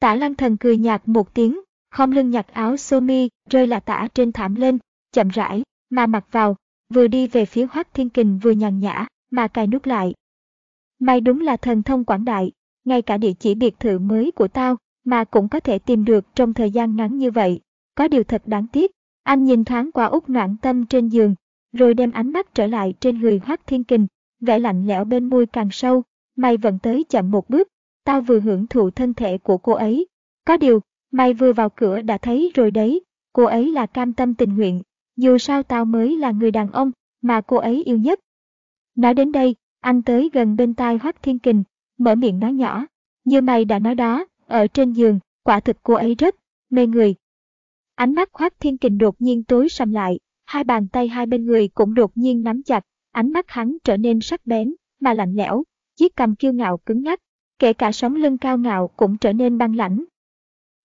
Tả lăng thần cười nhạt một tiếng, khom lưng nhặt áo sơ mi rơi là tả trên thảm lên, chậm rãi, mà mặc vào, vừa đi về phía Hoắc Thiên Kình vừa nhàn nhã, mà cài nút lại. Mày đúng là thần thông quảng đại, ngay cả địa chỉ biệt thự mới của tao mà cũng có thể tìm được trong thời gian ngắn như vậy. Có điều thật đáng tiếc, anh nhìn thoáng qua út noạn tâm trên giường, rồi đem ánh mắt trở lại trên người Hoắc Thiên Kình, vẻ lạnh lẽo bên môi càng sâu, mày vẫn tới chậm một bước, tao vừa hưởng thụ thân thể của cô ấy. Có điều, mày vừa vào cửa đã thấy rồi đấy, cô ấy là cam tâm tình nguyện, dù sao tao mới là người đàn ông mà cô ấy yêu nhất. Nói đến đây, anh tới gần bên tai Hoắc Thiên Kình, mở miệng nói nhỏ, như mày đã nói đó, ở trên giường, quả thực cô ấy rất mê người. Ánh mắt Hoắc Thiên Kình đột nhiên tối sầm lại, hai bàn tay hai bên người cũng đột nhiên nắm chặt, ánh mắt hắn trở nên sắc bén, mà lạnh lẽo, chiếc cằm kiêu ngạo cứng ngắc, kể cả sóng lưng cao ngạo cũng trở nên băng lãnh.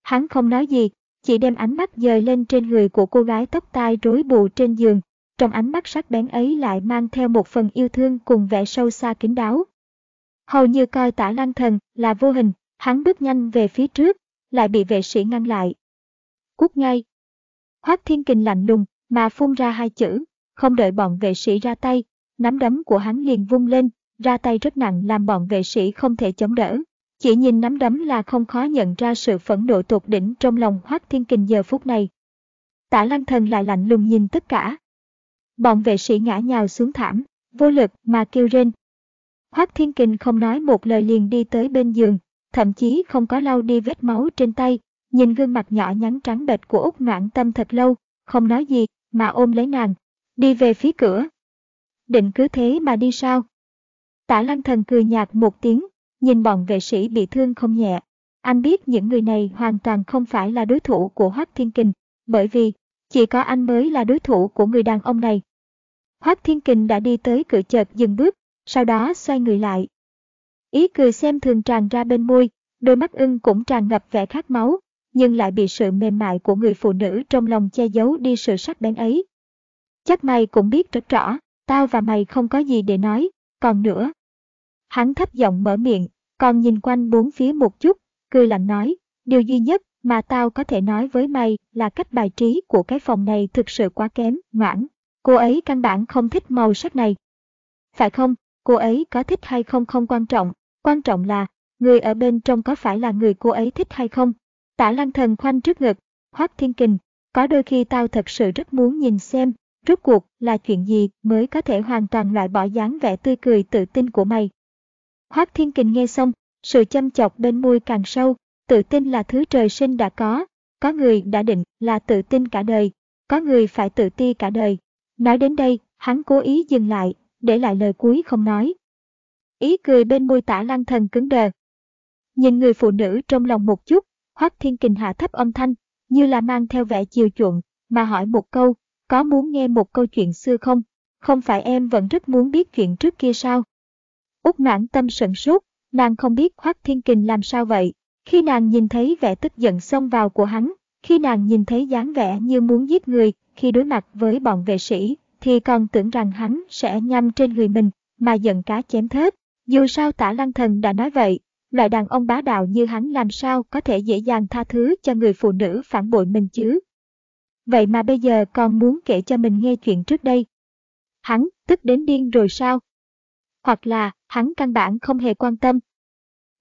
Hắn không nói gì, chỉ đem ánh mắt dời lên trên người của cô gái tóc tai rối bù trên giường, trong ánh mắt sắc bén ấy lại mang theo một phần yêu thương cùng vẻ sâu xa kín đáo. Hầu như coi tả lăng thần là vô hình, hắn bước nhanh về phía trước, lại bị vệ sĩ ngăn lại. Cút ngay. Hoác thiên kình lạnh lùng, mà phun ra hai chữ, không đợi bọn vệ sĩ ra tay, nắm đấm của hắn liền vung lên, ra tay rất nặng làm bọn vệ sĩ không thể chống đỡ. Chỉ nhìn nắm đấm là không khó nhận ra sự phẫn nộ tột đỉnh trong lòng Hoác Thiên Kình giờ phút này. Tả Lăng Thần lại lạnh lùng nhìn tất cả. Bọn vệ sĩ ngã nhào xuống thảm, vô lực mà kêu rên. Hoác Thiên Kình không nói một lời liền đi tới bên giường, thậm chí không có lau đi vết máu trên tay, nhìn gương mặt nhỏ nhắn trắng bệch của Úc Noãn Tâm thật lâu, không nói gì, mà ôm lấy nàng, đi về phía cửa. Định cứ thế mà đi sao? Tả lăng thần cười nhạt một tiếng, nhìn bọn vệ sĩ bị thương không nhẹ. Anh biết những người này hoàn toàn không phải là đối thủ của Hoác Thiên Kình, bởi vì chỉ có anh mới là đối thủ của người đàn ông này. Hoác Thiên Kình đã đi tới cửa chợt dừng bước, sau đó xoay người lại. Ý cười xem thường tràn ra bên môi, đôi mắt ưng cũng tràn ngập vẻ khát máu, nhưng lại bị sự mềm mại của người phụ nữ trong lòng che giấu đi sự sắc bén ấy. Chắc mày cũng biết rất rõ, tao và mày không có gì để nói, còn nữa. Hắn thấp giọng mở miệng, còn nhìn quanh bốn phía một chút, cười lạnh nói, điều duy nhất mà tao có thể nói với mày là cách bài trí của cái phòng này thực sự quá kém, ngoãn. Cô ấy căn bản không thích màu sắc này. Phải không, cô ấy có thích hay không không quan trọng, quan trọng là, người ở bên trong có phải là người cô ấy thích hay không. Tả lăng thần khoanh trước ngực, hoác thiên kình, có đôi khi tao thật sự rất muốn nhìn xem, rốt cuộc là chuyện gì mới có thể hoàn toàn loại bỏ dáng vẻ tươi cười tự tin của mày. Hoác thiên kình nghe xong, sự chăm chọc bên môi càng sâu, tự tin là thứ trời sinh đã có, có người đã định là tự tin cả đời, có người phải tự ti cả đời. Nói đến đây, hắn cố ý dừng lại, để lại lời cuối không nói. Ý cười bên môi tả lăng thần cứng đờ. Nhìn người phụ nữ trong lòng một chút, Hoắc Thiên Kình hạ thấp âm thanh, như là mang theo vẻ chiều chuộng, mà hỏi một câu, có muốn nghe một câu chuyện xưa không? Không phải em vẫn rất muốn biết chuyện trước kia sao? Úc noãn tâm sận sốt, nàng không biết Hoác Thiên Kình làm sao vậy. Khi nàng nhìn thấy vẻ tức giận xông vào của hắn, khi nàng nhìn thấy dáng vẻ như muốn giết người, khi đối mặt với bọn vệ sĩ, thì còn tưởng rằng hắn sẽ nhằm trên người mình, mà giận cá chém thớt. Dù sao tả lăng thần đã nói vậy, loại đàn ông bá đạo như hắn làm sao có thể dễ dàng tha thứ cho người phụ nữ phản bội mình chứ. Vậy mà bây giờ còn muốn kể cho mình nghe chuyện trước đây. Hắn tức đến điên rồi sao? Hoặc là hắn căn bản không hề quan tâm.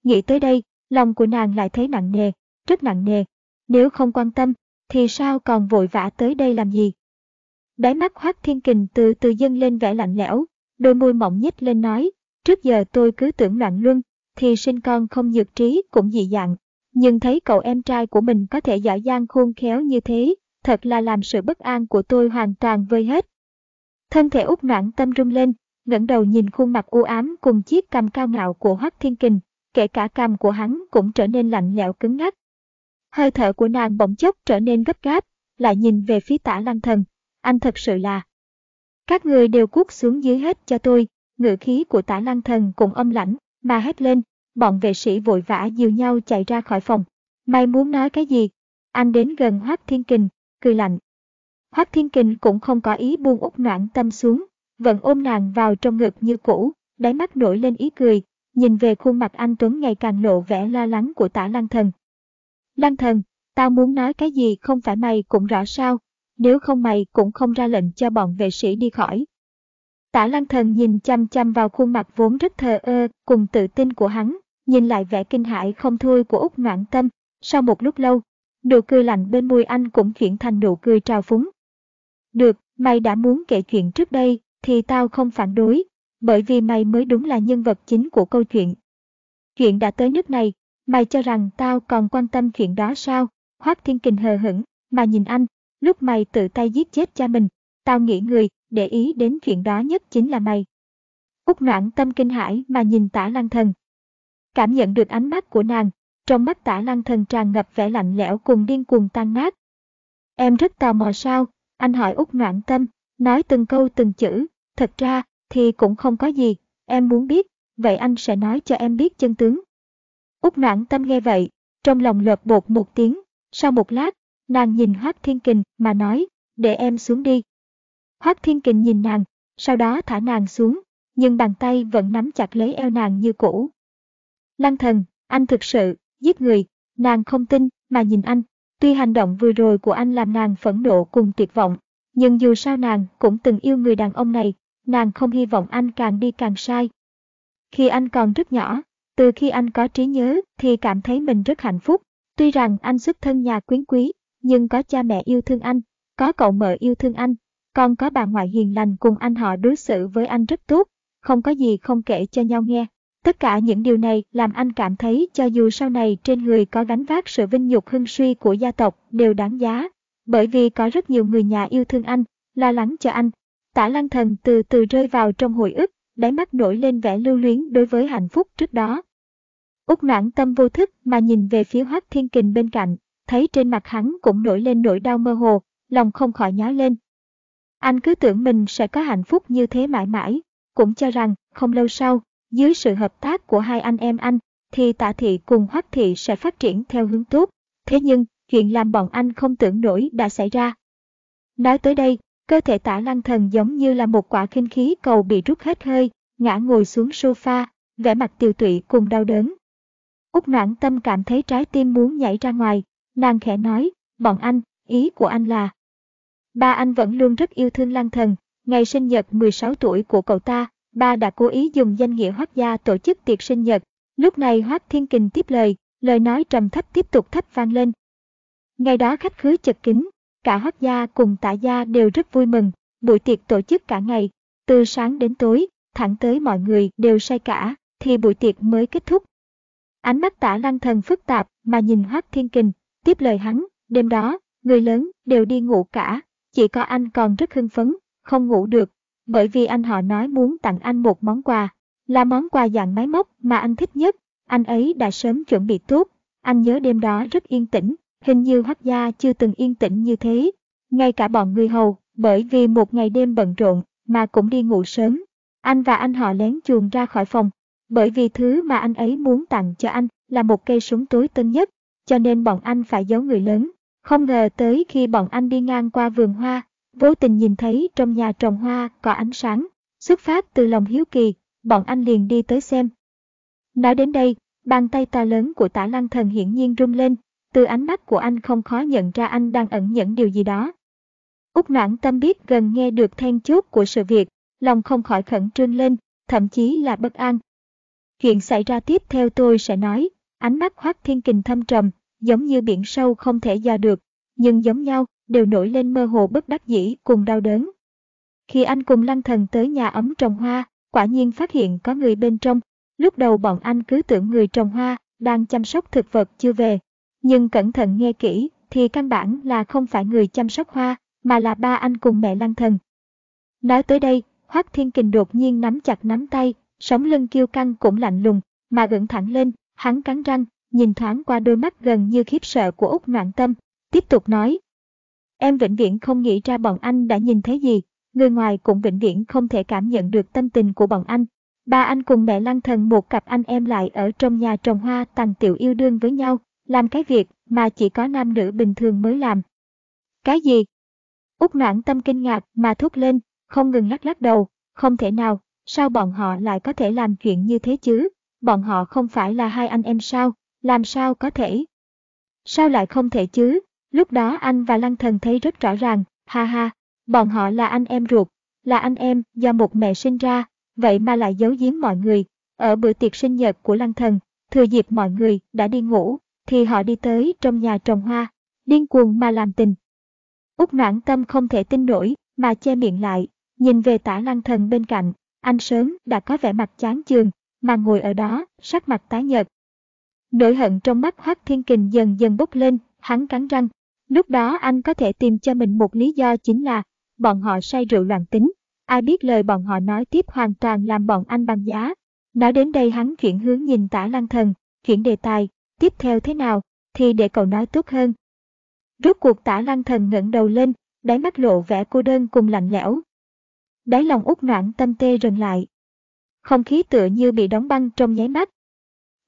Nghĩ tới đây, lòng của nàng lại thấy nặng nề, rất nặng nề. Nếu không quan tâm, thì sao còn vội vã tới đây làm gì? Đáy mắt Hoác Thiên Kình từ từ dâng lên vẻ lạnh lẽo, đôi môi mỏng nhếch lên nói, trước giờ tôi cứ tưởng loạn luân, thì sinh con không nhược trí cũng dị dạng. Nhưng thấy cậu em trai của mình có thể giỏi giang khôn khéo như thế, thật là làm sự bất an của tôi hoàn toàn vơi hết. Thân thể út noãn tâm rung lên, ngẩng đầu nhìn khuôn mặt u ám cùng chiếc cằm cao ngạo của Hoắc Thiên Kình, kể cả cằm của hắn cũng trở nên lạnh lẽo cứng ngắc. Hơi thở của nàng bỗng chốc trở nên gấp gáp, lại nhìn về phía tả lăng thần, anh thật sự là. Các người đều cút xuống dưới hết cho tôi, ngự khí của tả lăng thần cũng âm lãnh, mà hét lên, bọn vệ sĩ vội vã dìu nhau chạy ra khỏi phòng. Mày muốn nói cái gì? Anh đến gần Hoác Thiên Kình, cười lạnh. Hoác Thiên Kình cũng không có ý buông út noãn tâm xuống, vẫn ôm nàng vào trong ngực như cũ, đáy mắt nổi lên ý cười, nhìn về khuôn mặt anh Tuấn ngày càng lộ vẻ lo lắng của tả lăng thần. Lăng thần, Tao muốn nói cái gì không phải mày cũng rõ sao, nếu không mày cũng không ra lệnh cho bọn vệ sĩ đi khỏi. Tả lăng thần nhìn chăm chăm vào khuôn mặt vốn rất thờ ơ cùng tự tin của hắn, nhìn lại vẻ kinh hãi không thôi của Úc Ngoãn Tâm. Sau một lúc lâu, nụ cười lạnh bên môi anh cũng chuyển thành nụ cười trào phúng. Được, mày đã muốn kể chuyện trước đây, thì tao không phản đối, bởi vì mày mới đúng là nhân vật chính của câu chuyện. Chuyện đã tới nước này, mày cho rằng tao còn quan tâm chuyện đó sao? Hoác Thiên Kình hờ hững, mà nhìn anh, lúc mày tự tay giết chết cha mình, tao nghĩ người, để ý đến chuyện đó nhất chính là mày. Úc noãn tâm kinh hãi mà nhìn tả lăng thần. Cảm nhận được ánh mắt của nàng, trong mắt tả lăng thần tràn ngập vẻ lạnh lẽo cùng điên cuồng tan nát. Em rất tò mò sao? Anh hỏi Úc noãn tâm, nói từng câu từng chữ, thật ra thì cũng không có gì, em muốn biết, vậy anh sẽ nói cho em biết chân tướng. Úc noãn tâm nghe vậy, trong lòng lợp bột một tiếng, sau một lát, nàng nhìn Hoác Thiên Kình mà nói, để em xuống đi. Hoác Thiên Kình nhìn nàng, sau đó thả nàng xuống, nhưng bàn tay vẫn nắm chặt lấy eo nàng như cũ. Lăng thần, anh thực sự, giết người, nàng không tin, mà nhìn anh. Tuy hành động vừa rồi của anh làm nàng phẫn nộ cùng tuyệt vọng, nhưng dù sao nàng cũng từng yêu người đàn ông này, nàng không hy vọng anh càng đi càng sai. Khi anh còn rất nhỏ, từ khi anh có trí nhớ thì cảm thấy mình rất hạnh phúc. Tuy rằng anh xuất thân nhà quyến quý, nhưng có cha mẹ yêu thương anh, có cậu mợ yêu thương anh, còn có bà ngoại hiền lành cùng anh họ đối xử với anh rất tốt, không có gì không kể cho nhau nghe. Tất cả những điều này làm anh cảm thấy cho dù sau này trên người có gánh vác sự vinh nhục hưng suy của gia tộc đều đáng giá, bởi vì có rất nhiều người nhà yêu thương anh, lo lắng cho anh. Tả lăng thần từ từ rơi vào trong hồi ức, đáy mắt nổi lên vẻ lưu luyến đối với hạnh phúc trước đó. Úc noãn tâm vô thức mà nhìn về phía Hoác Thiên Kình bên cạnh, thấy trên mặt hắn cũng nổi lên nỗi đau mơ hồ, lòng không khỏi nhói lên. Anh cứ tưởng mình sẽ có hạnh phúc như thế mãi mãi, cũng cho rằng không lâu sau, dưới sự hợp tác của hai anh em anh, thì tạ thị cùng hoắc thị sẽ phát triển theo hướng tốt. Thế nhưng, chuyện làm bọn anh không tưởng nổi đã xảy ra. Nói tới đây, cơ thể tả lăng thần giống như là một quả kinh khí cầu bị rút hết hơi, ngã ngồi xuống sofa, vẻ mặt tiêu tụy cùng đau đớn. Úc noãn tâm cảm thấy trái tim muốn nhảy ra ngoài, nàng khẽ nói, bọn anh, ý của anh là. Ba anh vẫn luôn rất yêu thương lăng thần, ngày sinh nhật 16 tuổi của cậu ta, ba đã cố ý dùng danh nghĩa hoác gia tổ chức tiệc sinh nhật. Lúc này hoác thiên kình tiếp lời, lời nói trầm thấp tiếp tục thấp vang lên. Ngày đó khách khứa chật kín, cả hoác gia cùng tả gia đều rất vui mừng, buổi tiệc tổ chức cả ngày, từ sáng đến tối, thẳng tới mọi người đều say cả, thì buổi tiệc mới kết thúc. Ánh mắt tả lăng thần phức tạp mà nhìn hoác thiên kình, tiếp lời hắn, đêm đó, người lớn đều đi ngủ cả, chỉ có anh còn rất hưng phấn, không ngủ được, bởi vì anh họ nói muốn tặng anh một món quà, là món quà dạng máy móc mà anh thích nhất, anh ấy đã sớm chuẩn bị tốt, anh nhớ đêm đó rất yên tĩnh, hình như Hách gia chưa từng yên tĩnh như thế, ngay cả bọn người hầu, bởi vì một ngày đêm bận rộn mà cũng đi ngủ sớm. Anh và anh họ lén chuồn ra khỏi phòng, bởi vì thứ mà anh ấy muốn tặng cho anh là một cây súng tối tân nhất, cho nên bọn anh phải giấu người lớn. Không ngờ tới khi bọn anh đi ngang qua vườn hoa, vô tình nhìn thấy trong nhà trồng hoa có ánh sáng, xuất phát từ lòng hiếu kỳ, bọn anh liền đi tới xem. Nói đến đây, bàn tay to lớn của tả lăng thần hiển nhiên rung lên, từ ánh mắt của anh không khó nhận ra anh đang ẩn nhẫn điều gì đó. Úc noãn tâm biết gần nghe được then chốt của sự việc, lòng không khỏi khẩn trương lên, thậm chí là bất an. Chuyện xảy ra tiếp theo tôi sẽ nói, ánh mắt hoác thiên kình thâm trầm, giống như biển sâu không thể dò được, nhưng giống nhau, đều nổi lên mơ hồ bất đắc dĩ cùng đau đớn. Khi anh cùng lăng thần tới nhà ấm trồng hoa, quả nhiên phát hiện có người bên trong. Lúc đầu bọn anh cứ tưởng người trồng hoa đang chăm sóc thực vật chưa về. Nhưng cẩn thận nghe kỹ thì căn bản là không phải người chăm sóc hoa, mà là ba anh cùng mẹ lăng thần. Nói tới đây, Hoác Thiên Kình đột nhiên nắm chặt nắm tay, sống lưng kiêu căng cũng lạnh lùng, mà gượng thẳng lên, hắn cắn răng, nhìn thoáng qua đôi mắt gần như khiếp sợ của Úc Noạn Tâm, tiếp tục nói. Em vĩnh viễn không nghĩ ra bọn anh đã nhìn thấy gì, người ngoài cũng vĩnh viễn không thể cảm nhận được tâm tình của bọn anh. Ba anh cùng mẹ lăng thần một cặp anh em lại ở trong nhà trồng hoa tàn tiểu yêu đương với nhau, làm cái việc mà chỉ có nam nữ bình thường mới làm. Cái gì? Úc noãn tâm kinh ngạc mà thốt lên, không ngừng lắc lắc đầu, không thể nào, sao bọn họ lại có thể làm chuyện như thế chứ? Bọn họ không phải là hai anh em sao, làm sao có thể? Sao lại không thể chứ? Lúc đó anh và Lăng Thần thấy rất rõ ràng, ha ha, bọn họ là anh em ruột, là anh em do một mẹ sinh ra, vậy mà lại giấu giếm mọi người. Ở bữa tiệc sinh nhật của Lăng Thần, thừa dịp mọi người đã đi ngủ, thì họ đi tới trong nhà trồng hoa, điên cuồng mà làm tình. Úc noãn tâm không thể tin nổi, mà che miệng lại, nhìn về tả lăng thần bên cạnh, anh sớm đã có vẻ mặt chán chường, mà ngồi ở đó, sắc mặt tái nhợt. Nỗi hận trong mắt Hoắc Thiên Kình dần dần bốc lên, hắn cắn răng. Lúc đó anh có thể tìm cho mình một lý do chính là bọn họ say rượu loạn tính. Ai biết lời bọn họ nói tiếp hoàn toàn làm bọn anh bằng giá. Nói đến đây hắn chuyển hướng nhìn tả lăng thần, chuyển đề tài, tiếp theo thế nào, thì để cậu nói tốt hơn. Rốt cuộc tả lăng thần ngẩng đầu lên, đáy mắt lộ vẻ cô đơn cùng lạnh lẽo. Đáy lòng út noãn tâm tê rần lại. Không khí tựa như bị đóng băng trong nháy mắt.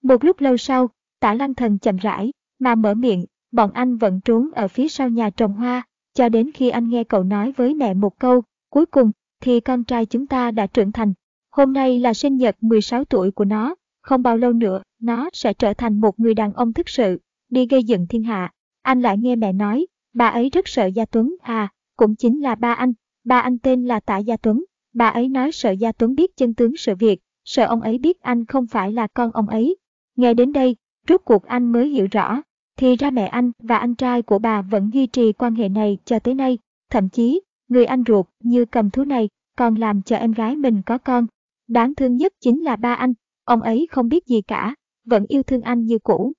Một lúc lâu sau, tả lăng thần chậm rãi, mà mở miệng, bọn anh vẫn trốn ở phía sau nhà trồng hoa, cho đến khi anh nghe cậu nói với mẹ một câu, cuối cùng, thì con trai chúng ta đã trưởng thành. Hôm nay là sinh nhật 16 tuổi của nó, không bao lâu nữa, nó sẽ trở thành một người đàn ông thực sự, đi gây dựng thiên hạ. Anh lại nghe mẹ nói, bà ấy rất sợ Gia Tuấn à, cũng chính là ba anh, ba anh tên là Tạ Gia Tuấn. Bà ấy nói sợ Gia Tuấn biết chân tướng sự việc, sợ ông ấy biết anh không phải là con ông ấy. Nghe đến đây, rốt cuộc anh mới hiểu rõ, thì ra mẹ anh và anh trai của bà vẫn duy trì quan hệ này cho tới nay, thậm chí, người anh ruột như cầm thú này còn làm cho em gái mình có con. Đáng thương nhất chính là ba anh, ông ấy không biết gì cả, vẫn yêu thương anh như cũ.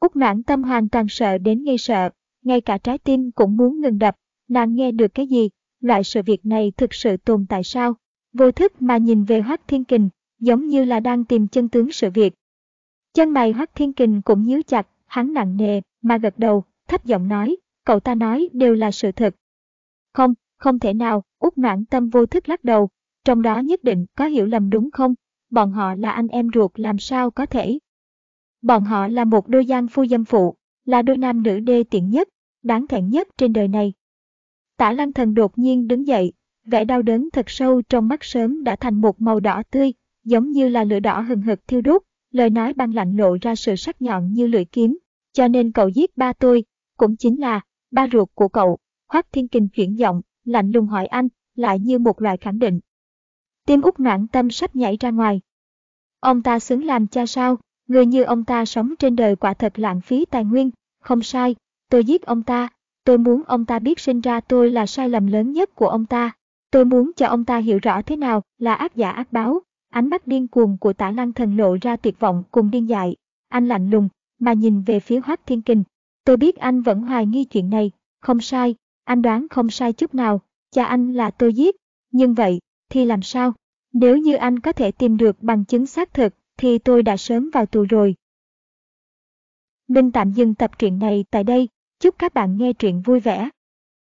Úc noãn tâm hoàn toàn sợ đến ngây sợ, ngay cả trái tim cũng muốn ngừng đập, nàng nghe được cái gì, loại sự việc này thực sự tồn tại sao? Vô thức mà nhìn về Hoác Thiên Kình, giống như là đang tìm chân tướng sự việc. Chân mày Hoác Thiên Kình cũng nhíu chặt, hắn nặng nề, mà gật đầu, thấp giọng nói, cậu ta nói đều là sự thật. Không, không thể nào, út noãn tâm vô thức lắc đầu, trong đó nhất định có hiểu lầm đúng không? Bọn họ là anh em ruột làm sao có thể? Bọn họ là một đôi giang phu dâm phụ, là đôi nam nữ đê tiện nhất, đáng thẹn nhất trên đời này. Tả lăng thần đột nhiên đứng dậy, vẻ đau đớn thật sâu trong mắt sớm đã thành một màu đỏ tươi, giống như là lửa đỏ hừng hực thiêu đốt, lời nói băng lạnh lộ ra sự sắc nhọn như lưỡi kiếm, cho nên cậu giết ba tôi, cũng chính là ba ruột của cậu. Hoác Thiên Kình chuyển giọng, lạnh lùng hỏi anh, lại như một loại khẳng định. Tim út noạn tâm sắp nhảy ra ngoài. Ông ta xứng làm cha sao, người như ông ta sống trên đời quả thật lãng phí tài nguyên, không sai, tôi giết ông ta, tôi muốn ông ta biết sinh ra tôi là sai lầm lớn nhất của ông ta. Tôi muốn cho ông ta hiểu rõ thế nào là ác giả ác báo. Ánh mắt điên cuồng của tả lăng thần lộ ra tuyệt vọng cùng điên dại. Anh lạnh lùng, mà nhìn về phía Hoác Thiên Kình. Tôi biết anh vẫn hoài nghi chuyện này, không sai, anh đoán không sai chút nào, cha anh là tôi giết. Nhưng vậy, thì làm sao? Nếu như anh có thể tìm được bằng chứng xác thực, thì tôi đã sớm vào tù rồi. Mình tạm dừng tập truyện này tại đây. Chúc các bạn nghe truyện vui vẻ.